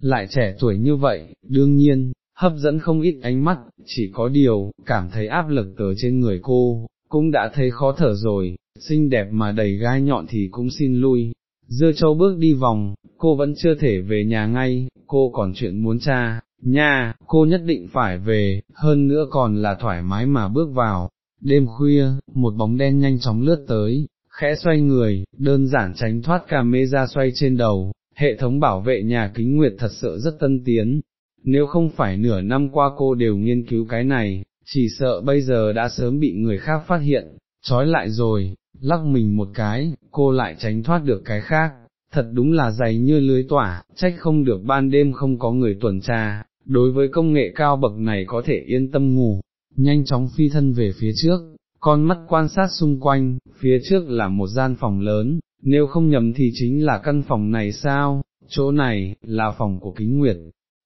lại trẻ tuổi như vậy, đương nhiên, hấp dẫn không ít ánh mắt, chỉ có điều, cảm thấy áp lực từ trên người cô, cũng đã thấy khó thở rồi, xinh đẹp mà đầy gai nhọn thì cũng xin lui. Dưa châu bước đi vòng, cô vẫn chưa thể về nhà ngay, cô còn chuyện muốn cha, nha, cô nhất định phải về, hơn nữa còn là thoải mái mà bước vào. Đêm khuya, một bóng đen nhanh chóng lướt tới, khẽ xoay người, đơn giản tránh thoát camera xoay trên đầu, hệ thống bảo vệ nhà kính nguyệt thật sự rất tân tiến, nếu không phải nửa năm qua cô đều nghiên cứu cái này, chỉ sợ bây giờ đã sớm bị người khác phát hiện, trói lại rồi, lắc mình một cái, cô lại tránh thoát được cái khác, thật đúng là dày như lưới tỏa, trách không được ban đêm không có người tuần tra, đối với công nghệ cao bậc này có thể yên tâm ngủ, nhanh chóng phi thân về phía trước, con mắt quan sát xung quanh, phía trước là một gian phòng lớn, nếu không nhầm thì chính là căn phòng này sao, chỗ này, là phòng của kính nguyệt.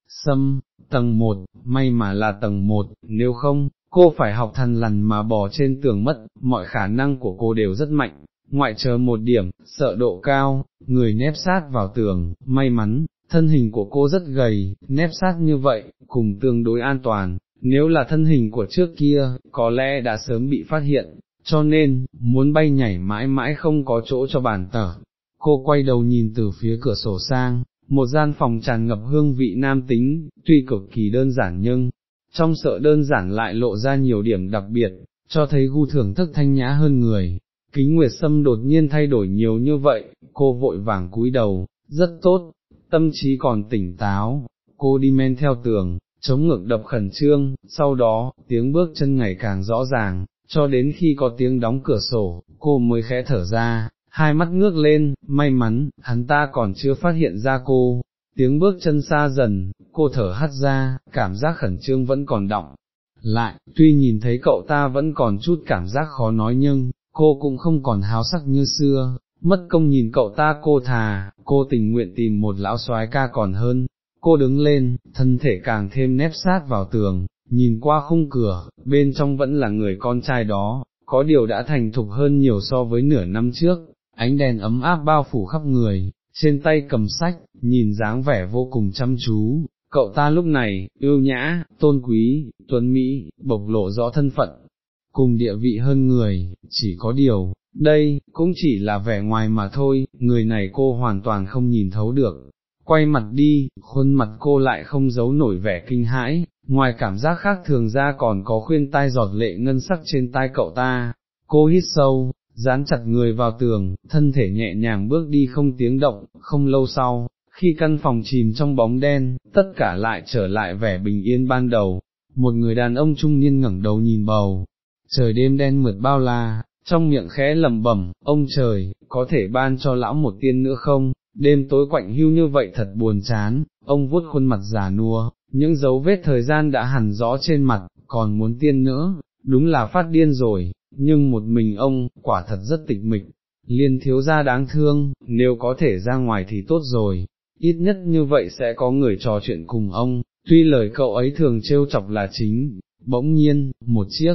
Sâm, tầng 1, may mà là tầng 1, nếu không, cô phải học thần lằn mà bò trên tường mất, mọi khả năng của cô đều rất mạnh, ngoại trừ một điểm, sợ độ cao, người nép sát vào tường, may mắn, thân hình của cô rất gầy, nép sát như vậy, cùng tương đối an toàn, nếu là thân hình của trước kia, có lẽ đã sớm bị phát hiện, cho nên, muốn bay nhảy mãi mãi không có chỗ cho bàn tở. Cô quay đầu nhìn từ phía cửa sổ sang, một gian phòng tràn ngập hương vị nam tính, tuy cực kỳ đơn giản nhưng, trong sợ đơn giản lại lộ ra nhiều điểm đặc biệt, cho thấy gu thưởng thức thanh nhã hơn người. Kính Nguyệt Sâm đột nhiên thay đổi nhiều như vậy, cô vội vàng cúi đầu, rất tốt, tâm trí còn tỉnh táo, cô đi men theo tường, chống ngực đập khẩn trương, sau đó, tiếng bước chân ngày càng rõ ràng, cho đến khi có tiếng đóng cửa sổ, cô mới khẽ thở ra, hai mắt ngước lên, may mắn, hắn ta còn chưa phát hiện ra cô, tiếng bước chân xa dần, cô thở hắt ra, cảm giác khẩn trương vẫn còn động. Lại, tuy nhìn thấy cậu ta vẫn còn chút cảm giác khó nói nhưng, cô cũng không còn háo sắc như xưa, mất công nhìn cậu ta cô thà, cô tình nguyện tìm một lão soái ca còn hơn. Cô đứng lên, thân thể càng thêm nép sát vào tường, nhìn qua khung cửa, bên trong vẫn là người con trai đó, có điều đã thành thục hơn nhiều so với nửa năm trước, ánh đèn ấm áp bao phủ khắp người, trên tay cầm sách, nhìn dáng vẻ vô cùng chăm chú, cậu ta lúc này, ưu nhã, tôn quý, tuấn Mỹ, bộc lộ rõ thân phận, cùng địa vị hơn người, chỉ có điều, đây, cũng chỉ là vẻ ngoài mà thôi, người này cô hoàn toàn không nhìn thấu được. Quay mặt đi, khuôn mặt cô lại không giấu nổi vẻ kinh hãi, ngoài cảm giác khác thường ra còn có khuyên tai giọt lệ ngân sắc trên tai cậu ta, cô hít sâu, dán chặt người vào tường, thân thể nhẹ nhàng bước đi không tiếng động, không lâu sau, khi căn phòng chìm trong bóng đen, tất cả lại trở lại vẻ bình yên ban đầu, một người đàn ông trung niên ngẩng đầu nhìn bầu, trời đêm đen mượt bao la, trong miệng khẽ lẩm bẩm, ông trời, có thể ban cho lão một tiên nữa không, đêm tối quạnh hưu như vậy thật buồn chán, ông vuốt khuôn mặt già nua, những dấu vết thời gian đã hẳn rõ trên mặt, còn muốn tiên nữa, đúng là phát điên rồi, nhưng một mình ông, quả thật rất tịch mịch, liên thiếu gia đáng thương, nếu có thể ra ngoài thì tốt rồi, ít nhất như vậy sẽ có người trò chuyện cùng ông, tuy lời cậu ấy thường trêu chọc là chính, bỗng nhiên, một chiếc,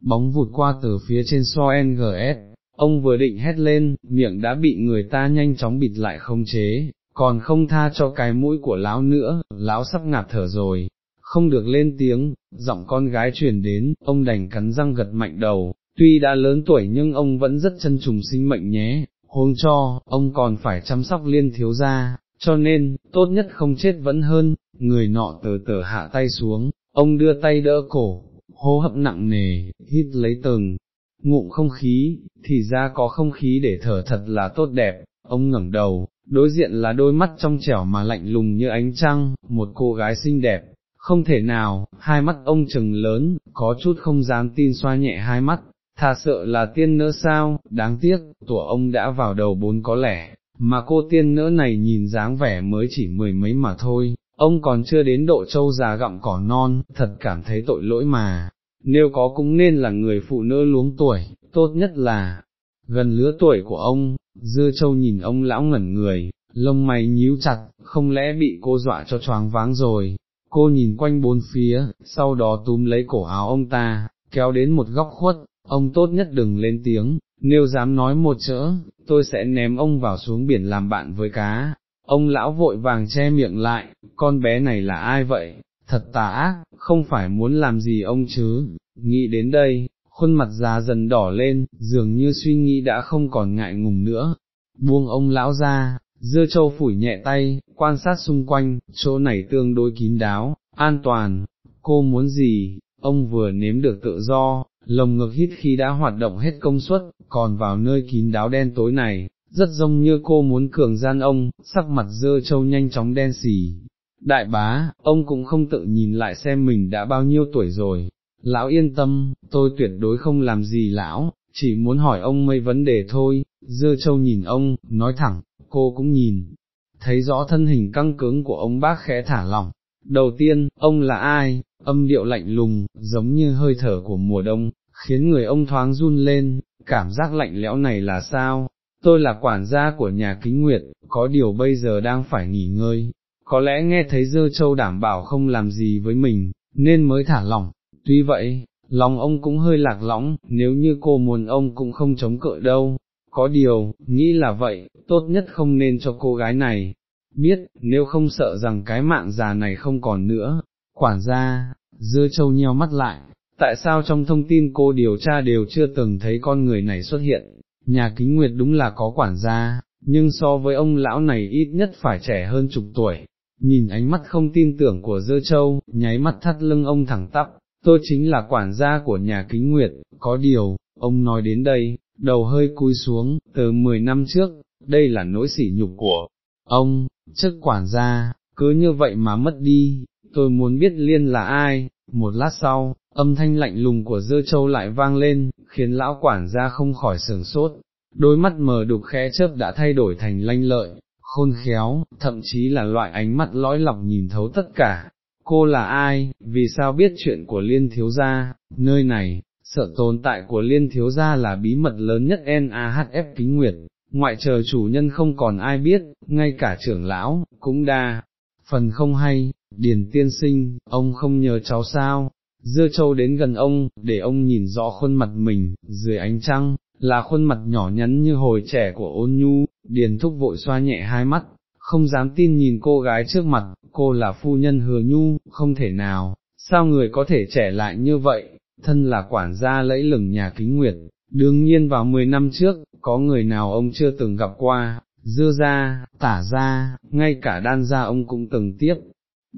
bóng vụt qua từ phía trên so NGS, ông vừa định hét lên, miệng đã bị người ta nhanh chóng bịt lại không chế, còn không tha cho cái mũi của lão nữa, lão sắp ngạt thở rồi, không được lên tiếng, giọng con gái truyền đến, ông đành cắn răng gật mạnh đầu, tuy đã lớn tuổi nhưng ông vẫn rất chân trùng sinh mệnh nhé, huống cho, ông còn phải chăm sóc liên thiếu gia, cho nên, tốt nhất không chết vẫn hơn, người nọ từ từ hạ tay xuống, ông đưa tay đỡ cổ, hô hấp nặng nề, hít lấy từng ngụm không khí, thì ra có không khí để thở thật là tốt đẹp, ông ngẩng đầu, đối diện là đôi mắt trong trẻo mà lạnh lùng như ánh trăng, một cô gái xinh đẹp, không thể nào, hai mắt ông trừng lớn, có chút không dám tin xoa nhẹ hai mắt, thà sợ là tiên nỡ sao, đáng tiếc, tuổi ông đã vào đầu bốn có lẽ, mà cô tiên nỡ này nhìn dáng vẻ mới chỉ mười mấy mà thôi, ông còn chưa đến độ châu già gặm cỏ non, thật cảm thấy tội lỗi mà, nếu có cũng nên là người phụ nữ luống tuổi, tốt nhất là, gần lứa tuổi của ông, dưa châu nhìn ông lão ngẩn người, lông mày nhíu chặt, không lẽ bị cô dọa cho choáng váng rồi, cô nhìn quanh bốn phía, sau đó túm lấy cổ áo ông ta, kéo đến một góc khuất, ông tốt nhất đừng lên tiếng, nếu dám nói một chữ, tôi sẽ ném ông vào xuống biển làm bạn với cá. Ông lão vội vàng che miệng lại, con bé này là ai vậy, thật tà ác, không phải muốn làm gì ông chứ, nghĩ đến đây, khuôn mặt già dần đỏ lên, dường như suy nghĩ đã không còn ngại ngùng nữa, buông ông lão ra, dưa châu phủi nhẹ tay, quan sát xung quanh, chỗ này tương đối kín đáo, an toàn, cô muốn gì, ông vừa nếm được tự do, lồng ngực hít khi đã hoạt động hết công suất, còn vào nơi kín đáo đen tối này, rất giống như cô muốn cường gian ông, sắc mặt dơ châu nhanh chóng đen xì. Đại bá, ông cũng không tự nhìn lại xem mình đã bao nhiêu tuổi rồi, lão yên tâm, tôi tuyệt đối không làm gì lão, chỉ muốn hỏi ông mấy vấn đề thôi, dơ châu nhìn ông, nói thẳng, cô cũng nhìn, thấy rõ thân hình căng cứng của ông bác khẽ thả lỏng. Đầu tiên, ông là ai, âm điệu lạnh lùng, giống như hơi thở của mùa đông, khiến người ông thoáng run lên, cảm giác lạnh lẽo này là sao? Tôi là quản gia của nhà kính nguyệt, có điều bây giờ đang phải nghỉ ngơi, có lẽ nghe thấy dơ châu đảm bảo không làm gì với mình, nên mới thả lỏng, tuy vậy, lòng ông cũng hơi lạc lõng, nếu như cô muốn ông cũng không chống cự đâu, có điều, nghĩ là vậy, tốt nhất không nên cho cô gái này, biết, nếu không sợ rằng cái mạng già này không còn nữa, quản gia, dưa châu nheo mắt lại, tại sao trong thông tin cô điều tra đều chưa từng thấy con người này xuất hiện, nhà kính nguyệt đúng là có quản gia, nhưng so với ông lão này ít nhất phải trẻ hơn chục tuổi, nhìn ánh mắt không tin tưởng của dưa châu, nháy mắt thắt lưng ông thẳng tắp, tôi chính là quản gia của nhà kính nguyệt, có điều, ông nói đến đây, đầu hơi cúi xuống, từ 10 năm trước, đây là nỗi sỉ nhục của ông, chức quản gia, cứ như vậy mà mất đi, tôi muốn biết liên là ai, một lát sau, âm thanh lạnh lùng của dơ châu lại vang lên, khiến lão quản gia không khỏi sừng sốt, đôi mắt mờ đục khẽ chớp đã thay đổi thành lanh lợi, khôn khéo, thậm chí là loại ánh mắt lõi lọc nhìn thấu tất cả. Cô là ai, vì sao biết chuyện của liên thiếu gia, nơi này, sợ tồn tại của liên thiếu gia là bí mật lớn nhất NAHF kính nguyệt, ngoại trừ chủ nhân không còn ai biết, ngay cả trưởng lão, cũng đa, phần không hay, điền tiên sinh, ông không nhớ cháu sao, dưa châu đến gần ông, để ông nhìn rõ khuôn mặt mình, dưới ánh trăng, là khuôn mặt nhỏ nhắn như hồi trẻ của ôn nhu, điền thúc vội xoa nhẹ hai mắt, không dám tin nhìn cô gái trước mặt, cô là phu nhân hứa nhu, không thể nào, sao người có thể trẻ lại như vậy, thân là quản gia lẫy lừng nhà kính nguyệt, đương nhiên vào 10 năm trước, có người nào ông chưa từng gặp qua, dưa ra, tả ra, ngay cả đan ra ông cũng từng tiếp,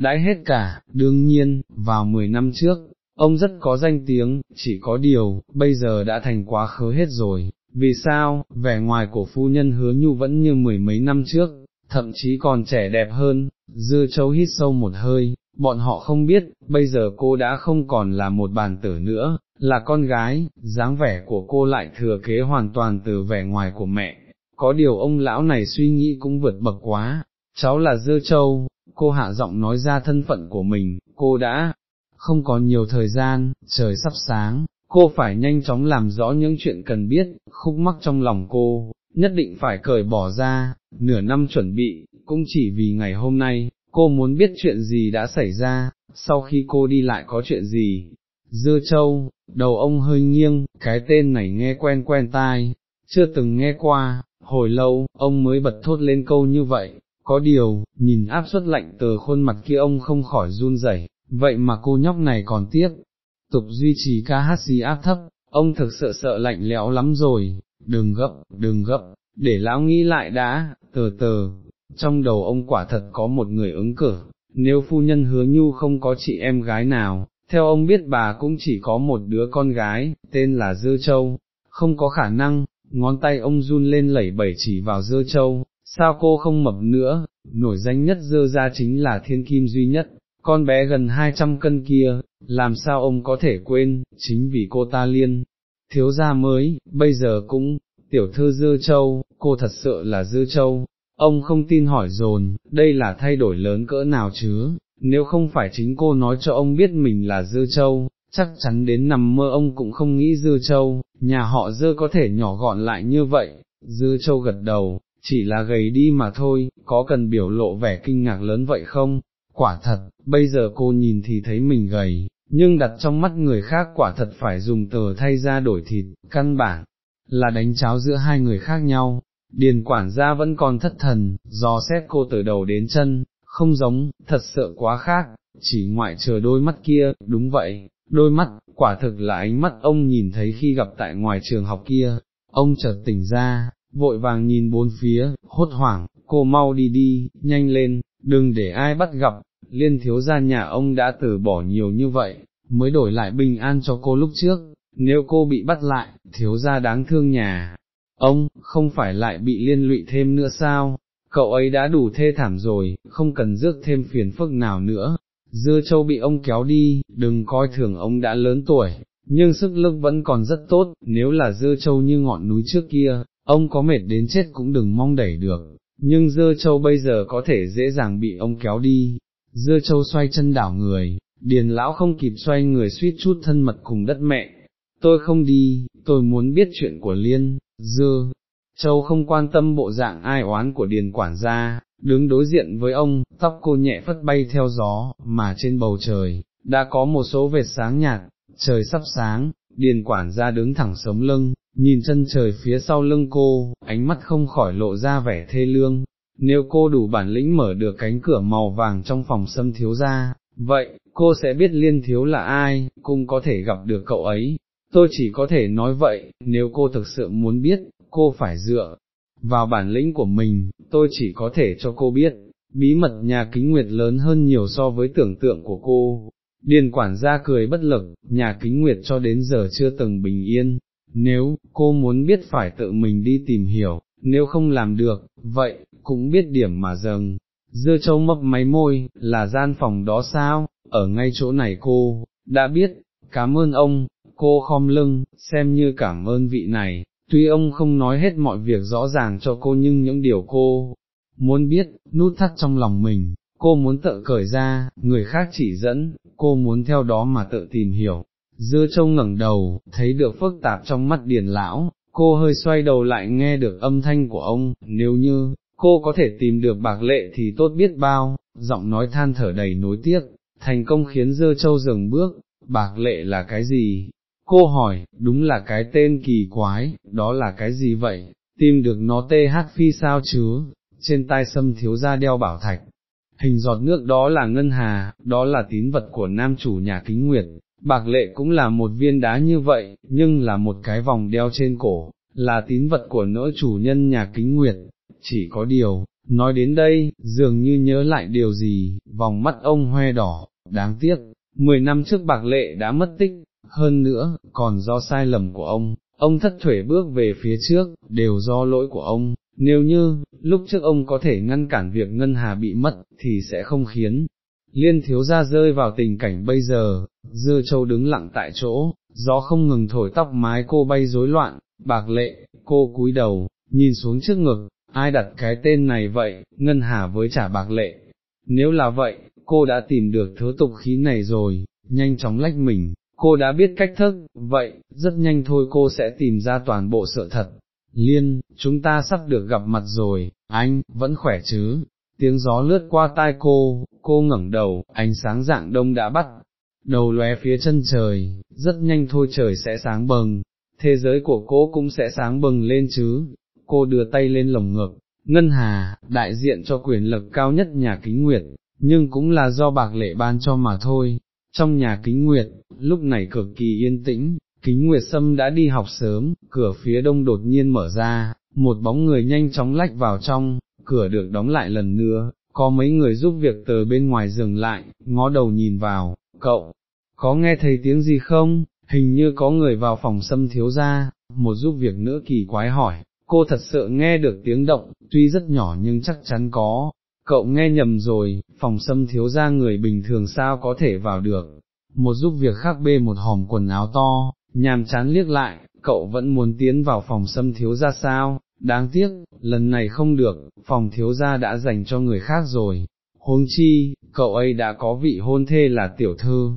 đãi hết cả, đương nhiên, vào 10 năm trước, ông rất có danh tiếng, chỉ có điều, bây giờ đã thành quá khứ hết rồi, vì sao, vẻ ngoài của phu nhân hứa nhu vẫn như mười mấy năm trước, thậm chí còn trẻ đẹp hơn, dưa châu hít sâu một hơi, bọn họ không biết, bây giờ cô đã không còn là một bàn tử nữa, là con gái, dáng vẻ của cô lại thừa kế hoàn toàn từ vẻ ngoài của mẹ, có điều ông lão này suy nghĩ cũng vượt bậc quá, cháu là dưa châu, cô hạ giọng nói ra thân phận của mình, cô đã không có nhiều thời gian, trời sắp sáng, cô phải nhanh chóng làm rõ những chuyện cần biết, khúc mắc trong lòng cô, nhất định phải cởi bỏ ra, nửa năm chuẩn bị, cũng chỉ vì ngày hôm nay, cô muốn biết chuyện gì đã xảy ra, sau khi cô đi lại có chuyện gì. Dưa châu, đầu ông hơi nghiêng, cái tên này nghe quen quen tai, chưa từng nghe qua, hồi lâu, ông mới bật thốt lên câu như vậy, có điều, nhìn áp suất lạnh từ khuôn mặt kia ông không khỏi run rẩy. vậy mà cô nhóc này còn tiếp, tục duy trì ca hát gì áp thấp, ông thực sự sợ lạnh lẽo lắm rồi, đừng gấp, đừng gấp, để lão nghĩ lại đã, từ từ, trong đầu ông quả thật có một người ứng cử, nếu phu nhân hứa nhu không có chị em gái nào, theo ông biết bà cũng chỉ có một đứa con gái, tên là Dư Châu, không có khả năng, ngón tay ông run lên lẩy bẩy chỉ vào Dư Châu, sao cô không mập nữa, nổi danh nhất dơ ra chính là thiên kim duy nhất, con bé gần 200 cân kia, làm sao ông có thể quên, chính vì cô ta liên, thiếu gia mới, bây giờ cũng, tiểu thư dơ Châu, cô thật sự là dơ Châu, ông không tin hỏi dồn, đây là thay đổi lớn cỡ nào chứ, nếu không phải chính cô nói cho ông biết mình là dơ Châu, chắc chắn đến nằm mơ ông cũng không nghĩ Dư Châu, nhà họ Dư có thể nhỏ gọn lại như vậy, Dư Châu gật đầu, chỉ là gầy đi mà thôi, có cần biểu lộ vẻ kinh ngạc lớn vậy không? Quả thật, bây giờ cô nhìn thì thấy mình gầy, nhưng đặt trong mắt người khác quả thật phải dùng tờ thay ra đổi thịt, căn bản, là đánh cháo giữa hai người khác nhau. Điền quản gia vẫn còn thất thần, dò xét cô từ đầu đến chân, không giống, thật sợ quá khác, chỉ ngoại trừ đôi mắt kia, đúng vậy, đôi mắt, quả thực là ánh mắt ông nhìn thấy khi gặp tại ngoài trường học kia, ông chợt tỉnh ra, vội vàng nhìn bốn phía, hốt hoảng, cô mau đi đi, nhanh lên, đừng để ai bắt gặp, liên thiếu gia nhà ông đã từ bỏ nhiều như vậy, mới đổi lại bình an cho cô lúc trước, nếu cô bị bắt lại, thiếu gia đáng thương nhà, ông, không phải lại bị liên lụy thêm nữa sao, cậu ấy đã đủ thê thảm rồi, không cần rước thêm phiền phức nào nữa. Dưa châu bị ông kéo đi, đừng coi thường ông đã lớn tuổi, nhưng sức lực vẫn còn rất tốt, nếu là dưa châu như ngọn núi trước kia, ông có mệt đến chết cũng đừng mong đẩy được, nhưng dơ châu bây giờ có thể dễ dàng bị ông kéo đi. dơ châu xoay chân đảo người, điền lão không kịp xoay người suýt chút thân mật cùng đất mẹ, tôi không đi, tôi muốn biết chuyện của Liên, dơ Châu không quan tâm bộ dạng ai oán của điền quản gia, đứng đối diện với ông, tóc cô nhẹ phất bay theo gió, mà trên bầu trời, đã có một số vệt sáng nhạt, trời sắp sáng, điền quản gia đứng thẳng sống lưng, nhìn chân trời phía sau lưng cô, ánh mắt không khỏi lộ ra vẻ thê lương. Nếu cô đủ bản lĩnh mở được cánh cửa màu vàng trong phòng xâm thiếu ra, vậy, cô sẽ biết liên thiếu là ai, cũng có thể gặp được cậu ấy. Tôi chỉ có thể nói vậy, nếu cô thực sự muốn biết, cô phải dựa vào bản lĩnh của mình, tôi chỉ có thể cho cô biết, bí mật nhà kính nguyệt lớn hơn nhiều so với tưởng tượng của cô. Điền quản gia cười bất lực, nhà kính nguyệt cho đến giờ chưa từng bình yên, nếu, cô muốn biết phải tự mình đi tìm hiểu, nếu không làm được, vậy, cũng biết điểm mà dần. Dưa châu mấp máy môi, là gian phòng đó sao, ở ngay chỗ này cô, đã biết, cảm ơn ông, cô khom lưng, xem như cảm ơn vị này, tuy ông không nói hết mọi việc rõ ràng cho cô nhưng những điều cô muốn biết, nút thắt trong lòng mình, cô muốn tự cởi ra, người khác chỉ dẫn, cô muốn theo đó mà tự tìm hiểu. Dưa châu ngẩng đầu, thấy được phức tạp trong mắt điền lão, cô hơi xoay đầu lại nghe được âm thanh của ông, nếu như, cô có thể tìm được bạc lệ thì tốt biết bao, giọng nói than thở đầy nối tiếc, thành công khiến dưa châu dừng bước, bạc lệ là cái gì, Cô hỏi, đúng là cái tên kỳ quái, đó là cái gì vậy, tìm được nó tê hát phi sao chứ, trên tai sâm thiếu ra đeo bảo thạch. Hình giọt nước đó là ngân hà, đó là tín vật của nam chủ nhà kính nguyệt, bạc lệ cũng là một viên đá như vậy, nhưng là một cái vòng đeo trên cổ, là tín vật của nỡ chủ nhân nhà kính nguyệt, chỉ có điều, nói đến đây, dường như nhớ lại điều gì, vòng mắt ông hoe đỏ, đáng tiếc, mười năm trước bạc lệ đã mất tích, hơn nữa, còn do sai lầm của ông, ông thất thuể bước về phía trước, đều do lỗi của ông, nếu như, lúc trước ông có thể ngăn cản việc Ngân Hà bị mất, thì sẽ không khiến liên thiếu gia rơi vào tình cảnh bây giờ, dưa châu đứng lặng tại chỗ, gió không ngừng thổi tóc mái cô bay rối loạn, bạc lệ, cô cúi đầu, nhìn xuống trước ngực, ai đặt cái tên này vậy, Ngân Hà với trả bạc lệ, nếu là vậy, cô đã tìm được thứ tục khí này rồi, nhanh chóng lách mình, cô đã biết cách thức, vậy, rất nhanh thôi cô sẽ tìm ra toàn bộ sự thật. Liên, chúng ta sắp được gặp mặt rồi, anh, vẫn khỏe chứ, tiếng gió lướt qua tai cô, cô ngẩng đầu, ánh sáng dạng đông đã bắt, đầu lóe phía chân trời, rất nhanh thôi trời sẽ sáng bừng, thế giới của cô cũng sẽ sáng bừng lên chứ, cô đưa tay lên lồng ngực, ngân hà, đại diện cho quyền lực cao nhất nhà kính nguyệt, nhưng cũng là do bạc lệ ban cho mà thôi, trong nhà kính nguyệt, lúc này cực kỳ yên tĩnh, kính nguyệt sâm đã đi học sớm, cửa phía đông đột nhiên mở ra, một bóng người nhanh chóng lách vào trong, cửa được đóng lại lần nữa, có mấy người giúp việc từ bên ngoài dừng lại, ngó đầu nhìn vào, cậu, có nghe thấy tiếng gì không, hình như có người vào phòng xâm thiếu ra, một giúp việc nữa kỳ quái hỏi, cô thật sự nghe được tiếng động, tuy rất nhỏ nhưng chắc chắn có, cậu nghe nhầm rồi, phòng xâm thiếu ra người bình thường sao có thể vào được, một giúp việc khác bê một hòm quần áo to, nhàm chán liếc lại, cậu vẫn muốn tiến vào phòng xâm thiếu ra sao, đáng tiếc, lần này không được, phòng thiếu gia đã dành cho người khác rồi, huống chi, cậu ấy đã có vị hôn thê là tiểu thư,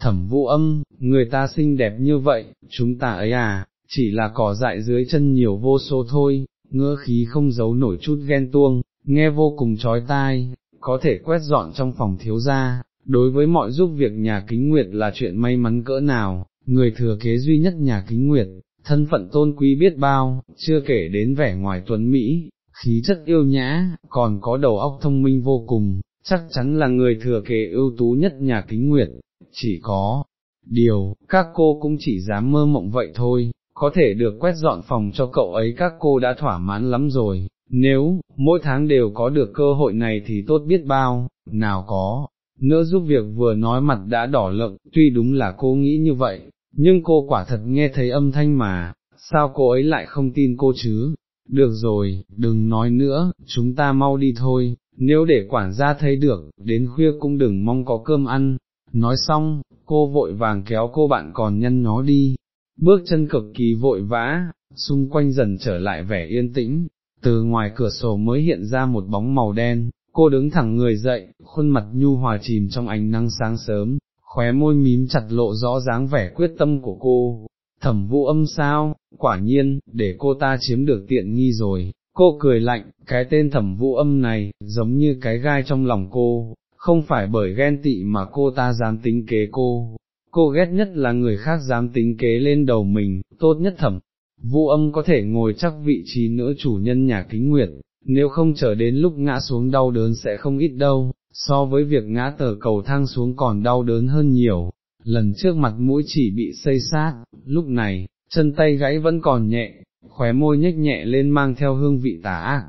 thẩm vũ âm, người ta xinh đẹp như vậy, chúng ta ấy à, chỉ là cỏ dại dưới chân nhiều vô số thôi, ngỡ khí không giấu nổi chút ghen tuông, nghe vô cùng trói tai, có thể quét dọn trong phòng thiếu gia, đối với mọi giúp việc nhà kính nguyệt là chuyện may mắn cỡ nào, người thừa kế duy nhất nhà kính nguyệt, thân phận tôn quý biết bao, chưa kể đến vẻ ngoài tuấn Mỹ, khí chất yêu nhã, còn có đầu óc thông minh vô cùng, chắc chắn là người thừa kế ưu tú nhất nhà kính nguyệt, chỉ có, điều, các cô cũng chỉ dám mơ mộng vậy thôi, có thể được quét dọn phòng cho cậu ấy các cô đã thỏa mãn lắm rồi, nếu, mỗi tháng đều có được cơ hội này thì tốt biết bao, nào có, nữa giúp việc vừa nói mặt đã đỏ lợn, tuy đúng là cô nghĩ như vậy, nhưng cô quả thật nghe thấy âm thanh mà, sao cô ấy lại không tin cô chứ? Được rồi, đừng nói nữa, chúng ta mau đi thôi, nếu để quản gia thấy được, đến khuya cũng đừng mong có cơm ăn. Nói xong, cô vội vàng kéo cô bạn còn nhân nó đi, bước chân cực kỳ vội vã, xung quanh dần trở lại vẻ yên tĩnh, từ ngoài cửa sổ mới hiện ra một bóng màu đen, cô đứng thẳng người dậy, khuôn mặt nhu hòa chìm trong ánh nắng sáng sớm, khóe môi mím chặt lộ rõ dáng vẻ quyết tâm của cô, thẩm vũ âm sao, quả nhiên, để cô ta chiếm được tiện nghi rồi, cô cười lạnh, cái tên thẩm vũ âm này, giống như cái gai trong lòng cô, không phải bởi ghen tị mà cô ta dám tính kế cô, cô ghét nhất là người khác dám tính kế lên đầu mình, tốt nhất thẩm. Vũ âm có thể ngồi chắc vị trí nữ chủ nhân nhà kính nguyệt, nếu không chờ đến lúc ngã xuống đau đớn sẽ không ít đâu, so với việc ngã tờ cầu thang xuống còn đau đớn hơn nhiều, lần trước mặt mũi chỉ bị xây sát, lúc này, chân tay gãy vẫn còn nhẹ, khóe môi nhếch nhẹ lên mang theo hương vị tà ác,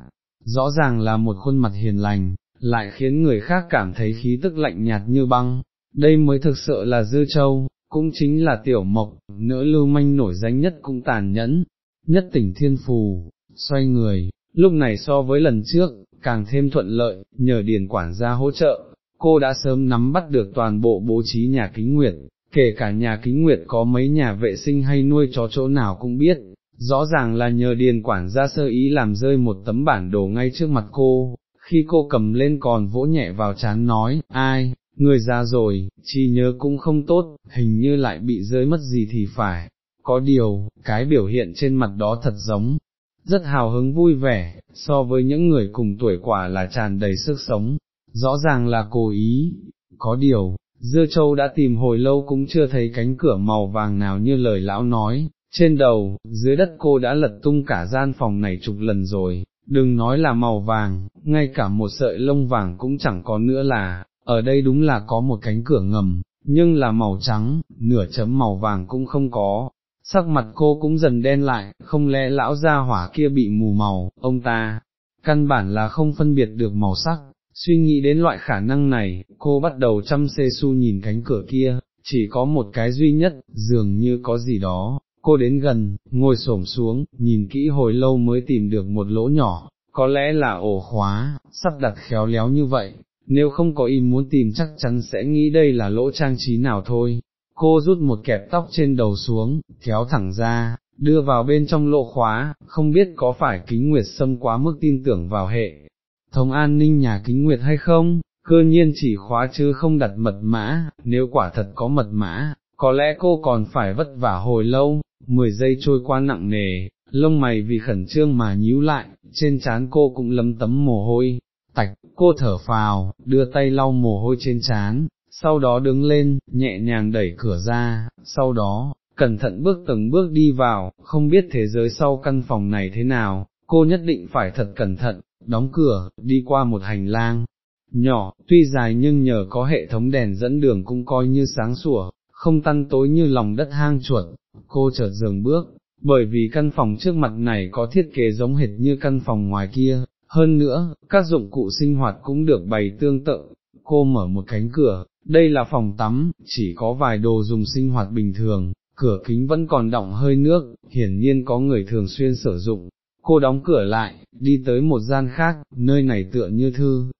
rõ ràng là một khuôn mặt hiền lành, lại khiến người khác cảm thấy khí tức lạnh nhạt như băng, đây mới thực sự là dư châu, cũng chính là tiểu mộc, nữ lưu manh nổi danh nhất cũng tàn nhẫn, nhất tỉnh thiên phù, xoay người, lúc này so với lần trước, càng thêm thuận lợi, nhờ điền quản gia hỗ trợ, cô đã sớm nắm bắt được toàn bộ bố trí nhà kính nguyệt, kể cả nhà kính nguyệt có mấy nhà vệ sinh hay nuôi chó chỗ nào cũng biết, rõ ràng là nhờ điền quản gia sơ ý làm rơi một tấm bản đồ ngay trước mặt cô, khi cô cầm lên còn vỗ nhẹ vào chán nói, ai, người già rồi, chi nhớ cũng không tốt, hình như lại bị rơi mất gì thì phải, có điều, cái biểu hiện trên mặt đó thật giống, rất hào hứng vui vẻ, so với những người cùng tuổi quả là tràn đầy sức sống, rõ ràng là cố ý, có điều, Dưa Châu đã tìm hồi lâu cũng chưa thấy cánh cửa màu vàng nào như lời lão nói, trên đầu, dưới đất cô đã lật tung cả gian phòng này chục lần rồi, đừng nói là màu vàng, ngay cả một sợi lông vàng cũng chẳng có nữa là, ở đây đúng là có một cánh cửa ngầm, nhưng là màu trắng, nửa chấm màu vàng cũng không có, sắc mặt cô cũng dần đen lại, không lẽ lão gia hỏa kia bị mù màu, ông ta, căn bản là không phân biệt được màu sắc, suy nghĩ đến loại khả năng này, cô bắt đầu chăm xê su nhìn cánh cửa kia, chỉ có một cái duy nhất, dường như có gì đó, cô đến gần, ngồi xổm xuống, nhìn kỹ hồi lâu mới tìm được một lỗ nhỏ, có lẽ là ổ khóa, sắp đặt khéo léo như vậy, nếu không có ý muốn tìm chắc chắn sẽ nghĩ đây là lỗ trang trí nào thôi, cô rút một kẹp tóc trên đầu xuống, kéo thẳng ra, đưa vào bên trong lỗ khóa, không biết có phải kính nguyệt xâm quá mức tin tưởng vào hệ, thống an ninh nhà kính nguyệt hay không, cơ nhiên chỉ khóa chứ không đặt mật mã, nếu quả thật có mật mã, có lẽ cô còn phải vất vả hồi lâu, mười giây trôi qua nặng nề, lông mày vì khẩn trương mà nhíu lại, trên trán cô cũng lấm tấm mồ hôi, tạch, cô thở phào, đưa tay lau mồ hôi trên trán, sau đó đứng lên, nhẹ nhàng đẩy cửa ra, sau đó, cẩn thận bước từng bước đi vào, không biết thế giới sau căn phòng này thế nào, cô nhất định phải thật cẩn thận, đóng cửa, đi qua một hành lang, nhỏ, tuy dài nhưng nhờ có hệ thống đèn dẫn đường cũng coi như sáng sủa, không tăn tối như lòng đất hang chuột, cô chợt dừng bước, bởi vì căn phòng trước mặt này có thiết kế giống hệt như căn phòng ngoài kia, hơn nữa, các dụng cụ sinh hoạt cũng được bày tương tự, cô mở một cánh cửa, đây là phòng tắm, chỉ có vài đồ dùng sinh hoạt bình thường, cửa kính vẫn còn đọng hơi nước, hiển nhiên có người thường xuyên sử dụng. Cô đóng cửa lại, đi tới một gian khác, nơi này tựa như thư,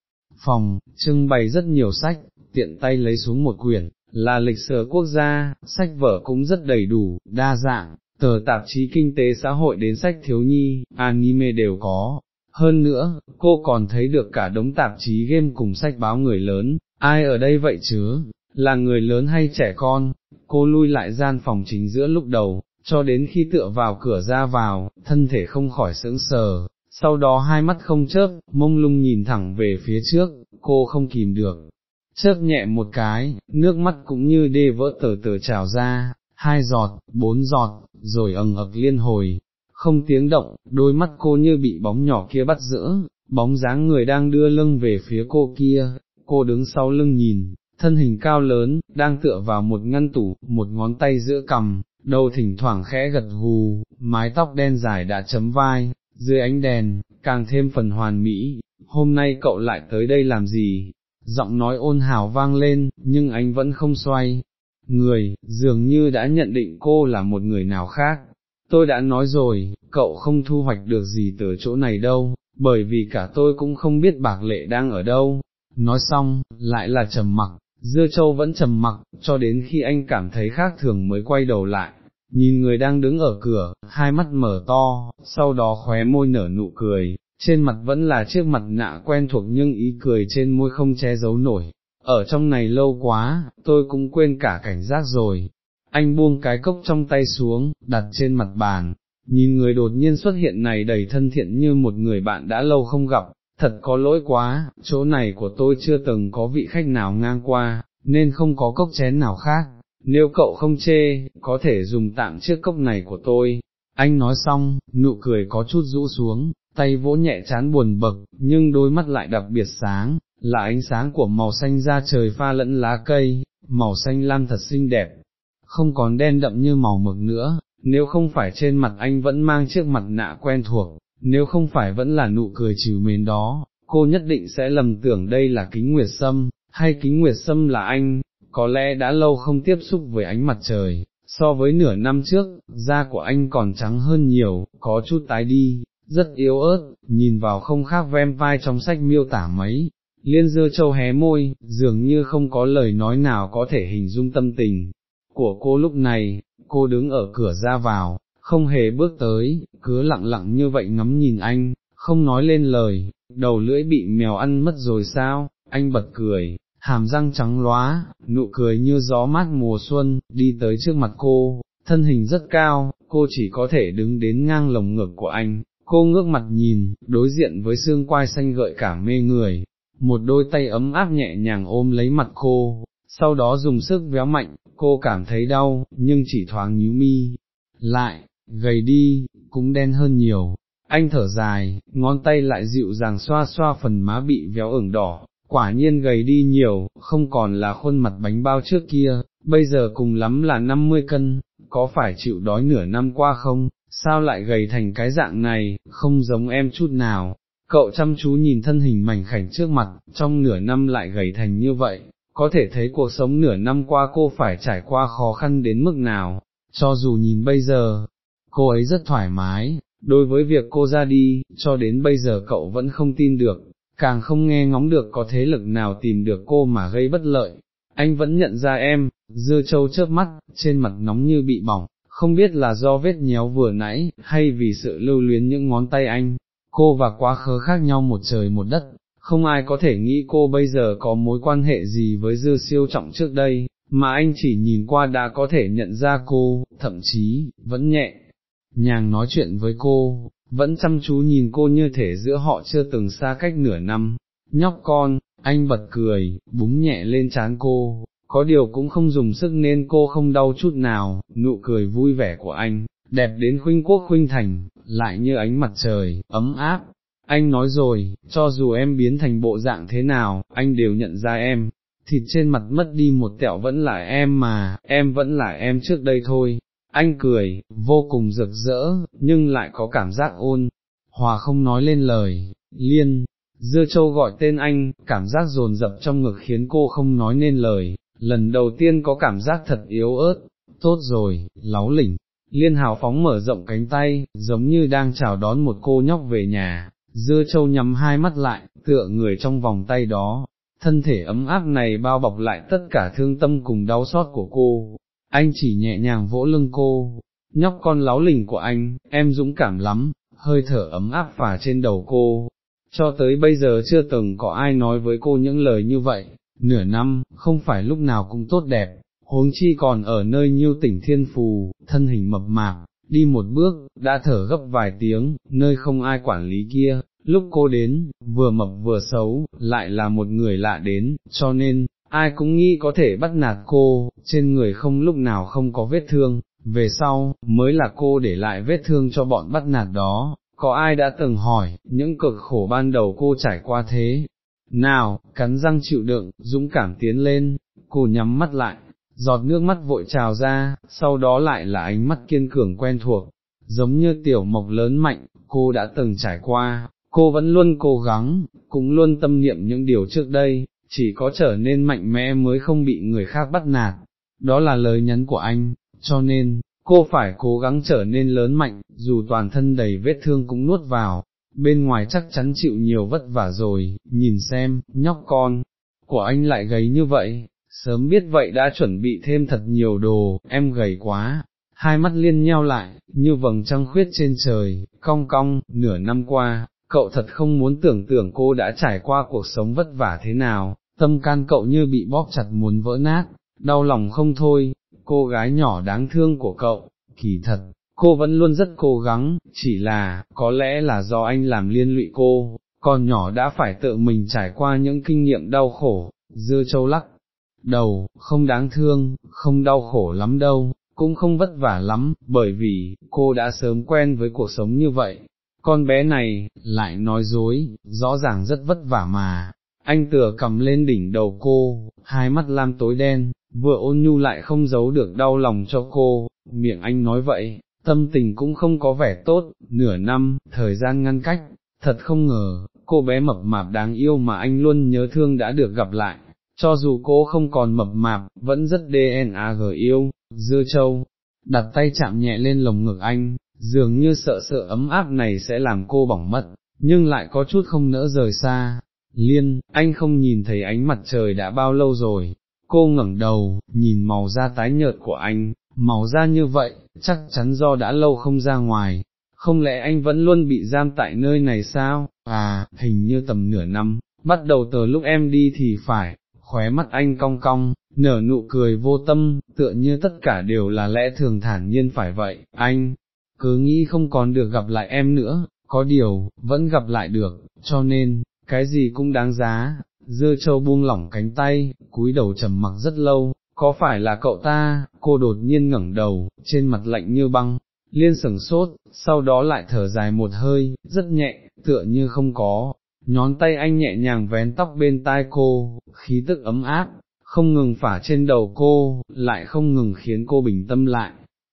phòng, trưng bày rất nhiều sách, tiện tay lấy xuống một quyển, là lịch sử quốc gia, sách vở cũng rất đầy đủ, đa dạng, tờ tạp chí kinh tế xã hội đến sách thiếu nhi, anime đều có. Hơn nữa, cô còn thấy được cả đống tạp chí game cùng sách báo người lớn, ai ở đây vậy chứ, là người lớn hay trẻ con, cô lui lại gian phòng chính giữa lúc đầu, cho đến khi tựa vào cửa ra vào, thân thể không khỏi sững sờ, sau đó hai mắt không chớp, mông lung nhìn thẳng về phía trước, cô không kìm được, chớp nhẹ một cái, nước mắt cũng như đê vỡ tờ tờ trào ra, hai giọt, bốn giọt, rồi ầng ực liên hồi, không tiếng động, đôi mắt cô như bị bóng nhỏ kia bắt giữ, bóng dáng người đang đưa lưng về phía cô kia, cô đứng sau lưng nhìn, thân hình cao lớn, đang tựa vào một ngăn tủ, một ngón tay giữa cầm, đầu thỉnh thoảng khẽ gật hù, mái tóc đen dài đã chấm vai, dưới ánh đèn, càng thêm phần hoàn mỹ, hôm nay cậu lại tới đây làm gì? Giọng nói ôn hào vang lên, nhưng anh vẫn không xoay. Người, dường như đã nhận định cô là một người nào khác. Tôi đã nói rồi, cậu không thu hoạch được gì từ chỗ này đâu, bởi vì cả tôi cũng không biết bạc lệ đang ở đâu. Nói xong, lại là trầm mặc, dưa châu vẫn trầm mặc, cho đến khi anh cảm thấy khác thường mới quay đầu lại, nhìn người đang đứng ở cửa, hai mắt mở to, sau đó khóe môi nở nụ cười, trên mặt vẫn là chiếc mặt nạ quen thuộc nhưng ý cười trên môi không che giấu nổi, ở trong này lâu quá, tôi cũng quên cả cảnh giác rồi. Anh buông cái cốc trong tay xuống, đặt trên mặt bàn, nhìn người đột nhiên xuất hiện này đầy thân thiện như một người bạn đã lâu không gặp, thật có lỗi quá, chỗ này của tôi chưa từng có vị khách nào ngang qua, nên không có cốc chén nào khác, nếu cậu không chê, có thể dùng tạm chiếc cốc này của tôi. Anh nói xong, nụ cười có chút rũ xuống, tay vỗ nhẹ chán buồn bực, nhưng đôi mắt lại đặc biệt sáng, là ánh sáng của màu xanh da trời pha lẫn lá cây, màu xanh lam thật xinh đẹp, không còn đen đậm như màu mực nữa, nếu không phải trên mặt anh vẫn mang chiếc mặt nạ quen thuộc, nếu không phải vẫn là nụ cười trừ mến đó, cô nhất định sẽ lầm tưởng đây là kính nguyệt sâm, hay kính nguyệt sâm là anh, có lẽ đã lâu không tiếp xúc với ánh mặt trời, so với nửa năm trước, da của anh còn trắng hơn nhiều, có chút tái đi, rất yếu ớt, nhìn vào không khác vampire trong sách miêu tả mấy. Liên dưa châu hé môi, dường như không có lời nói nào có thể hình dung tâm tình của cô lúc này, cô đứng ở cửa ra vào, không hề bước tới, cứ lặng lặng như vậy ngắm nhìn anh, không nói lên lời, đầu lưỡi bị mèo ăn mất rồi sao, anh bật cười, hàm răng trắng lóa, nụ cười như gió mát mùa xuân, đi tới trước mặt cô, thân hình rất cao, cô chỉ có thể đứng đến ngang lồng ngực của anh, cô ngước mặt nhìn, đối diện với xương quai xanh gợi cả mê người, một đôi tay ấm áp nhẹ nhàng ôm lấy mặt cô, sau đó dùng sức véo mạnh, cô cảm thấy đau, nhưng chỉ thoáng nhíu mi, lại, gầy đi, cũng đen hơn nhiều. Anh thở dài, ngón tay lại dịu dàng xoa xoa phần má bị véo ửng đỏ, quả nhiên gầy đi nhiều, không còn là khuôn mặt bánh bao trước kia, bây giờ cùng lắm là 50 cân, có phải chịu đói nửa năm qua không, sao lại gầy thành cái dạng này, không giống em chút nào. Cậu chăm chú nhìn thân hình mảnh khảnh trước mặt, trong nửa năm lại gầy thành như vậy, có thể thấy cuộc sống nửa năm qua cô phải trải qua khó khăn đến mức nào, cho dù nhìn bây giờ, cô ấy rất thoải mái, đối với việc cô ra đi, cho đến bây giờ cậu vẫn không tin được, càng không nghe ngóng được có thế lực nào tìm được cô mà gây bất lợi. Anh vẫn nhận ra em, dưa châu chớp mắt, trên mặt nóng như bị bỏng, không biết là do vết nhéo vừa nãy, hay vì sự lưu luyến những ngón tay anh, cô và quá khứ khác nhau một trời một đất, không ai có thể nghĩ cô bây giờ có mối quan hệ gì với dư siêu trọng trước đây, mà anh chỉ nhìn qua đã có thể nhận ra cô, thậm chí, vẫn nhẹ, nhàng nói chuyện với cô, vẫn chăm chú nhìn cô như thể giữa họ chưa từng xa cách nửa năm, nhóc con, anh bật cười, búng nhẹ lên trán cô, có điều cũng không dùng sức nên cô không đau chút nào, nụ cười vui vẻ của anh, đẹp đến khuynh quốc khuynh thành, lại như ánh mặt trời, ấm áp. Anh nói rồi, cho dù em biến thành bộ dạng thế nào, anh đều nhận ra em, thịt trên mặt mất đi một tẹo vẫn là em mà, em vẫn là em trước đây thôi. Anh cười, vô cùng rực rỡ, nhưng lại có cảm giác ôn, hòa không nói lên lời, liên, dưa châu gọi tên anh, cảm giác dồn dập trong ngực khiến cô không nói nên lời, lần đầu tiên có cảm giác thật yếu ớt, tốt rồi, láu lỉnh, liên hào phóng mở rộng cánh tay, giống như đang chào đón một cô nhóc về nhà, dưa châu nhắm hai mắt lại, tựa người trong vòng tay đó, thân thể ấm áp này bao bọc lại tất cả thương tâm cùng đau xót của cô, anh chỉ nhẹ nhàng vỗ lưng cô, nhóc con láo lỉnh của anh, em dũng cảm lắm, hơi thở ấm áp phả trên đầu cô, cho tới bây giờ chưa từng có ai nói với cô những lời như vậy, nửa năm, không phải lúc nào cũng tốt đẹp, huống chi còn ở nơi nhiêu tỉnh thiên phù, thân hình mập mạp, đi một bước, đã thở gấp vài tiếng, nơi không ai quản lý kia, lúc cô đến, vừa mập vừa xấu, lại là một người lạ đến, cho nên, ai cũng nghĩ có thể bắt nạt cô, trên người không lúc nào không có vết thương, về sau, mới là cô để lại vết thương cho bọn bắt nạt đó, có ai đã từng hỏi, những cực khổ ban đầu cô trải qua thế, nào, cắn răng chịu đựng, dũng cảm tiến lên, cô nhắm mắt lại, giọt nước mắt vội trào ra, sau đó lại là ánh mắt kiên cường quen thuộc, giống như tiểu mộc lớn mạnh, cô đã từng trải qua, cô vẫn luôn cố gắng, cũng luôn tâm niệm những điều trước đây, chỉ có trở nên mạnh mẽ mới không bị người khác bắt nạt, đó là lời nhắn của anh, cho nên, cô phải cố gắng trở nên lớn mạnh, dù toàn thân đầy vết thương cũng nuốt vào, bên ngoài chắc chắn chịu nhiều vất vả rồi, nhìn xem, nhóc con, của anh lại gầy như vậy, sớm biết vậy đã chuẩn bị thêm thật nhiều đồ, em gầy quá, hai mắt liên nheo lại, như vầng trăng khuyết trên trời, cong cong, nửa năm qua, cậu thật không muốn tưởng tượng cô đã trải qua cuộc sống vất vả thế nào, tâm can cậu như bị bóp chặt muốn vỡ nát, đau lòng không thôi, cô gái nhỏ đáng thương của cậu, kỳ thật, cô vẫn luôn rất cố gắng, chỉ là, có lẽ là do anh làm liên lụy cô, con nhỏ đã phải tự mình trải qua những kinh nghiệm đau khổ, dưa châu lắc, đầu, không đáng thương, không đau khổ lắm đâu, cũng không vất vả lắm, bởi vì, cô đã sớm quen với cuộc sống như vậy. Con bé này, lại nói dối, rõ ràng rất vất vả mà, anh tựa cầm lên đỉnh đầu cô, hai mắt lam tối đen, vừa ôn nhu lại không giấu được đau lòng cho cô, miệng anh nói vậy, tâm tình cũng không có vẻ tốt, nửa năm, thời gian ngăn cách, thật không ngờ, cô bé mập mạp đáng yêu mà anh luôn nhớ thương đã được gặp lại, cho dù cô không còn mập mạp, vẫn rất DNAG yêu, dưa châu, đặt tay chạm nhẹ lên lồng ngực anh, dường như sợ sợ ấm áp này sẽ làm cô bỏng mất, nhưng lại có chút không nỡ rời xa. Liên, anh không nhìn thấy ánh mặt trời đã bao lâu rồi, cô ngẩng đầu, nhìn màu da tái nhợt của anh, màu da như vậy, chắc chắn do đã lâu không ra ngoài, không lẽ anh vẫn luôn bị giam tại nơi này sao, à, hình như tầm nửa năm, bắt đầu từ lúc em đi thì phải, khóe mắt anh cong cong, nở nụ cười vô tâm, tựa như tất cả đều là lẽ thường thản nhiên phải vậy, anh, cứ nghĩ không còn được gặp lại em nữa, có điều, vẫn gặp lại được, cho nên, cái gì cũng đáng giá, dưa châu buông lỏng cánh tay, cúi đầu trầm mặc rất lâu, có phải là cậu ta, cô đột nhiên ngẩng đầu, trên mặt lạnh như băng, liên sừng sốt, sau đó lại thở dài một hơi, rất nhẹ, tựa như không có, nhón tay anh nhẹ nhàng vén tóc bên tai cô, khí tức ấm áp, không ngừng phả trên đầu cô, lại không ngừng khiến cô bình tâm lại.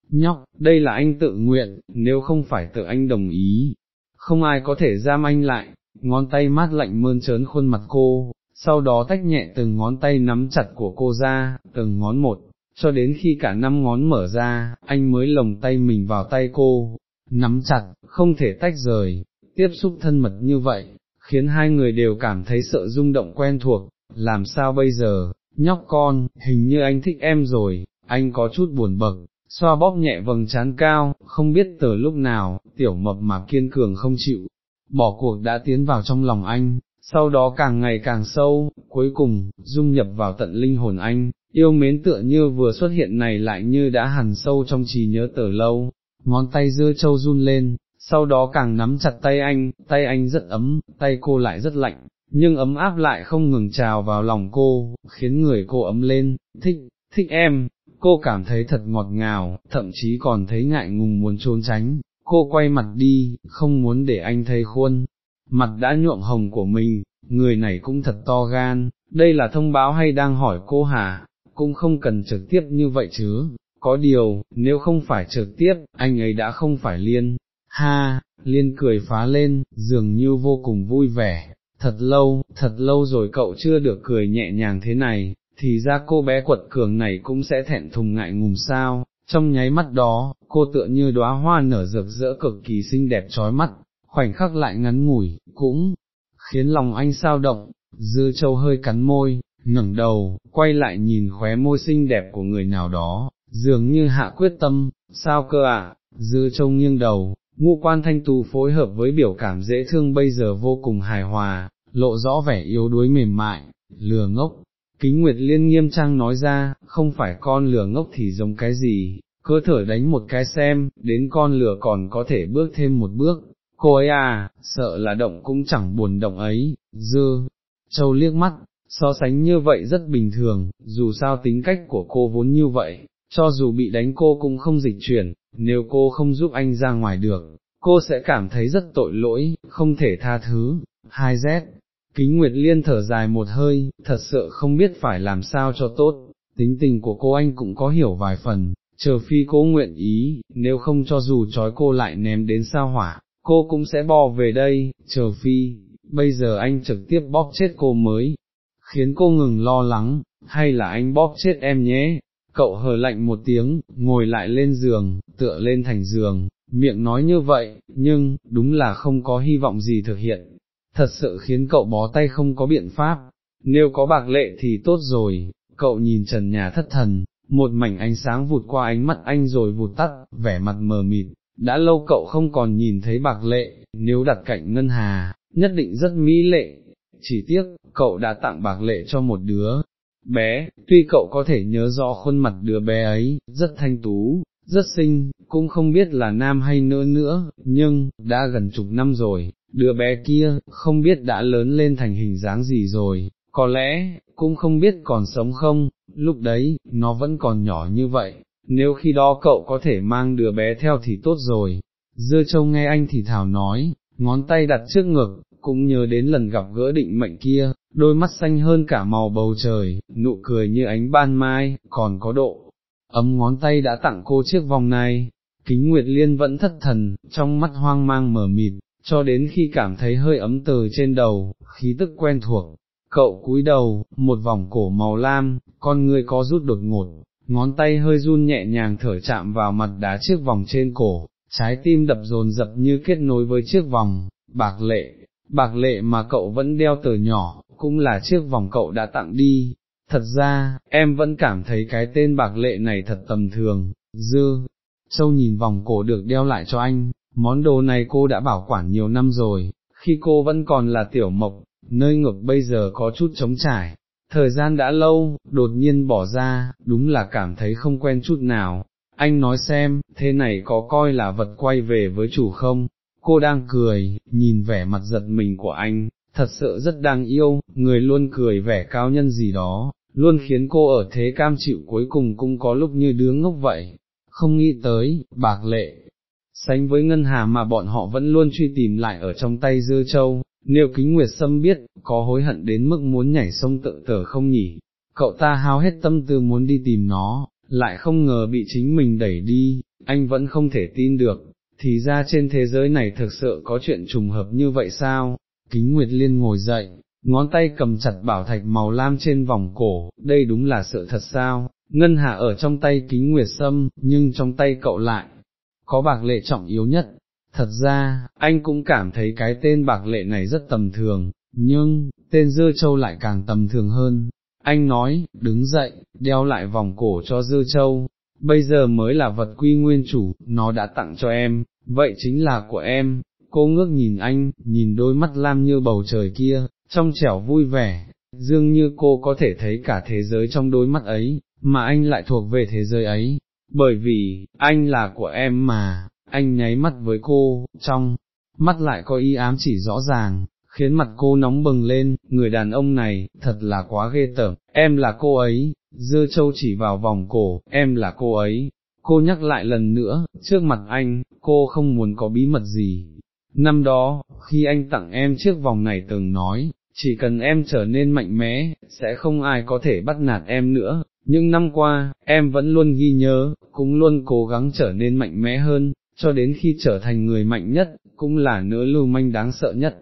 Nhóc, đây là anh tự nguyện, nếu không phải tự anh đồng ý, không ai có thể giam anh lại, ngón tay mát lạnh mơn trớn khuôn mặt cô, sau đó tách nhẹ từng ngón tay nắm chặt của cô ra, từng ngón một, cho đến khi cả năm ngón mở ra, anh mới lồng tay mình vào tay cô, nắm chặt, không thể tách rời, tiếp xúc thân mật như vậy, khiến hai người đều cảm thấy sợ rung động quen thuộc, làm sao bây giờ, nhóc con, hình như anh thích em rồi, anh có chút buồn bực, xoa bóp nhẹ vầng trán cao, không biết từ lúc nào, tiểu mập mà kiên cường không chịu, bỏ cuộc đã tiến vào trong lòng anh, sau đó càng ngày càng sâu, cuối cùng, dung nhập vào tận linh hồn anh, yêu mến tựa như vừa xuất hiện này lại như đã hằn sâu trong trí nhớ từ lâu, ngón tay dưa châu run lên, sau đó càng nắm chặt tay anh, tay anh rất ấm, tay cô lại rất lạnh, nhưng ấm áp lại không ngừng trào vào lòng cô, khiến người cô ấm lên, thích, thích em, cô cảm thấy thật ngọt ngào, thậm chí còn thấy ngại ngùng muốn trốn tránh, cô quay mặt đi, không muốn để anh thấy khuôn, mặt đã nhuộm hồng của mình, người này cũng thật to gan, đây là thông báo hay đang hỏi cô hả, cũng không cần trực tiếp như vậy chứ, có điều, nếu không phải trực tiếp, anh ấy đã không phải liên, ha, liên cười phá lên, dường như vô cùng vui vẻ, thật lâu, thật lâu rồi cậu chưa được cười nhẹ nhàng thế này, thì ra cô bé quật cường này cũng sẽ thẹn thùng ngại ngùng sao, trong nháy mắt đó, cô tựa như đóa hoa nở rực rỡ cực kỳ xinh đẹp trói mắt, khoảnh khắc lại ngắn ngủi, cũng khiến lòng anh sao động, dư châu hơi cắn môi, ngẩng đầu, quay lại nhìn khóe môi xinh đẹp của người nào đó, dường như hạ quyết tâm, sao cơ ạ, à? dư châu nghiêng đầu, ngũ quan thanh tú phối hợp với biểu cảm dễ thương bây giờ vô cùng hài hòa, lộ rõ vẻ yếu đuối mềm mại, lừa ngốc. Kính Nguyệt Liên nghiêm trang nói ra, không phải con lừa ngốc thì giống cái gì, cơ thở đánh một cái xem, đến con lừa còn có thể bước thêm một bước, cô ấy à, sợ là động cũng chẳng buồn động ấy, dư, châu liếc mắt, so sánh như vậy rất bình thường, dù sao tính cách của cô vốn như vậy, cho dù bị đánh cô cũng không dịch chuyển, nếu cô không giúp anh ra ngoài được, cô sẽ cảm thấy rất tội lỗi, không thể tha thứ. Hai z. Kính Nguyệt Liên thở dài một hơi, thật sự không biết phải làm sao cho tốt, tính tình của cô anh cũng có hiểu vài phần, chờ phi cô nguyện ý, nếu không cho dù trói cô lại ném đến sao hỏa, cô cũng sẽ bò về đây, chờ phi, bây giờ anh trực tiếp bóp chết cô mới, khiến cô ngừng lo lắng, hay là anh bóp chết em nhé, cậu hờ lạnh một tiếng, ngồi lại lên giường, tựa lên thành giường, miệng nói như vậy, nhưng, đúng là không có hy vọng gì thực hiện, thật sự khiến cậu bó tay không có biện pháp, nếu có bạc lệ thì tốt rồi, cậu nhìn trần nhà thất thần, một mảnh ánh sáng vụt qua ánh mắt anh rồi vụt tắt, vẻ mặt mờ mịt, đã lâu cậu không còn nhìn thấy bạc lệ, nếu đặt cạnh ngân hà, nhất định rất mỹ lệ, chỉ tiếc, cậu đã tặng bạc lệ cho một đứa bé, tuy cậu có thể nhớ rõ khuôn mặt đứa bé ấy, rất thanh tú, rất xinh, cũng không biết là nam hay nữ nữa, nhưng, đã gần chục năm rồi, đứa bé kia, không biết đã lớn lên thành hình dáng gì rồi, có lẽ, cũng không biết còn sống không, lúc đấy, nó vẫn còn nhỏ như vậy, nếu khi đó cậu có thể mang đứa bé theo thì tốt rồi. Dưa châu nghe anh thì thảo nói, ngón tay đặt trước ngực, cũng nhớ đến lần gặp gỡ định mệnh kia, đôi mắt xanh hơn cả màu bầu trời, nụ cười như ánh ban mai, còn có độ. Ấm ngón tay đã tặng cô chiếc vòng này, kính Nguyệt Liên vẫn thất thần, trong mắt hoang mang mở mịt, cho đến khi cảm thấy hơi ấm từ trên đầu, khí tức quen thuộc. Cậu cúi đầu, một vòng cổ màu lam, con người có rút đột ngột, ngón tay hơi run nhẹ nhàng thở chạm vào mặt đá chiếc vòng trên cổ, trái tim đập dồn dập như kết nối với chiếc vòng, bạc lệ, bạc lệ mà cậu vẫn đeo từ nhỏ, cũng là chiếc vòng cậu đã tặng đi. Thật ra, em vẫn cảm thấy cái tên bạc lệ này thật tầm thường, dư, châu nhìn vòng cổ được đeo lại cho anh, món đồ này cô đã bảo quản nhiều năm rồi, khi cô vẫn còn là tiểu mộc, nơi ngực bây giờ có chút trống trải, thời gian đã lâu, đột nhiên bỏ ra, đúng là cảm thấy không quen chút nào, anh nói xem, thế này có coi là vật quay về với chủ không, cô đang cười, nhìn vẻ mặt giật mình của anh, thật sự rất đáng yêu, người luôn cười vẻ cao nhân gì đó, luôn khiến cô ở thế cam chịu cuối cùng cũng có lúc như đứa ngốc vậy, không nghĩ tới, bạc lệ. Sánh với ngân hà mà bọn họ vẫn luôn truy tìm lại ở trong tay dư châu, nếu kính nguyệt sâm biết, có hối hận đến mức muốn nhảy sông tự tử không nhỉ, cậu ta hao hết tâm tư muốn đi tìm nó, lại không ngờ bị chính mình đẩy đi, anh vẫn không thể tin được, thì ra trên thế giới này thực sự có chuyện trùng hợp như vậy sao, kính Nguyệt Liên ngồi dậy, ngón tay cầm chặt bảo thạch màu lam trên vòng cổ, đây đúng là sự thật sao, ngân hạ ở trong tay kính Nguyệt Sâm, nhưng trong tay cậu lại, có bạc lệ trọng yếu nhất. Thật ra, anh cũng cảm thấy cái tên bạc lệ này rất tầm thường, nhưng, tên dư châu lại càng tầm thường hơn. Anh nói, đứng dậy, đeo lại vòng cổ cho dư châu, bây giờ mới là vật quy nguyên chủ, nó đã tặng cho em, vậy chính là của em, cô ngước nhìn anh, nhìn đôi mắt lam như bầu trời kia, trong trẻo vui vẻ, dường như cô có thể thấy cả thế giới trong đôi mắt ấy, mà anh lại thuộc về thế giới ấy, bởi vì, anh là của em mà, anh nháy mắt với cô, trong mắt lại có ý ám chỉ rõ ràng, khiến mặt cô nóng bừng lên, người đàn ông này, thật là quá ghê tởm, em là cô ấy, dưa châu chỉ vào vòng cổ, em là cô ấy, cô nhắc lại lần nữa, trước mặt anh, cô không muốn có bí mật gì. Năm đó, khi anh tặng em chiếc vòng này từng nói, chỉ cần em trở nên mạnh mẽ, sẽ không ai có thể bắt nạt em nữa, nhưng năm qua, em vẫn luôn ghi nhớ, cũng luôn cố gắng trở nên mạnh mẽ hơn, cho đến khi trở thành người mạnh nhất, cũng là nữ lưu manh đáng sợ nhất.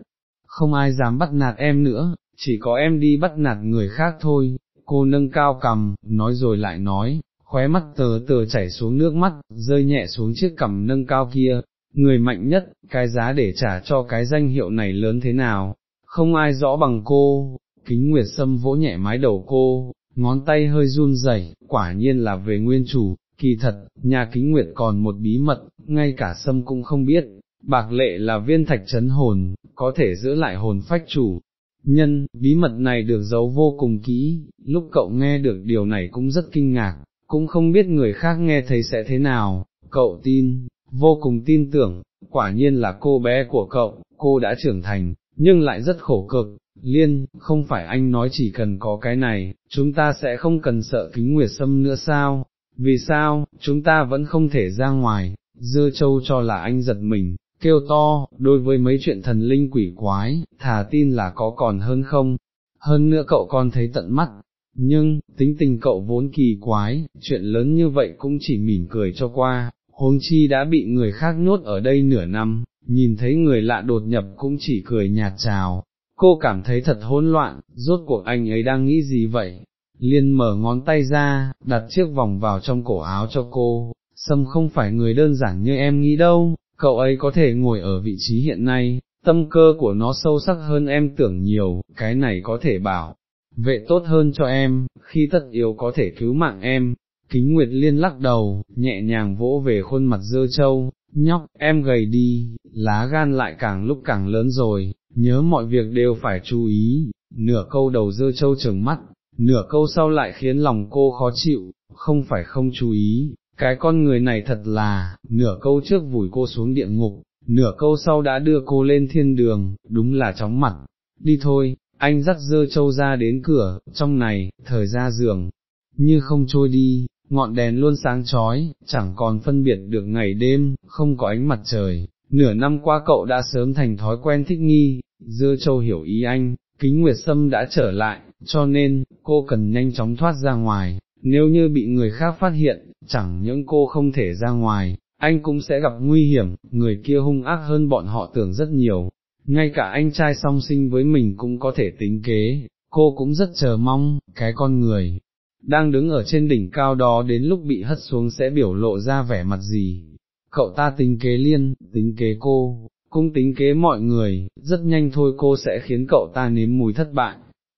Không ai dám bắt nạt em nữa, chỉ có em đi bắt nạt người khác thôi, cô nâng cao cầm, nói rồi lại nói, khóe mắt tờ tờ chảy xuống nước mắt, rơi nhẹ xuống chiếc cầm nâng cao kia, người mạnh nhất, cái giá để trả cho cái danh hiệu này lớn thế nào, không ai rõ bằng cô, kính nguyệt sâm vỗ nhẹ mái đầu cô, ngón tay hơi run rẩy, quả nhiên là về nguyên chủ, kỳ thật, nhà kính nguyệt còn một bí mật, ngay cả sâm cũng không biết, bạc lệ là viên thạch chấn hồn, có thể giữ lại hồn phách chủ. Nhân, bí mật này được giấu vô cùng kỹ, lúc cậu nghe được điều này cũng rất kinh ngạc, cũng không biết người khác nghe thấy sẽ thế nào, cậu tin, vô cùng tin tưởng, quả nhiên là cô bé của cậu, cô đã trưởng thành, nhưng lại rất khổ cực, liên, không phải anh nói chỉ cần có cái này, chúng ta sẽ không cần sợ kính nguyệt sâm nữa sao, vì sao, chúng ta vẫn không thể ra ngoài, dưa châu cho là anh giật mình, kêu to, đối với mấy chuyện thần linh quỷ quái, thà tin là có còn hơn không, hơn nữa cậu còn thấy tận mắt, nhưng, tính tình cậu vốn kỳ quái, chuyện lớn như vậy cũng chỉ mỉm cười cho qua, huống chi đã bị người khác nhốt ở đây nửa năm, nhìn thấy người lạ đột nhập cũng chỉ cười nhạt chào, cô cảm thấy thật hỗn loạn, rốt cuộc anh ấy đang nghĩ gì vậy, liên mở ngón tay ra, đặt chiếc vòng vào trong cổ áo cho cô, Sâm không phải người đơn giản như em nghĩ đâu, cậu ấy có thể ngồi ở vị trí hiện nay, tâm cơ của nó sâu sắc hơn em tưởng nhiều, cái này có thể bảo, vệ tốt hơn cho em, khi tất yếu có thể cứu mạng em. Kính Nguyệt Liên lắc đầu, nhẹ nhàng vỗ về khuôn mặt dơ trâu, nhóc, em gầy đi, lá gan lại càng lúc càng lớn rồi, nhớ mọi việc đều phải chú ý, nửa câu đầu dơ trâu trừng mắt, nửa câu sau lại khiến lòng cô khó chịu, không phải không chú ý, cái con người này thật là, nửa câu trước vùi cô xuống địa ngục, nửa câu sau đã đưa cô lên thiên đường, đúng là chóng mặt, đi thôi, anh dắt dơ trâu ra đến cửa, trong này, thời ra giường, như không trôi đi, ngọn đèn luôn sáng chói, chẳng còn phân biệt được ngày đêm, không có ánh mặt trời. Nửa năm qua cậu đã sớm thành thói quen thích nghi, dưa châu hiểu ý anh, kính nguyệt sâm đã trở lại, cho nên, cô cần nhanh chóng thoát ra ngoài, nếu như bị người khác phát hiện, chẳng những cô không thể ra ngoài, anh cũng sẽ gặp nguy hiểm, người kia hung ác hơn bọn họ tưởng rất nhiều, ngay cả anh trai song sinh với mình cũng có thể tính kế, cô cũng rất chờ mong, cái con người, đang đứng ở trên đỉnh cao đó đến lúc bị hất xuống sẽ biểu lộ ra vẻ mặt gì. Cậu ta tính kế liên, tính kế cô, cũng tính kế mọi người, rất nhanh thôi cô sẽ khiến cậu ta nếm mùi thất bại.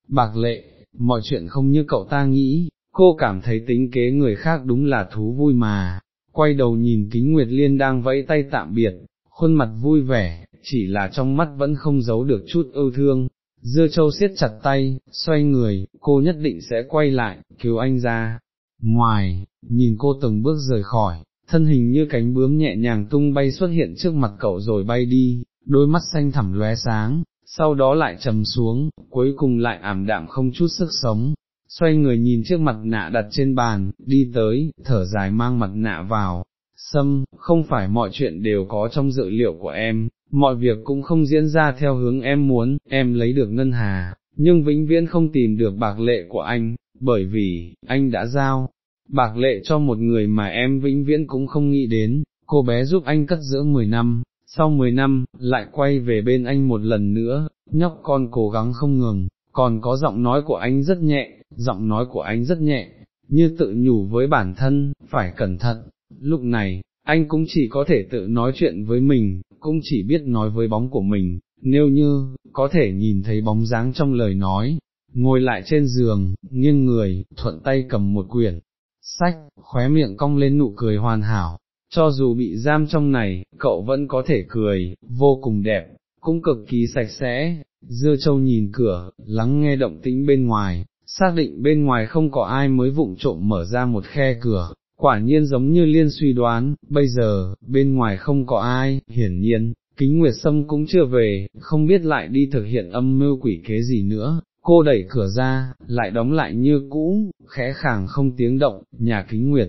Bạc lệ, mọi chuyện không như cậu ta nghĩ, cô cảm thấy tính kế người khác đúng là thú vui mà, quay đầu nhìn kính Nguyệt Liên đang vẫy tay tạm biệt, khuôn mặt vui vẻ, chỉ là trong mắt vẫn không giấu được chút ưu thương, dưa châu siết chặt tay, xoay người, cô nhất định sẽ quay lại, cứu anh ra. Ngoài, nhìn cô từng bước rời khỏi, thân hình như cánh bướm nhẹ nhàng tung bay xuất hiện trước mặt cậu rồi bay đi, đôi mắt xanh thẳm lóe sáng, sau đó lại trầm xuống, cuối cùng lại ảm đạm không chút sức sống. Xoay người nhìn chiếc mặt nạ đặt trên bàn, đi tới, thở dài mang mặt nạ vào, Sâm, không phải mọi chuyện đều có trong dự liệu của em, mọi việc cũng không diễn ra theo hướng em muốn, em lấy được ngân hà, nhưng vĩnh viễn không tìm được bạc lệ của anh, bởi vì, anh đã giao, bạc lệ cho một người mà em vĩnh viễn cũng không nghĩ đến, cô bé giúp anh cất giữ 10 năm, sau 10 năm, lại quay về bên anh một lần nữa, nhóc con cố gắng không ngừng, còn có giọng nói của anh rất nhẹ, giọng nói của anh rất nhẹ, như tự nhủ với bản thân, phải cẩn thận, lúc này, anh cũng chỉ có thể tự nói chuyện với mình, cũng chỉ biết nói với bóng của mình, nếu như, có thể nhìn thấy bóng dáng trong lời nói, ngồi lại trên giường, nghiêng người, thuận tay cầm một quyển, sách, khóe miệng cong lên nụ cười hoàn hảo, cho dù bị giam trong này, cậu vẫn có thể cười, vô cùng đẹp, cũng cực kỳ sạch sẽ, dưa châu nhìn cửa, lắng nghe động tĩnh bên ngoài, xác định bên ngoài không có ai mới vụng trộm mở ra một khe cửa, quả nhiên giống như liên suy đoán, bây giờ, bên ngoài không có ai, hiển nhiên, kính nguyệt sâm cũng chưa về, không biết lại đi thực hiện âm mưu quỷ kế gì nữa, cô đẩy cửa ra, lại đóng lại như cũ, khẽ khàng không tiếng động, nhà kính nguyệt,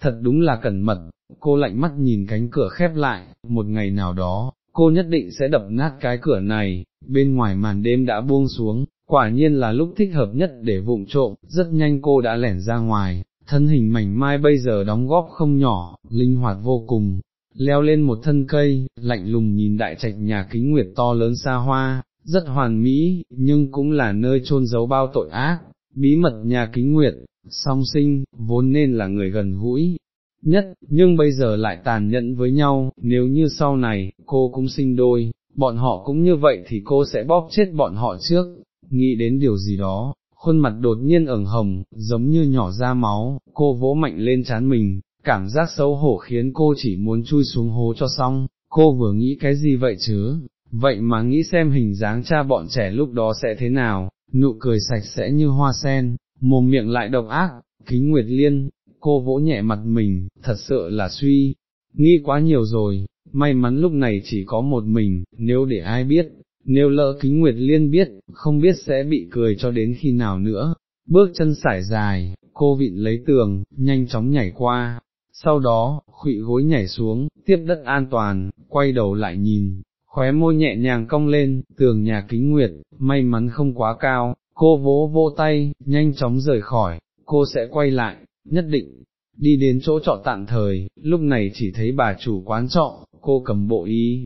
thật đúng là cẩn mật, cô lạnh mắt nhìn cánh cửa khép lại, một ngày nào đó, cô nhất định sẽ đập nát cái cửa này, bên ngoài màn đêm đã buông xuống, quả nhiên là lúc thích hợp nhất để vụng trộm, rất nhanh cô đã lẻn ra ngoài, thân hình mảnh mai bây giờ đóng góp không nhỏ, linh hoạt vô cùng, leo lên một thân cây, lạnh lùng nhìn đại trạch nhà kính nguyệt to lớn xa hoa, rất hoàn mỹ, nhưng cũng là nơi chôn giấu bao tội ác, bí mật nhà kính nguyệt, song sinh, vốn nên là người gần gũi nhất, nhưng bây giờ lại tàn nhẫn với nhau, nếu như sau này, cô cũng sinh đôi, bọn họ cũng như vậy thì cô sẽ bóp chết bọn họ trước, nghĩ đến điều gì đó, khuôn mặt đột nhiên ửng hồng, giống như nhỏ ra máu, cô vỗ mạnh lên chán mình, cảm giác xấu hổ khiến cô chỉ muốn chui xuống hố cho xong, cô vừa nghĩ cái gì vậy chứ, vậy mà nghĩ xem hình dáng cha bọn trẻ lúc đó sẽ thế nào, nụ cười sạch sẽ như hoa sen, mồm miệng lại độc ác, kính nguyệt liên, cô vỗ nhẹ mặt mình, thật sự là suy, nghĩ quá nhiều rồi, may mắn lúc này chỉ có một mình, nếu để ai biết, nếu lỡ kính nguyệt liên biết, không biết sẽ bị cười cho đến khi nào nữa, bước chân sải dài, cô vịn lấy tường, nhanh chóng nhảy qua, sau đó, khụy gối nhảy xuống, tiếp đất an toàn, quay đầu lại nhìn, khóe môi nhẹ nhàng cong lên, tường nhà kính nguyệt, may mắn không quá cao, cô vỗ vô tay, nhanh chóng rời khỏi, cô sẽ quay lại, nhất định, đi đến chỗ trọ tạm thời, lúc này chỉ thấy bà chủ quán trọ, cô cầm bộ y,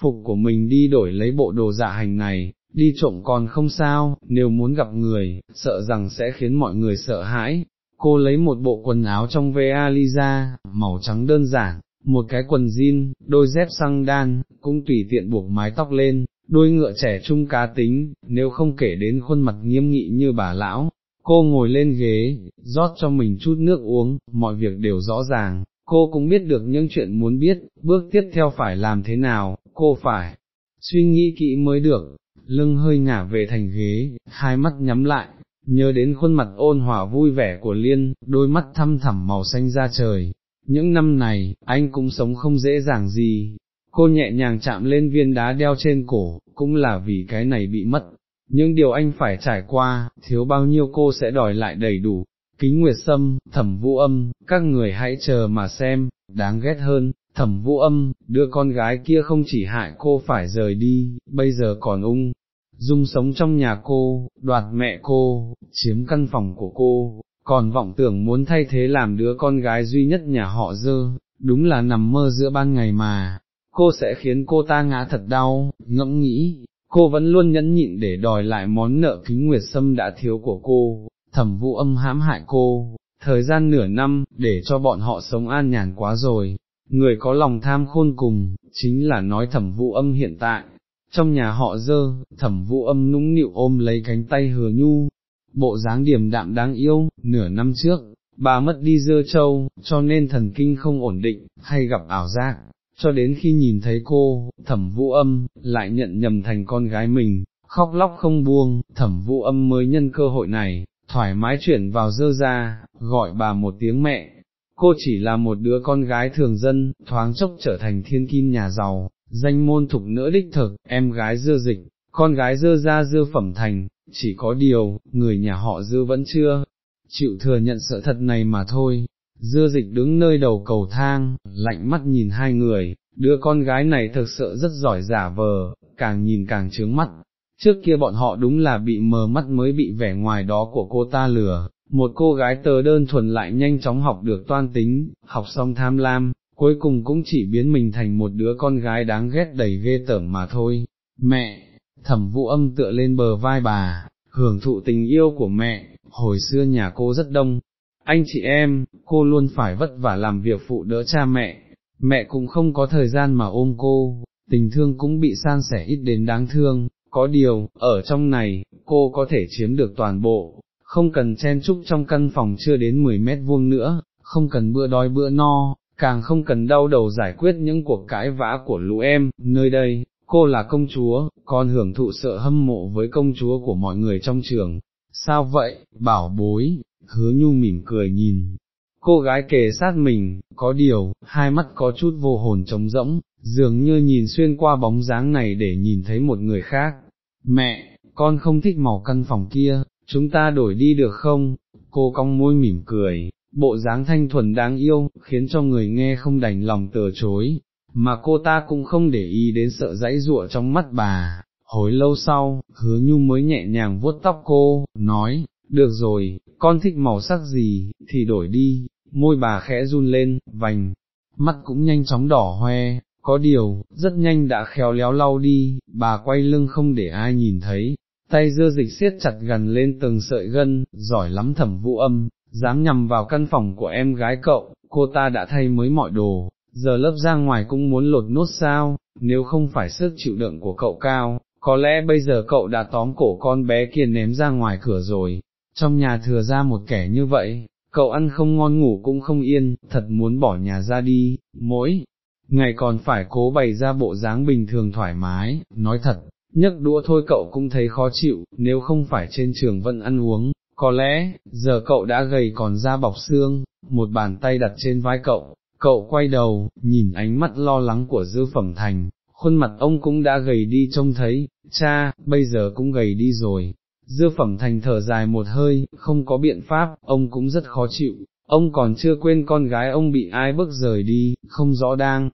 phục của mình đi đổi lấy bộ đồ dạ hành này, đi trộm còn không sao, nếu muốn gặp người, sợ rằng sẽ khiến mọi người sợ hãi. Cô lấy một bộ quần áo trong VA Lisa, màu trắng đơn giản, một cái quần jean, đôi dép xăng đan, cũng tùy tiện buộc mái tóc lên, đôi ngựa trẻ trung cá tính, nếu không kể đến khuôn mặt nghiêm nghị như bà lão, cô ngồi lên ghế, rót cho mình chút nước uống, mọi việc đều rõ ràng, cô cũng biết được những chuyện muốn biết, bước tiếp theo phải làm thế nào, cô phải suy nghĩ kỹ mới được, lưng hơi ngả về thành ghế, hai mắt nhắm lại, nhớ đến khuôn mặt ôn hòa vui vẻ của Liên, đôi mắt thăm thẳm màu xanh ra trời. Những năm này, anh cũng sống không dễ dàng gì, cô nhẹ nhàng chạm lên viên đá đeo trên cổ, cũng là vì cái này bị mất, những điều anh phải trải qua, thiếu bao nhiêu cô sẽ đòi lại đầy đủ. Kính Nguyệt Sâm, thẩm vũ âm, các người hãy chờ mà xem, đáng ghét hơn, thẩm vũ âm, đứa con gái kia không chỉ hại cô phải rời đi, bây giờ còn ung, dung sống trong nhà cô, đoạt mẹ cô, chiếm căn phòng của cô, còn vọng tưởng muốn thay thế làm đứa con gái duy nhất nhà họ dơ, đúng là nằm mơ giữa ban ngày mà, cô sẽ khiến cô ta ngã thật đau, ngẫm nghĩ, cô vẫn luôn nhẫn nhịn để đòi lại món nợ kính nguyệt sâm đã thiếu của cô, thẩm vũ âm hãm hại cô, thời gian nửa năm, để cho bọn họ sống an nhàn quá rồi, người có lòng tham khôn cùng, chính là nói thẩm vũ âm hiện tại. Trong nhà họ dơ, thẩm vũ âm nũng nịu ôm lấy cánh tay hứa nhu, bộ dáng điềm đạm đáng yêu, nửa năm trước, bà mất đi dơ châu, cho nên thần kinh không ổn định, hay gặp ảo giác, cho đến khi nhìn thấy cô, thẩm vũ âm, lại nhận nhầm thành con gái mình, khóc lóc không buông, thẩm vũ âm mới nhân cơ hội này, thoải mái chuyển vào dơ ra, gọi bà một tiếng mẹ. Cô chỉ là một đứa con gái thường dân, thoáng chốc trở thành thiên kim nhà giàu, danh môn thục nữ đích thực, em gái dưa dịch, con gái dưa ra dưa phẩm thành, chỉ có điều, người nhà họ dưa vẫn chưa, chịu thừa nhận sợ thật này mà thôi, dưa dịch đứng nơi đầu cầu thang, lạnh mắt nhìn hai người, đứa con gái này thực sự rất giỏi giả vờ, càng nhìn càng trướng mắt. Trước kia bọn họ đúng là bị mờ mắt mới bị vẻ ngoài đó của cô ta lừa, một cô gái tờ đơn thuần lại nhanh chóng học được toan tính, học xong tham lam, cuối cùng cũng chỉ biến mình thành một đứa con gái đáng ghét đầy ghê tởm mà thôi. Mẹ, thẩm vũ âm tựa lên bờ vai bà, hưởng thụ tình yêu của mẹ, hồi xưa nhà cô rất đông, anh chị em, cô luôn phải vất vả làm việc phụ đỡ cha mẹ, mẹ cũng không có thời gian mà ôm cô, tình thương cũng bị san sẻ ít đến đáng thương, có điều, ở trong này, cô có thể chiếm được toàn bộ, không cần chen chúc trong căn phòng chưa đến 10 mét vuông nữa, không cần bữa đói bữa no, càng không cần đau đầu giải quyết những cuộc cãi vã của lũ em, nơi đây, cô là công chúa, con hưởng thụ sợ hâm mộ với công chúa của mọi người trong trường. Sao vậy, bảo bối, hứa nhu mỉm cười nhìn, cô gái kề sát mình, có điều, hai mắt có chút vô hồn trống rỗng, dường như nhìn xuyên qua bóng dáng này để nhìn thấy một người khác. Mẹ, con không thích màu căn phòng kia, chúng ta đổi đi được không? Cô cong môi mỉm cười, bộ dáng thanh thuần đáng yêu, khiến cho người nghe không đành lòng từ chối, mà cô ta cũng không để ý đến sợ dãy ruộng trong mắt bà. Hồi lâu sau, hứa nhu mới nhẹ nhàng vuốt tóc cô, nói, được rồi, con thích màu sắc gì, thì đổi đi, môi bà khẽ run lên, vành, mắt cũng nhanh chóng đỏ hoe, có điều, rất nhanh đã khéo léo lau đi, bà quay lưng không để ai nhìn thấy, tay dưa dịch siết chặt gần lên từng sợi gân, giỏi lắm thẩm vũ âm, dám nhằm vào căn phòng của em gái cậu, cô ta đã thay mới mọi đồ, giờ lớp ra ngoài cũng muốn lột nốt sao, nếu không phải sức chịu đựng của cậu cao, có lẽ bây giờ cậu đã tóm cổ con bé kia ném ra ngoài cửa rồi, trong nhà thừa ra một kẻ như vậy, cậu ăn không ngon ngủ cũng không yên, thật muốn bỏ nhà ra đi, mỗi ngày còn phải cố bày ra bộ dáng bình thường thoải mái, nói thật, nhấc đũa thôi cậu cũng thấy khó chịu, nếu không phải trên trường vẫn ăn uống, có lẽ, giờ cậu đã gầy còn da bọc xương, một bàn tay đặt trên vai cậu, cậu quay đầu, nhìn ánh mắt lo lắng của dư phẩm thành, khuôn mặt ông cũng đã gầy đi trông thấy, cha, bây giờ cũng gầy đi rồi. Dư phẩm thành thở dài một hơi, không có biện pháp, ông cũng rất khó chịu, ông còn chưa quên con gái ông bị ai bước rời đi, không rõ đang,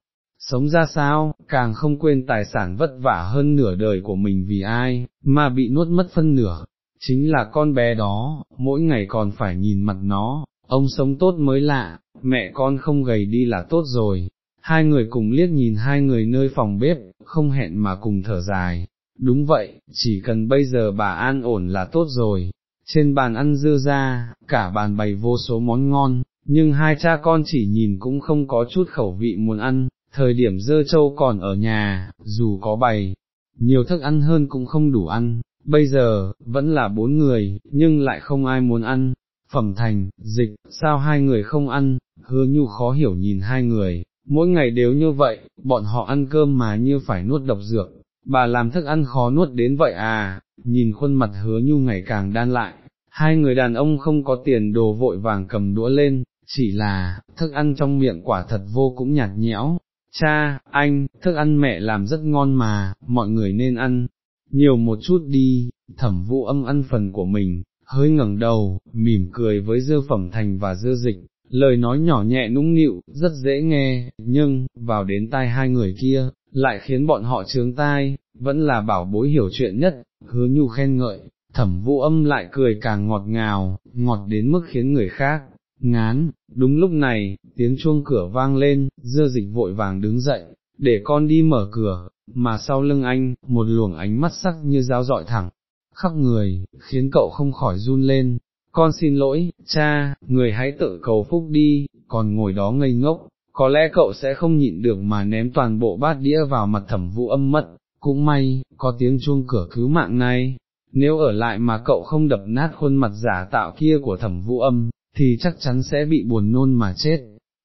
sống ra sao, càng không quên tài sản vất vả hơn nửa đời của mình vì ai, mà bị nuốt mất phân nửa, chính là con bé đó, mỗi ngày còn phải nhìn mặt nó, ông sống tốt mới lạ, mẹ con không gầy đi là tốt rồi. Hai người cùng liếc nhìn hai người nơi phòng bếp, không hẹn mà cùng thở dài. Đúng vậy, chỉ cần bây giờ bà an ổn là tốt rồi. Trên bàn ăn dưa ra, cả bàn bày vô số món ngon, nhưng hai cha con chỉ nhìn cũng không có chút khẩu vị muốn ăn, thời điểm dơ châu còn ở nhà, dù có bày, nhiều thức ăn hơn cũng không đủ ăn, bây giờ, vẫn là bốn người, nhưng lại không ai muốn ăn, phẩm thành, dịch, sao hai người không ăn, hứa nhu khó hiểu nhìn hai người, mỗi ngày đều như vậy, bọn họ ăn cơm mà như phải nuốt độc dược, bà làm thức ăn khó nuốt đến vậy à, nhìn khuôn mặt hứa nhu ngày càng đan lại, hai người đàn ông không có tiền đồ vội vàng cầm đũa lên, chỉ là, thức ăn trong miệng quả thật vô cũng nhạt nhẽo, cha, anh, thức ăn mẹ làm rất ngon mà, mọi người nên ăn, nhiều một chút đi, thẩm vụ âm ăn phần của mình, hơi ngẩng đầu, mỉm cười với dơ phẩm thành và dơ dịch, lời nói nhỏ nhẹ nũng nịu, rất dễ nghe, nhưng, vào đến tai hai người kia, lại khiến bọn họ trướng tai, vẫn là bảo bối hiểu chuyện nhất, hứa nhu khen ngợi, thẩm vũ âm lại cười càng ngọt ngào, ngọt đến mức khiến người khác, ngán, đúng lúc này, tiếng chuông cửa vang lên, dưa dịch vội vàng đứng dậy, để con đi mở cửa, mà sau lưng anh, một luồng ánh mắt sắc như dao dọi thẳng, khắp người, khiến cậu không khỏi run lên, con xin lỗi, cha, người hãy tự cầu phúc đi, còn ngồi đó ngây ngốc, có lẽ cậu sẽ không nhịn được mà ném toàn bộ bát đĩa vào mặt thẩm vũ âm mất, cũng may, có tiếng chuông cửa cứu mạng này, nếu ở lại mà cậu không đập nát khuôn mặt giả tạo kia của thẩm vũ âm, thì chắc chắn sẽ bị buồn nôn mà chết.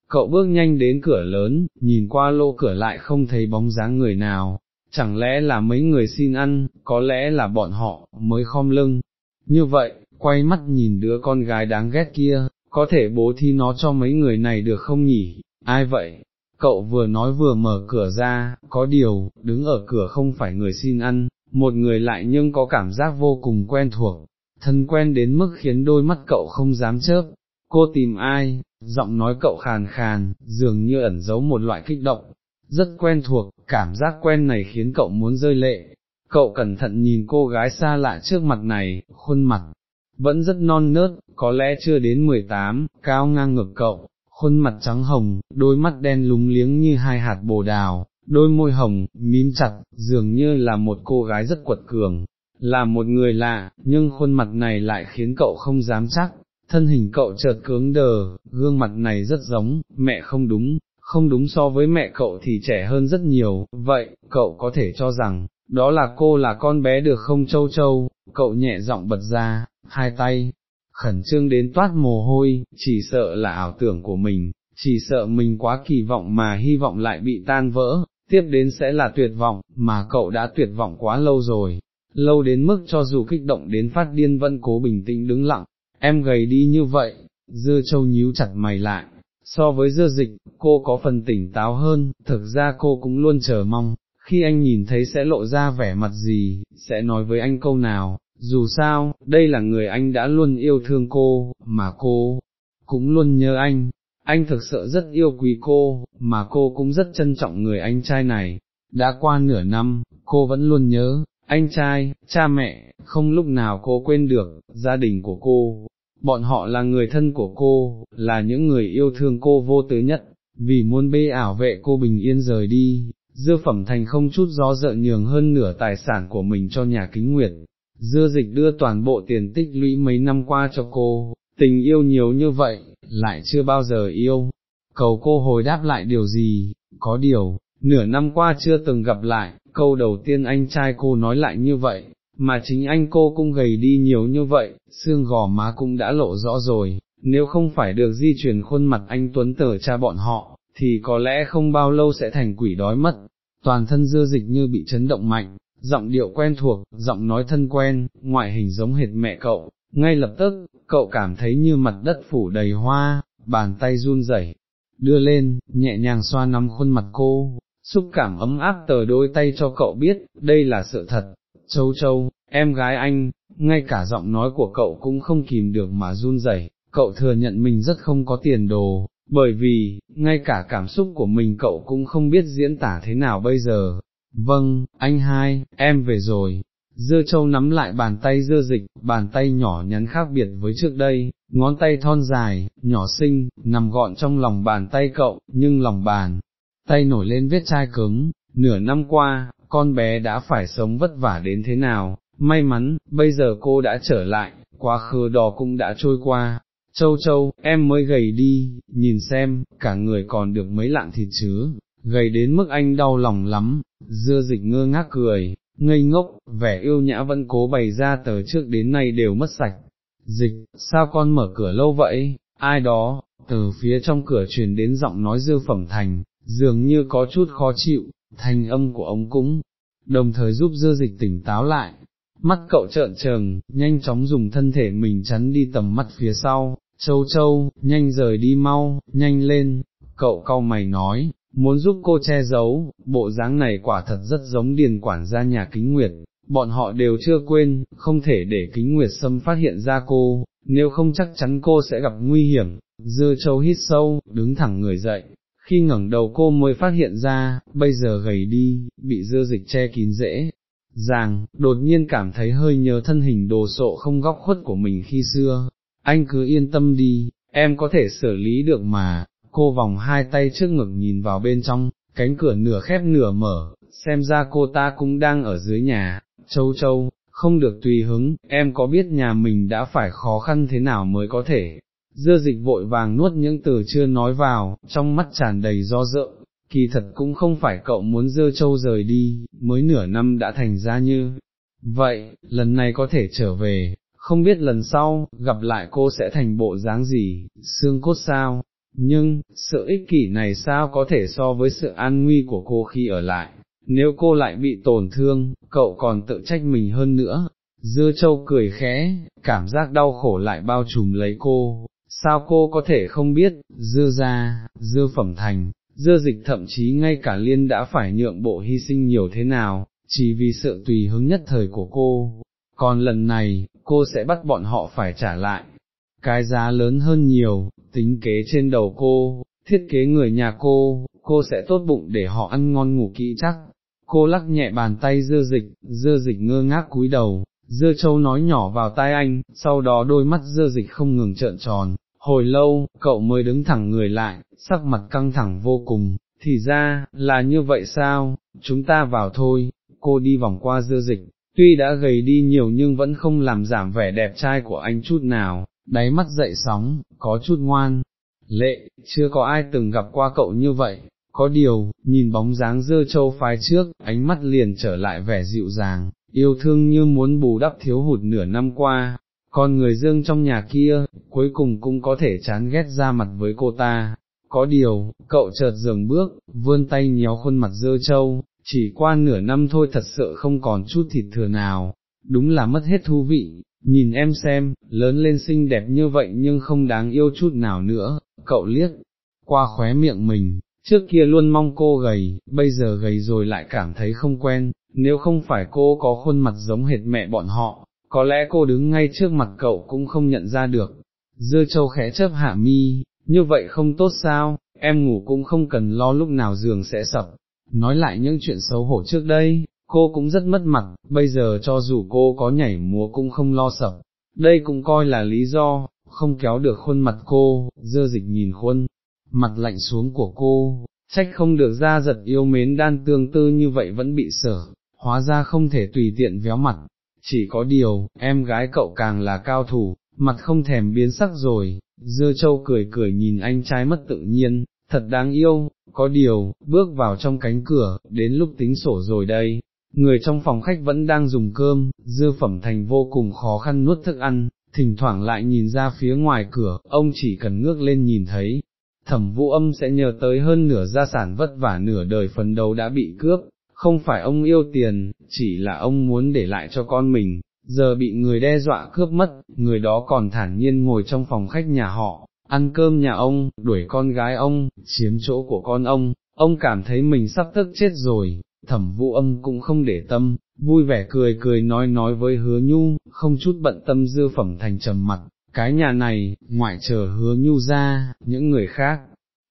Cậu bước nhanh đến cửa lớn, nhìn qua lô cửa lại không thấy bóng dáng người nào, chẳng lẽ là mấy người xin ăn, có lẽ là bọn họ, mới khom lưng. Như vậy, quay mắt nhìn đứa con gái đáng ghét kia, có thể bố thi nó cho mấy người này được không nhỉ, ai vậy? Cậu vừa nói vừa mở cửa ra, có điều, đứng ở cửa không phải người xin ăn, một người lại nhưng có cảm giác vô cùng quen thuộc, thân quen đến mức khiến đôi mắt cậu không dám chớp. Cô tìm ai? Giọng nói cậu khàn khàn, dường như ẩn giấu một loại kích động, rất quen thuộc, cảm giác quen này khiến cậu muốn rơi lệ. Cậu cẩn thận nhìn cô gái xa lạ trước mặt này, khuôn mặt, vẫn rất non nớt, có lẽ chưa đến 18, cao ngang ngực cậu, khuôn mặt trắng hồng, đôi mắt đen lúng liếng như hai hạt bồ đào, đôi môi hồng, mím chặt, dường như là một cô gái rất quật cường, là một người lạ, nhưng khuôn mặt này lại khiến cậu không dám chắc, thân hình cậu chợt cứng đờ, gương mặt này rất giống, mẹ không đúng, không đúng so với mẹ cậu thì trẻ hơn rất nhiều, vậy, cậu có thể cho rằng, đó là cô là con bé được không châu châu, cậu nhẹ giọng bật ra, hai tay, khẩn trương đến toát mồ hôi, chỉ sợ là ảo tưởng của mình, chỉ sợ mình quá kỳ vọng mà hy vọng lại bị tan vỡ, tiếp đến sẽ là tuyệt vọng, mà cậu đã tuyệt vọng quá lâu rồi, lâu đến mức cho dù kích động đến phát điên vẫn cố bình tĩnh đứng lặng, em gầy đi như vậy, dưa châu nhíu chặt mày lại, so với dưa dịch, cô có phần tỉnh táo hơn, thực ra cô cũng luôn chờ mong, khi anh nhìn thấy sẽ lộ ra vẻ mặt gì, sẽ nói với anh câu nào, dù sao, đây là người anh đã luôn yêu thương cô, mà cô cũng luôn nhớ anh, anh thực sự rất yêu quý cô, mà cô cũng rất trân trọng người anh trai này, đã qua nửa năm, cô vẫn luôn nhớ, anh trai, cha mẹ, không lúc nào cô quên được, gia đình của cô, bọn họ là người thân của cô, là những người yêu thương cô vô tư nhất, vì muốn bê ảo vệ cô bình yên rời đi, dưa phẩm thành không chút gió dợ nhường hơn nửa tài sản của mình cho nhà kính nguyệt, dưa dịch đưa toàn bộ tiền tích lũy mấy năm qua cho cô, tình yêu nhiều như vậy, lại chưa bao giờ yêu, cầu cô hồi đáp lại điều gì, có điều, nửa năm qua chưa từng gặp lại, câu đầu tiên anh trai cô nói lại như vậy, mà chính anh cô cũng gầy đi nhiều như vậy, xương gò má cũng đã lộ rõ rồi, nếu không phải được di chuyển khuôn mặt anh Tuấn tờ cha bọn họ, thì có lẽ không bao lâu sẽ thành quỷ đói mất, toàn thân dưa dịch như bị chấn động mạnh, giọng điệu quen thuộc, giọng nói thân quen, ngoại hình giống hệt mẹ cậu, ngay lập tức, cậu cảm thấy như mặt đất phủ đầy hoa, bàn tay run rẩy, đưa lên, nhẹ nhàng xoa nắm khuôn mặt cô, xúc cảm ấm áp tờ đôi tay cho cậu biết, đây là sự thật, châu châu, em gái anh, ngay cả giọng nói của cậu cũng không kìm được mà run rẩy. cậu thừa nhận mình rất không có tiền đồ, bởi vì, ngay cả cảm xúc của mình cậu cũng không biết diễn tả thế nào bây giờ. Vâng, anh hai, em về rồi. Dưa châu nắm lại bàn tay dưa dịch, bàn tay nhỏ nhắn khác biệt với trước đây, ngón tay thon dài, nhỏ xinh, nằm gọn trong lòng bàn tay cậu, nhưng lòng bàn tay nổi lên vết chai cứng, nửa năm qua, con bé đã phải sống vất vả đến thế nào, may mắn, bây giờ cô đã trở lại, quá khứ đó cũng đã trôi qua, châu châu, em mới gầy đi, nhìn xem, cả người còn được mấy lạng thịt chứ, gầy đến mức anh đau lòng lắm, dưa dịch ngơ ngác cười, ngây ngốc, vẻ yêu nhã vẫn cố bày ra tờ trước đến nay đều mất sạch. Dịch, sao con mở cửa lâu vậy, ai đó, từ phía trong cửa truyền đến giọng nói dư phẩm thành, dường như có chút khó chịu, thanh âm của ông cũng, đồng thời giúp dưa dịch tỉnh táo lại, mắt cậu trợn trừng, nhanh chóng dùng thân thể mình chắn đi tầm mắt phía sau, châu châu, nhanh rời đi mau, nhanh lên, cậu cau mày nói, muốn giúp cô che giấu, bộ dáng này quả thật rất giống điền quản gia nhà kính nguyệt, bọn họ đều chưa quên, không thể để kính nguyệt xâm phát hiện ra cô, nếu không chắc chắn cô sẽ gặp nguy hiểm, dưa châu hít sâu, đứng thẳng người dậy, khi ngẩng đầu cô mới phát hiện ra, bây giờ gầy đi, bị dưa dịch che kín dễ. Giàng đột nhiên cảm thấy hơi nhớ thân hình đồ sộ không góc khuất của mình khi xưa, anh cứ yên tâm đi, em có thể xử lý được mà, cô vòng hai tay trước ngực nhìn vào bên trong, cánh cửa nửa khép nửa mở, xem ra cô ta cũng đang ở dưới nhà, châu châu, không được tùy hứng, em có biết nhà mình đã phải khó khăn thế nào mới có thể, dưa dịch vội vàng nuốt những từ chưa nói vào, trong mắt tràn đầy do dợ, kỳ thật cũng không phải cậu muốn dưa châu rời đi, mới nửa năm đã thành ra như, vậy, lần này có thể trở về, không biết lần sau, gặp lại cô sẽ thành bộ dáng gì, xương cốt sao, nhưng, sự ích kỷ này sao có thể so với sự an nguy của cô khi ở lại, nếu cô lại bị tổn thương, cậu còn tự trách mình hơn nữa. Dưa châu cười khẽ, cảm giác đau khổ lại bao trùm lấy cô, sao cô có thể không biết, dưa ra, dưa phẩm thành, dưa dịch thậm chí ngay cả liên đã phải nhượng bộ hy sinh nhiều thế nào, chỉ vì sự tùy hứng nhất thời của cô, còn lần này, cô sẽ bắt bọn họ phải trả lại, cái giá lớn hơn nhiều, tính kế trên đầu cô, thiết kế người nhà cô, cô sẽ tốt bụng để họ ăn ngon ngủ kỹ chắc. Cô lắc nhẹ bàn tay dưa dịch, dưa dịch ngơ ngác cúi đầu, dưa châu nói nhỏ vào tai anh, sau đó đôi mắt dưa dịch không ngừng trợn tròn, hồi lâu, cậu mới đứng thẳng người lại, sắc mặt căng thẳng vô cùng, thì ra, là như vậy sao, chúng ta vào thôi, cô đi vòng qua dưa dịch, tuy đã gầy đi nhiều nhưng vẫn không làm giảm vẻ đẹp trai của anh chút nào, đáy mắt dậy sóng, có chút ngoan, lệ, chưa có ai từng gặp qua cậu như vậy, có điều, nhìn bóng dáng dưa châu phái trước, ánh mắt liền trở lại vẻ dịu dàng, yêu thương như muốn bù đắp thiếu hụt nửa năm qua, còn người dương trong nhà kia, cuối cùng cũng có thể chán ghét ra mặt với cô ta. Có điều, cậu chợt dừng bước, vươn tay nhéo khuôn mặt dơ châu, chỉ qua nửa năm thôi thật sự không còn chút thịt thừa nào, đúng là mất hết thú vị, nhìn em xem, lớn lên xinh đẹp như vậy nhưng không đáng yêu chút nào nữa, cậu liếc, qua khóe miệng mình, trước kia luôn mong cô gầy, bây giờ gầy rồi lại cảm thấy không quen, nếu không phải cô có khuôn mặt giống hệt mẹ bọn họ, có lẽ cô đứng ngay trước mặt cậu cũng không nhận ra được. Dưa châu khẽ chấp hạ mi, như vậy không tốt sao, em ngủ cũng không cần lo lúc nào giường sẽ sập. Nói lại những chuyện xấu hổ trước đây, cô cũng rất mất mặt, bây giờ cho dù cô có nhảy múa cũng không lo sập. Đây cũng coi là lý do, không kéo được khuôn mặt cô, dơ dịch nhìn khuôn, mặt lạnh xuống của cô, trách không được ra giật yêu mến đan tương tư như vậy vẫn bị sở, hóa ra không thể tùy tiện véo mặt, chỉ có điều, em gái cậu càng là cao thủ, mặt không thèm biến sắc rồi, dưa châu cười cười nhìn anh trai mất tự nhiên, thật đáng yêu, có điều, bước vào trong cánh cửa, đến lúc tính sổ rồi đây. Người trong phòng khách vẫn đang dùng cơm, dưa phẩm thành vô cùng khó khăn nuốt thức ăn, thỉnh thoảng lại nhìn ra phía ngoài cửa, ông chỉ cần ngước lên nhìn thấy, thẩm vũ âm sẽ nhờ tới hơn nửa gia sản vất vả nửa đời phấn đấu đã bị cướp, không phải ông yêu tiền, chỉ là ông muốn để lại cho con mình, giờ bị người đe dọa cướp mất, người đó còn thản nhiên ngồi trong phòng khách nhà họ, ăn cơm nhà ông, đuổi con gái ông, chiếm chỗ của con ông, ông cảm thấy mình sắp tức chết rồi, thẩm vũ âm cũng không để tâm, vui vẻ cười cười nói nói với hứa nhu, không chút bận tâm dư phẩm thành trầm mặt, cái nhà này, ngoại trừ hứa nhu ra, những người khác,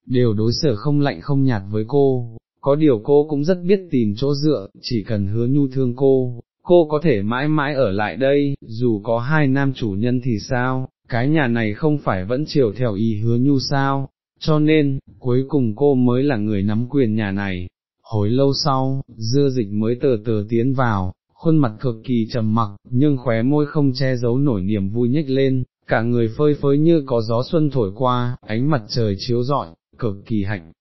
đều đối xử không lạnh không nhạt với cô, có điều cô cũng rất biết tìm chỗ dựa, chỉ cần hứa nhu thương cô, cô có thể mãi mãi ở lại đây, dù có hai nam chủ nhân thì sao, cái nhà này không phải vẫn chiều theo ý hứa nhu sao, cho nên, cuối cùng cô mới là người nắm quyền nhà này. Hồi lâu sau, dưa dịch mới tờ tờ tiến vào, khuôn mặt cực kỳ trầm mặc, nhưng khóe môi không che giấu nổi niềm vui nhếch lên, cả người phơi phới như có gió xuân thổi qua, ánh mặt trời chiếu rọi, cực kỳ hạnh,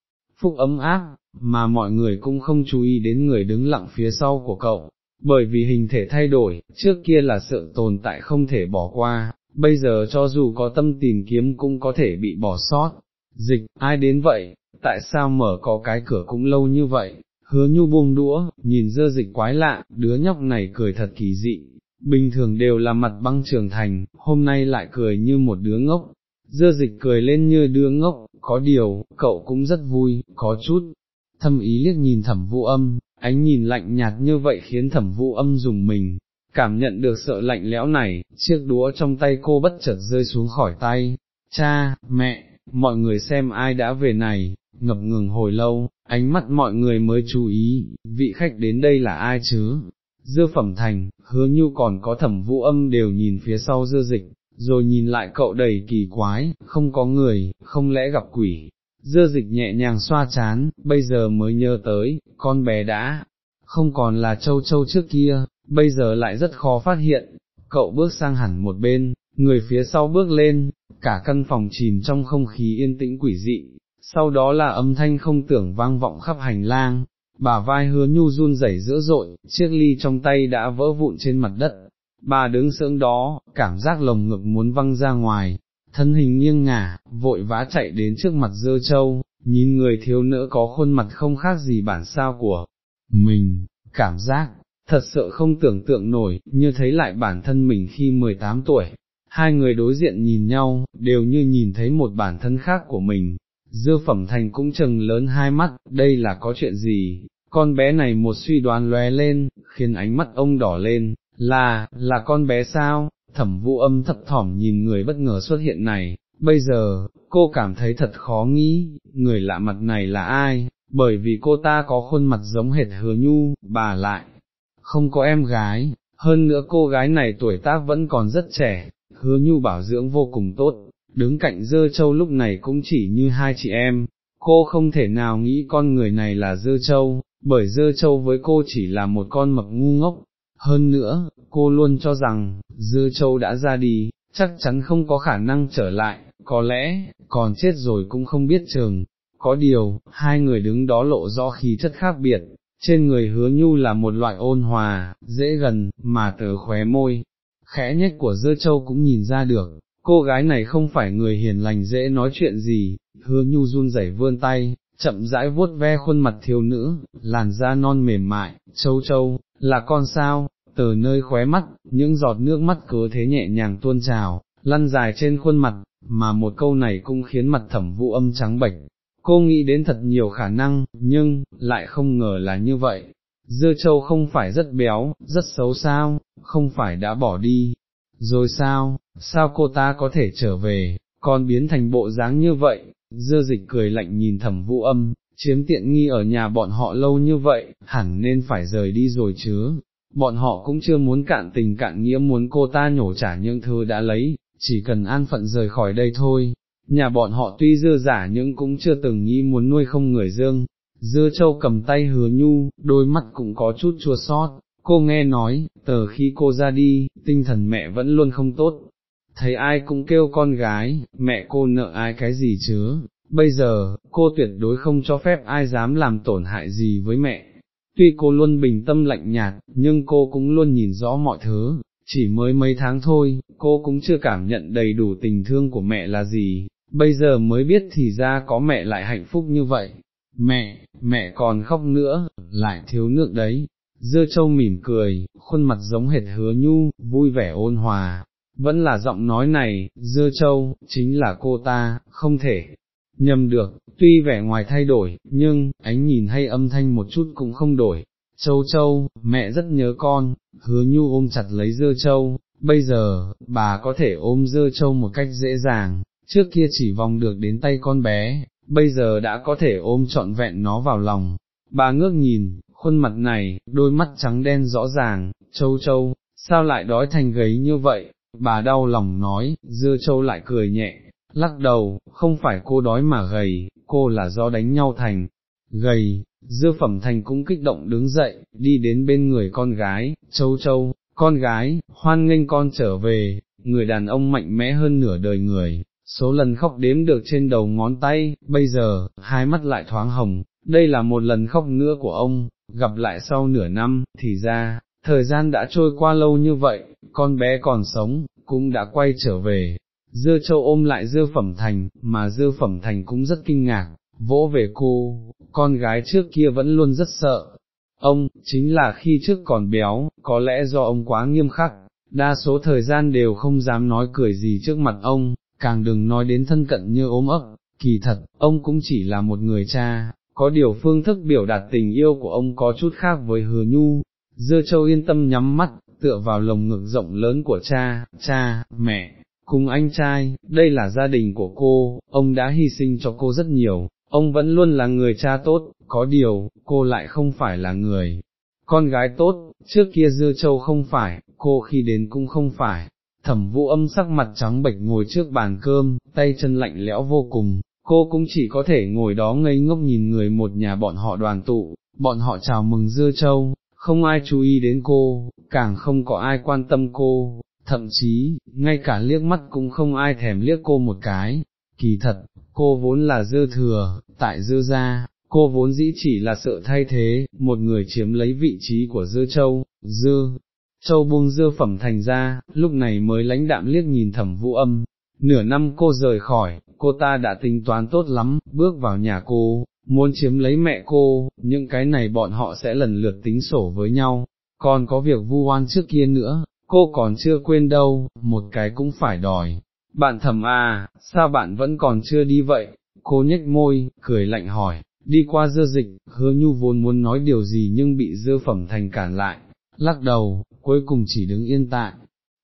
phúc ấm áp, mà mọi người cũng không chú ý đến người đứng lặng phía sau của cậu, bởi vì hình thể thay đổi, trước kia là sự tồn tại không thể bỏ qua, bây giờ cho dù có tâm tìm kiếm cũng có thể bị bỏ sót. Dịch, ai đến vậy, tại sao mở có cái cửa cũng lâu như vậy, hứa nhu buông đũa, nhìn dơ dịch quái lạ, đứa nhóc này cười thật kỳ dị, bình thường đều là mặt băng trưởng thành, hôm nay lại cười như một đứa ngốc, dơ dịch cười lên như đứa ngốc, có điều, cậu cũng rất vui, có chút, thâm ý liếc nhìn thẩm vũ âm, ánh nhìn lạnh nhạt như vậy khiến thẩm vũ âm dùng mình, cảm nhận được sợ lạnh lẽo này, chiếc đũa trong tay cô bất chợt rơi xuống khỏi tay, cha, mẹ, mọi người xem ai đã về này, ngập ngừng hồi lâu, ánh mắt mọi người mới chú ý, vị khách đến đây là ai chứ, dưa phẩm thành, hứa nhu còn có thẩm vũ âm đều nhìn phía sau dưa dịch, rồi nhìn lại cậu đầy kỳ quái, không có người, không lẽ gặp quỷ, dưa dịch nhẹ nhàng xoa chán, bây giờ mới nhớ tới, con bé đã, không còn là châu châu trước kia, bây giờ lại rất khó phát hiện, cậu bước sang hẳn một bên, người phía sau bước lên, cả căn phòng chìm trong không khí yên tĩnh quỷ dị, sau đó là âm thanh không tưởng vang vọng khắp hành lang, bà vai hứa nhu run rẩy dữ dội, chiếc ly trong tay đã vỡ vụn trên mặt đất, bà đứng sững đó, cảm giác lồng ngực muốn văng ra ngoài, thân hình nghiêng ngả, vội vã chạy đến trước mặt dơ châu, nhìn người thiếu nữ có khuôn mặt không khác gì bản sao của mình, cảm giác, thật sự không tưởng tượng nổi, như thấy lại bản thân mình khi 18 tuổi. Hai người đối diện nhìn nhau, đều như nhìn thấy một bản thân khác của mình, dư phẩm thành cũng chừng lớn hai mắt, đây là có chuyện gì, con bé này một suy đoán lóe lên, khiến ánh mắt ông đỏ lên, là, là con bé sao, thẩm vũ âm thập thỏm nhìn người bất ngờ xuất hiện này, bây giờ, cô cảm thấy thật khó nghĩ, người lạ mặt này là ai, bởi vì cô ta có khuôn mặt giống hệt hứa nhu, bà lại, không có em gái, hơn nữa cô gái này tuổi tác vẫn còn rất trẻ, hứa nhu bảo dưỡng vô cùng tốt, đứng cạnh dơ châu lúc này cũng chỉ như hai chị em, cô không thể nào nghĩ con người này là dơ châu, bởi dơ châu với cô chỉ là một con mập ngu ngốc, hơn nữa, cô luôn cho rằng, Dư châu đã ra đi, chắc chắn không có khả năng trở lại, có lẽ, còn chết rồi cũng không biết trường Có điều, hai người đứng đó lộ rõ khí chất khác biệt, trên người hứa nhu là một loại ôn hòa, dễ gần, mà tờ khóe môi, khẽ nhếch của dơ châu cũng nhìn ra được, cô gái này không phải người hiền lành dễ nói chuyện gì, hứa nhu run rẩy vươn tay, chậm rãi vuốt ve khuôn mặt thiếu nữ, làn da non mềm mại, châu châu, là con sao, từ nơi khóe mắt, những giọt nước mắt cứ thế nhẹ nhàng tuôn trào, lăn dài trên khuôn mặt, mà một câu này cũng khiến mặt thẩm vũ âm trắng bệch. Cô nghĩ đến thật nhiều khả năng, nhưng, lại không ngờ là như vậy. Dưa châu không phải rất béo, rất xấu sao, không phải đã bỏ đi. Rồi sao, sao cô ta có thể trở về, còn biến thành bộ dáng như vậy, dưa dịch cười lạnh nhìn thẩm vũ âm, chiếm tiện nghi ở nhà bọn họ lâu như vậy, hẳn nên phải rời đi rồi chứ, bọn họ cũng chưa muốn cạn tình cạn nghĩa muốn cô ta nhổ trả những thứ đã lấy, chỉ cần an phận rời khỏi đây thôi. Nhà bọn họ tuy dưa giả nhưng cũng chưa từng nghĩ muốn nuôi không người dương, dưa châu cầm tay hứa nhu, đôi mắt cũng có chút chua sót, cô nghe nói, từ khi cô ra đi, tinh thần mẹ vẫn luôn không tốt, thấy ai cũng kêu con gái, mẹ cô nợ ai cái gì chứ, bây giờ, cô tuyệt đối không cho phép ai dám làm tổn hại gì với mẹ. Tuy cô luôn bình tâm lạnh nhạt, nhưng cô cũng luôn nhìn rõ mọi thứ, chỉ mới mấy tháng thôi, cô cũng chưa cảm nhận đầy đủ tình thương của mẹ là gì, bây giờ mới biết thì ra có mẹ lại hạnh phúc như vậy. Mẹ, mẹ còn khóc nữa, lại thiếu nước đấy. Dưa châu mỉm cười, khuôn mặt giống hệt hứa nhu, vui vẻ ôn hòa, vẫn là giọng nói này, dưa châu, chính là cô ta, không thể, nhầm được, tuy vẻ ngoài thay đổi, nhưng, ánh nhìn hay âm thanh một chút cũng không đổi. Châu châu, mẹ rất nhớ con, hứa nhu ôm chặt lấy dưa châu, bây giờ, bà có thể ôm dưa châu một cách dễ dàng, trước kia chỉ vòng được đến tay con bé, bây giờ đã có thể ôm trọn vẹn nó vào lòng. Bà ngước nhìn, khuôn mặt này, đôi mắt trắng đen rõ ràng, châu châu, sao lại đói thành gấy như vậy, bà đau lòng nói, dưa châu lại cười nhẹ, lắc đầu, không phải cô đói mà gầy, cô là do đánh nhau thành, gầy, dưa phẩm thành cũng kích động đứng dậy, đi đến bên người con gái, châu châu, con gái, hoan nghênh con trở về, người đàn ông mạnh mẽ hơn nửa đời người, số lần khóc đếm được trên đầu ngón tay, bây giờ, hai mắt lại thoáng hồng, đây là một lần khóc nữa của ông, gặp lại sau nửa năm, thì ra, thời gian đã trôi qua lâu như vậy, con bé còn sống, cũng đã quay trở về, dưa châu ôm lại dưa phẩm thành, mà dưa phẩm thành cũng rất kinh ngạc, vỗ về cô, con gái trước kia vẫn luôn rất sợ. Ông, chính là khi trước còn béo, có lẽ do ông quá nghiêm khắc, đa số thời gian đều không dám nói cười gì trước mặt ông, càng đừng nói đến thân cận như ốm ấp, kỳ thật, ông cũng chỉ là một người cha, có điều phương thức biểu đạt tình yêu của ông có chút khác với hứa nhu. Dưa châu yên tâm nhắm mắt, tựa vào lồng ngực rộng lớn của cha, cha, mẹ, cùng anh trai, đây là gia đình của cô, ông đã hy sinh cho cô rất nhiều, ông vẫn luôn là người cha tốt, có điều, cô lại không phải là người. Con gái tốt, trước kia dưa châu không phải, cô khi đến cũng không phải, thẩm vũ âm sắc mặt trắng bệch ngồi trước bàn cơm, tay chân lạnh lẽo vô cùng, cô cũng chỉ có thể ngồi đó ngây ngốc nhìn người một nhà bọn họ đoàn tụ, bọn họ chào mừng dưa châu, không ai chú ý đến cô, càng không có ai quan tâm cô, thậm chí, ngay cả liếc mắt cũng không ai thèm liếc cô một cái, kỳ thật, cô vốn là dư thừa, tại dư gia, cô vốn dĩ chỉ là sợ thay thế, một người chiếm lấy vị trí của dư châu, dư, châu buông dư phẩm thành ra, lúc này mới lãnh đạm liếc nhìn thẩm vũ âm, nửa năm cô rời khỏi, cô ta đã tính toán tốt lắm, bước vào nhà cô, muốn chiếm lấy mẹ cô, những cái này bọn họ sẽ lần lượt tính sổ với nhau, còn có việc vu oan trước kia nữa, cô còn chưa quên đâu, một cái cũng phải đòi. Bạn thầm à, sao bạn vẫn còn chưa đi vậy? Cô nhếch môi, cười lạnh hỏi, đi qua dơ dịch, hứa nhu vốn muốn nói điều gì nhưng bị dơ phẩm thành cản lại, lắc đầu, cuối cùng chỉ đứng yên tại.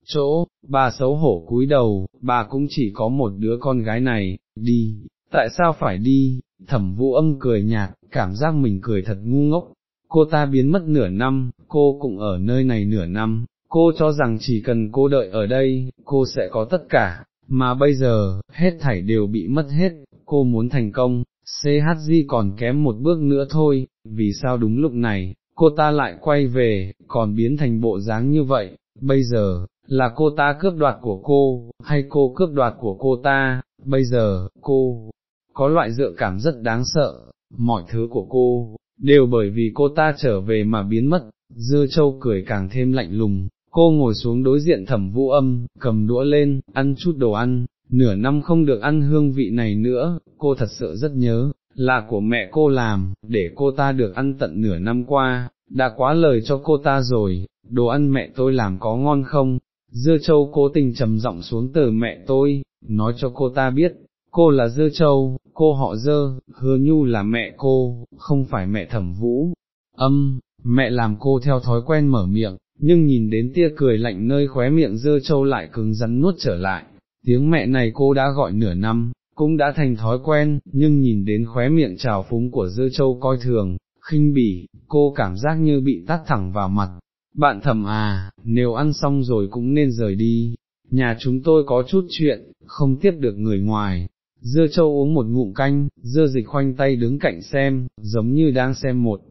Chỗ, bà xấu hổ cúi đầu, bà cũng chỉ có một đứa con gái này, đi, tại sao phải đi, thẩm vũ âm cười nhạt, cảm giác mình cười thật ngu ngốc, cô ta biến mất nửa năm, cô cũng ở nơi này nửa năm, cô cho rằng chỉ cần cô đợi ở đây, cô sẽ có tất cả, mà bây giờ, hết thảy đều bị mất hết, cô muốn thành công, CHG còn kém một bước nữa thôi, vì sao đúng lúc này, cô ta lại quay về, còn biến thành bộ dáng như vậy, bây giờ, là cô ta cướp đoạt của cô, hay cô cướp đoạt của cô ta, bây giờ, cô, có loại dựa cảm rất đáng sợ, mọi thứ của cô, đều bởi vì cô ta trở về mà biến mất, dưa châu cười càng thêm lạnh lùng, cô ngồi xuống đối diện thẩm vũ âm, cầm đũa lên, ăn chút đồ ăn, nửa năm không được ăn hương vị này nữa, cô thật sự rất nhớ, là của mẹ cô làm, để cô ta được ăn tận nửa năm qua, đã quá lời cho cô ta rồi, đồ ăn mẹ tôi làm có ngon không? Dưa châu cố tình trầm giọng xuống từ mẹ tôi, nói cho cô ta biết, cô là Dưa châu, cô họ Dơ, hứa nhu là mẹ cô, không phải mẹ thẩm vũ. Âm, mẹ làm cô theo thói quen mở miệng, nhưng nhìn đến tia cười lạnh nơi khóe miệng Dơ châu lại cứng rắn nuốt trở lại, tiếng mẹ này cô đã gọi nửa năm, cũng đã thành thói quen, nhưng nhìn đến khóe miệng trào phúng của Dơ châu coi thường, khinh bỉ, cô cảm giác như bị tắt thẳng vào mặt. Bạn Thẩm à, nếu ăn xong rồi cũng nên rời đi, nhà chúng tôi có chút chuyện, không tiếp được người ngoài. Dưa châu uống một ngụm canh, dưa dịch khoanh tay đứng cạnh xem, giống như đang xem một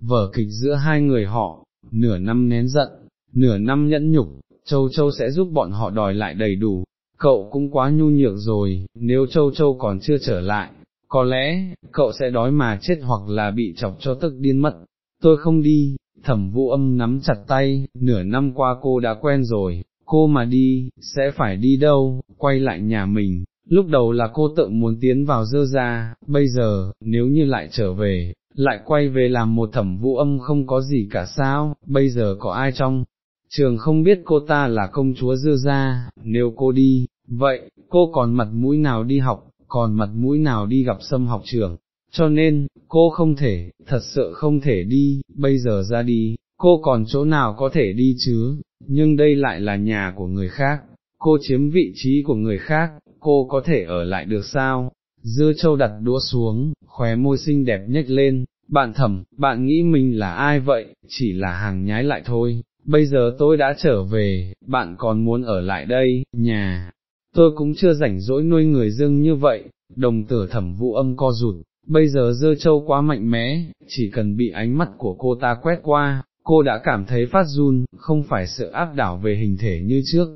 vở kịch giữa hai người họ, nửa năm nén giận, nửa năm nhẫn nhục, châu châu sẽ giúp bọn họ đòi lại đầy đủ. Cậu cũng quá nhu nhược rồi, nếu châu châu còn chưa trở lại, có lẽ, cậu sẽ đói mà chết hoặc là bị chọc cho tức điên mất. Tôi không đi, thẩm vũ âm nắm chặt tay, nửa năm qua cô đã quen rồi, cô mà đi, sẽ phải đi đâu, quay lại nhà mình. Lúc đầu là cô tự muốn tiến vào dơ ra, bây giờ, nếu như lại trở về, lại quay về làm một thẩm vũ âm không có gì cả sao, bây giờ có ai trong trường không biết cô ta là công chúa dơ ra, nếu cô đi, vậy, cô còn mặt mũi nào đi học, còn mặt mũi nào đi gặp sâm học trường, cho nên, cô không thể, thật sự không thể đi, bây giờ ra đi, cô còn chỗ nào có thể đi chứ, nhưng đây lại là nhà của người khác, cô chiếm vị trí của người khác, cô có thể ở lại được sao? Dưa châu đặt đũa xuống, khóe môi xinh đẹp nhếch lên, bạn thầm, bạn nghĩ mình là ai vậy, chỉ là hàng nhái lại thôi, bây giờ tôi đã trở về, bạn còn muốn ở lại đây, nhà, tôi cũng chưa rảnh rỗi nuôi người dưng như vậy, đồng tử thẩm vũ âm co rụt, bây giờ dơ châu quá mạnh mẽ, chỉ cần bị ánh mắt của cô ta quét qua, cô đã cảm thấy phát run, không phải sự áp đảo về hình thể như trước,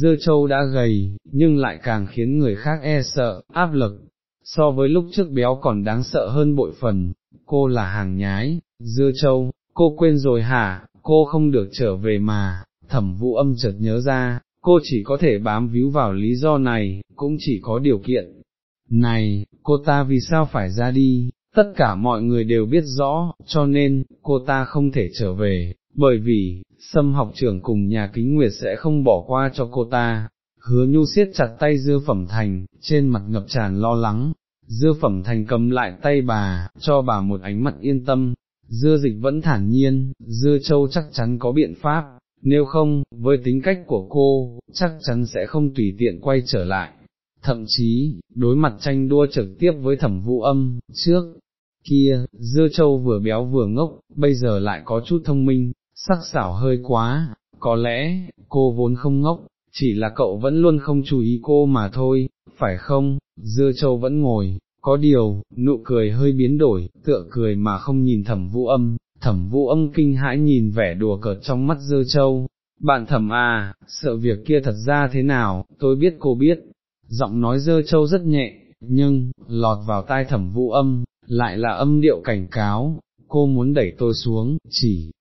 Dưa châu đã gầy, nhưng lại càng khiến người khác e sợ, áp lực, so với lúc trước béo còn đáng sợ hơn bội phần, cô là hàng nhái, Dưa châu, cô quên rồi hả, cô không được trở về mà, thẩm vũ âm chợt nhớ ra, cô chỉ có thể bám víu vào lý do này, cũng chỉ có điều kiện. Này, cô ta vì sao phải ra đi, tất cả mọi người đều biết rõ, cho nên, cô ta không thể trở về, bởi vì, xâm học trưởng cùng nhà kính nguyệt sẽ không bỏ qua cho cô ta. Hứa nhu siết chặt tay dưa phẩm thành, trên mặt ngập tràn lo lắng, dưa phẩm thành cầm lại tay bà, cho bà một ánh mắt yên tâm, dưa dịch vẫn thản nhiên, dưa châu chắc chắn có biện pháp, nếu không, với tính cách của cô, chắc chắn sẽ không tùy tiện quay trở lại. Thậm chí, đối mặt tranh đua trực tiếp với thẩm vũ âm, trước, kia, dưa châu vừa béo vừa ngốc, bây giờ lại có chút thông minh, sắc xảo hơi quá, có lẽ, cô vốn không ngốc, chỉ là cậu vẫn luôn không chú ý cô mà thôi, phải không, dưa châu vẫn ngồi, có điều, nụ cười hơi biến đổi, tựa cười mà không nhìn thẩm vũ âm, thẩm vũ âm kinh hãi nhìn vẻ đùa cợt trong mắt dơ châu, bạn thẩm à, sợ việc kia thật ra thế nào, tôi biết cô biết, giọng nói dơ châu rất nhẹ, nhưng, lọt vào tai thẩm vũ âm, lại là âm điệu cảnh cáo, cô muốn đẩy tôi xuống, chỉ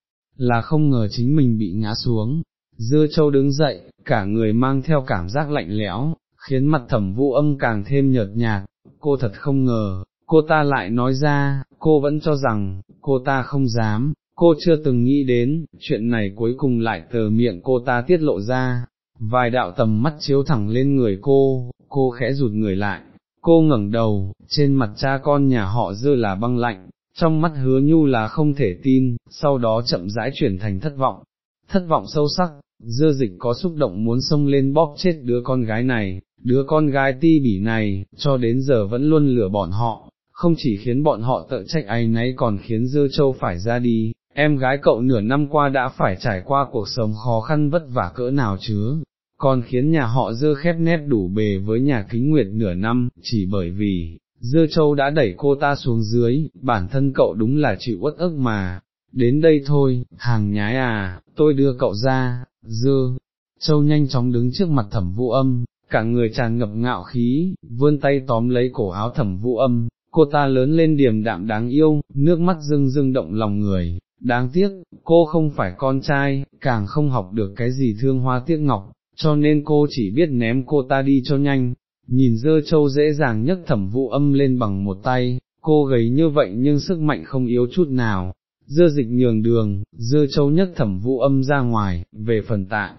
là không ngờ chính mình bị ngã xuống. Dưa châu đứng dậy, cả người mang theo cảm giác lạnh lẽo, khiến mặt thẩm vũ âm càng thêm nhợt nhạt, cô thật không ngờ, cô ta lại nói ra, cô vẫn cho rằng, cô ta không dám, cô chưa từng nghĩ đến, chuyện này cuối cùng lại từ miệng cô ta tiết lộ ra, vài đạo tầm mắt chiếu thẳng lên người cô, cô khẽ rụt người lại, cô ngẩng đầu, trên mặt cha con nhà họ Dưa là băng lạnh, trong mắt hứa nhu là không thể tin, sau đó chậm rãi chuyển thành thất vọng, thất vọng sâu sắc, dưa dịch có xúc động muốn xông lên bóp chết đứa con gái này, đứa con gái ti bỉ này, cho đến giờ vẫn luôn lừa bọn họ, không chỉ khiến bọn họ tự trách ai nấy còn khiến dưa châu phải ra đi, em gái cậu nửa năm qua đã phải trải qua cuộc sống khó khăn vất vả cỡ nào chứ, còn khiến nhà họ dơ khép nét đủ bề với nhà kính nguyệt nửa năm, chỉ bởi vì, Dưa châu đã đẩy cô ta xuống dưới, bản thân cậu đúng là chịu uất ức mà, đến đây thôi, hàng nhái à, tôi đưa cậu ra, Dưa. Châu nhanh chóng đứng trước mặt thẩm vũ âm, cả người tràn ngập ngạo khí, vươn tay tóm lấy cổ áo thẩm vũ âm, cô ta lớn lên điềm đạm đáng yêu, nước mắt rưng rưng động lòng người, đáng tiếc, cô không phải con trai, càng không học được cái gì thương hoa tiếc ngọc, cho nên cô chỉ biết ném cô ta đi cho nhanh, nhìn dơ châu dễ dàng nhấc thẩm vũ âm lên bằng một tay, cô gầy như vậy nhưng sức mạnh không yếu chút nào, dơ dịch nhường đường, dơ châu nhất thẩm vũ âm ra ngoài, về phần tạng.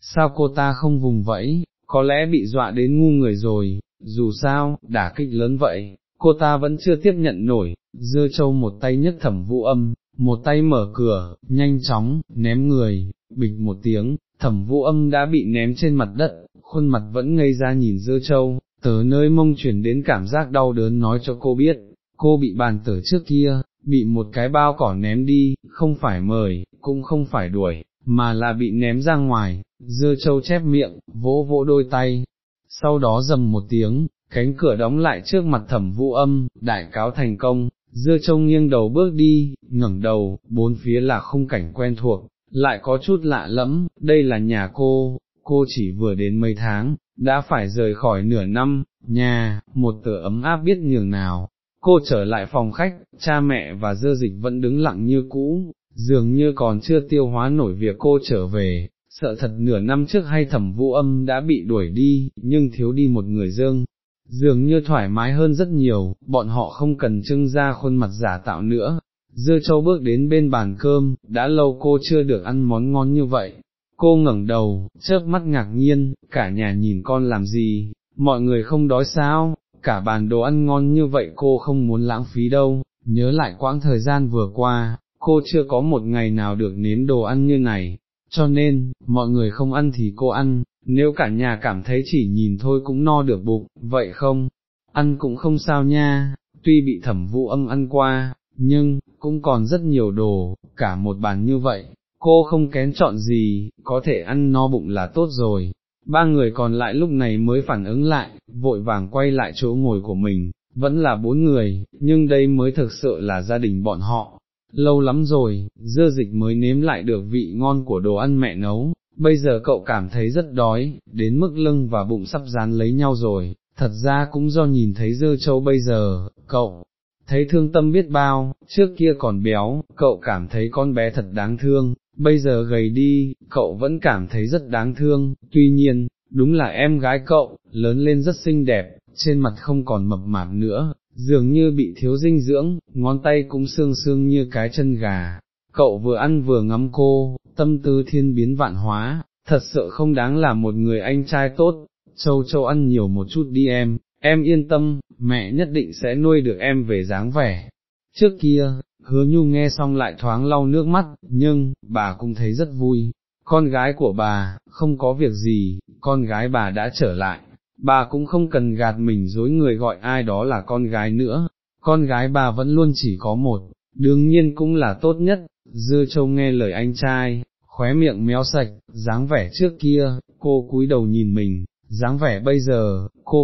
Sao cô ta không vùng vẫy, có lẽ bị dọa đến ngu người rồi, dù sao, đả kích lớn vậy, cô ta vẫn chưa tiếp nhận nổi, dưa châu một tay nhất thẩm vũ âm, một tay mở cửa, nhanh chóng, ném người, bịch một tiếng, thẩm vũ âm đã bị ném trên mặt đất, khuôn mặt vẫn ngây ra nhìn dơ châu, tớ nơi mông chuyển đến cảm giác đau đớn nói cho cô biết, cô bị bàn tở trước kia, bị một cái bao cỏ ném đi, không phải mời, cũng không phải đuổi, mà là bị ném ra ngoài, dưa châu chép miệng, vỗ vỗ đôi tay, sau đó dầm một tiếng, cánh cửa đóng lại trước mặt thẩm vũ âm, đại cáo thành công, dưa châu nghiêng đầu bước đi, ngẩng đầu, bốn phía là khung cảnh quen thuộc, lại có chút lạ lẫm, đây là nhà cô, cô chỉ vừa đến mấy tháng, đã phải rời khỏi nửa năm, nhà, một tựa ấm áp biết nhường nào. Cô trở lại phòng khách, cha mẹ và dơ dịch vẫn đứng lặng như cũ, dường như còn chưa tiêu hóa nổi việc cô trở về, sợ thật nửa năm trước hay thẩm vũ âm đã bị đuổi đi, nhưng thiếu đi một người dương, dường như thoải mái hơn rất nhiều, bọn họ không cần trưng ra khuôn mặt giả tạo nữa. Dưa châu bước đến bên bàn cơm, đã lâu cô chưa được ăn món ngon như vậy. Cô ngẩng đầu, chớp mắt ngạc nhiên, cả nhà nhìn con làm gì, mọi người không đói sao, cả bàn đồ ăn ngon như vậy cô không muốn lãng phí đâu, nhớ lại quãng thời gian vừa qua, cô chưa có một ngày nào được nếm đồ ăn như này, cho nên, mọi người không ăn thì cô ăn, nếu cả nhà cảm thấy chỉ nhìn thôi cũng no được bụng, vậy không, ăn cũng không sao nha, tuy bị thẩm vụ âm ăn qua, nhưng, cũng còn rất nhiều đồ, cả một bàn như vậy, cô không kén chọn gì, có thể ăn no bụng là tốt rồi. Ba người còn lại lúc này mới phản ứng lại, vội vàng quay lại chỗ ngồi của mình, vẫn là bốn người, nhưng đây mới thực sự là gia đình bọn họ. Lâu lắm rồi, dưa dịch mới nếm lại được vị ngon của đồ ăn mẹ nấu, bây giờ cậu cảm thấy rất đói, đến mức lưng và bụng sắp dán lấy nhau rồi, thật ra cũng do nhìn thấy dơ châu bây giờ, cậu, thấy thương tâm biết bao, trước kia còn béo, cậu cảm thấy con bé thật đáng thương, bây giờ gầy đi, cậu vẫn cảm thấy rất đáng thương, tuy nhiên, đúng là em gái cậu, lớn lên rất xinh đẹp, trên mặt không còn mập mạp nữa, dường như bị thiếu dinh dưỡng, ngón tay cũng xương xương như cái chân gà. Cậu vừa ăn vừa ngắm cô, tâm tư thiên biến vạn hóa, thật sự không đáng là một người anh trai tốt, châu châu ăn nhiều một chút đi em, em yên tâm, mẹ nhất định sẽ nuôi được em về dáng vẻ. Trước kia, hứa nhu nghe xong lại thoáng lau nước mắt, nhưng, bà cũng thấy rất vui, con gái của bà, không có việc gì, con gái bà đã trở lại, bà cũng không cần gạt mình dối người gọi ai đó là con gái nữa, con gái bà vẫn luôn chỉ có một, đương nhiên cũng là tốt nhất, dưa châu nghe lời anh trai, khóe miệng méo sạch, dáng vẻ trước kia, cô cúi đầu nhìn mình, dáng vẻ bây giờ, cô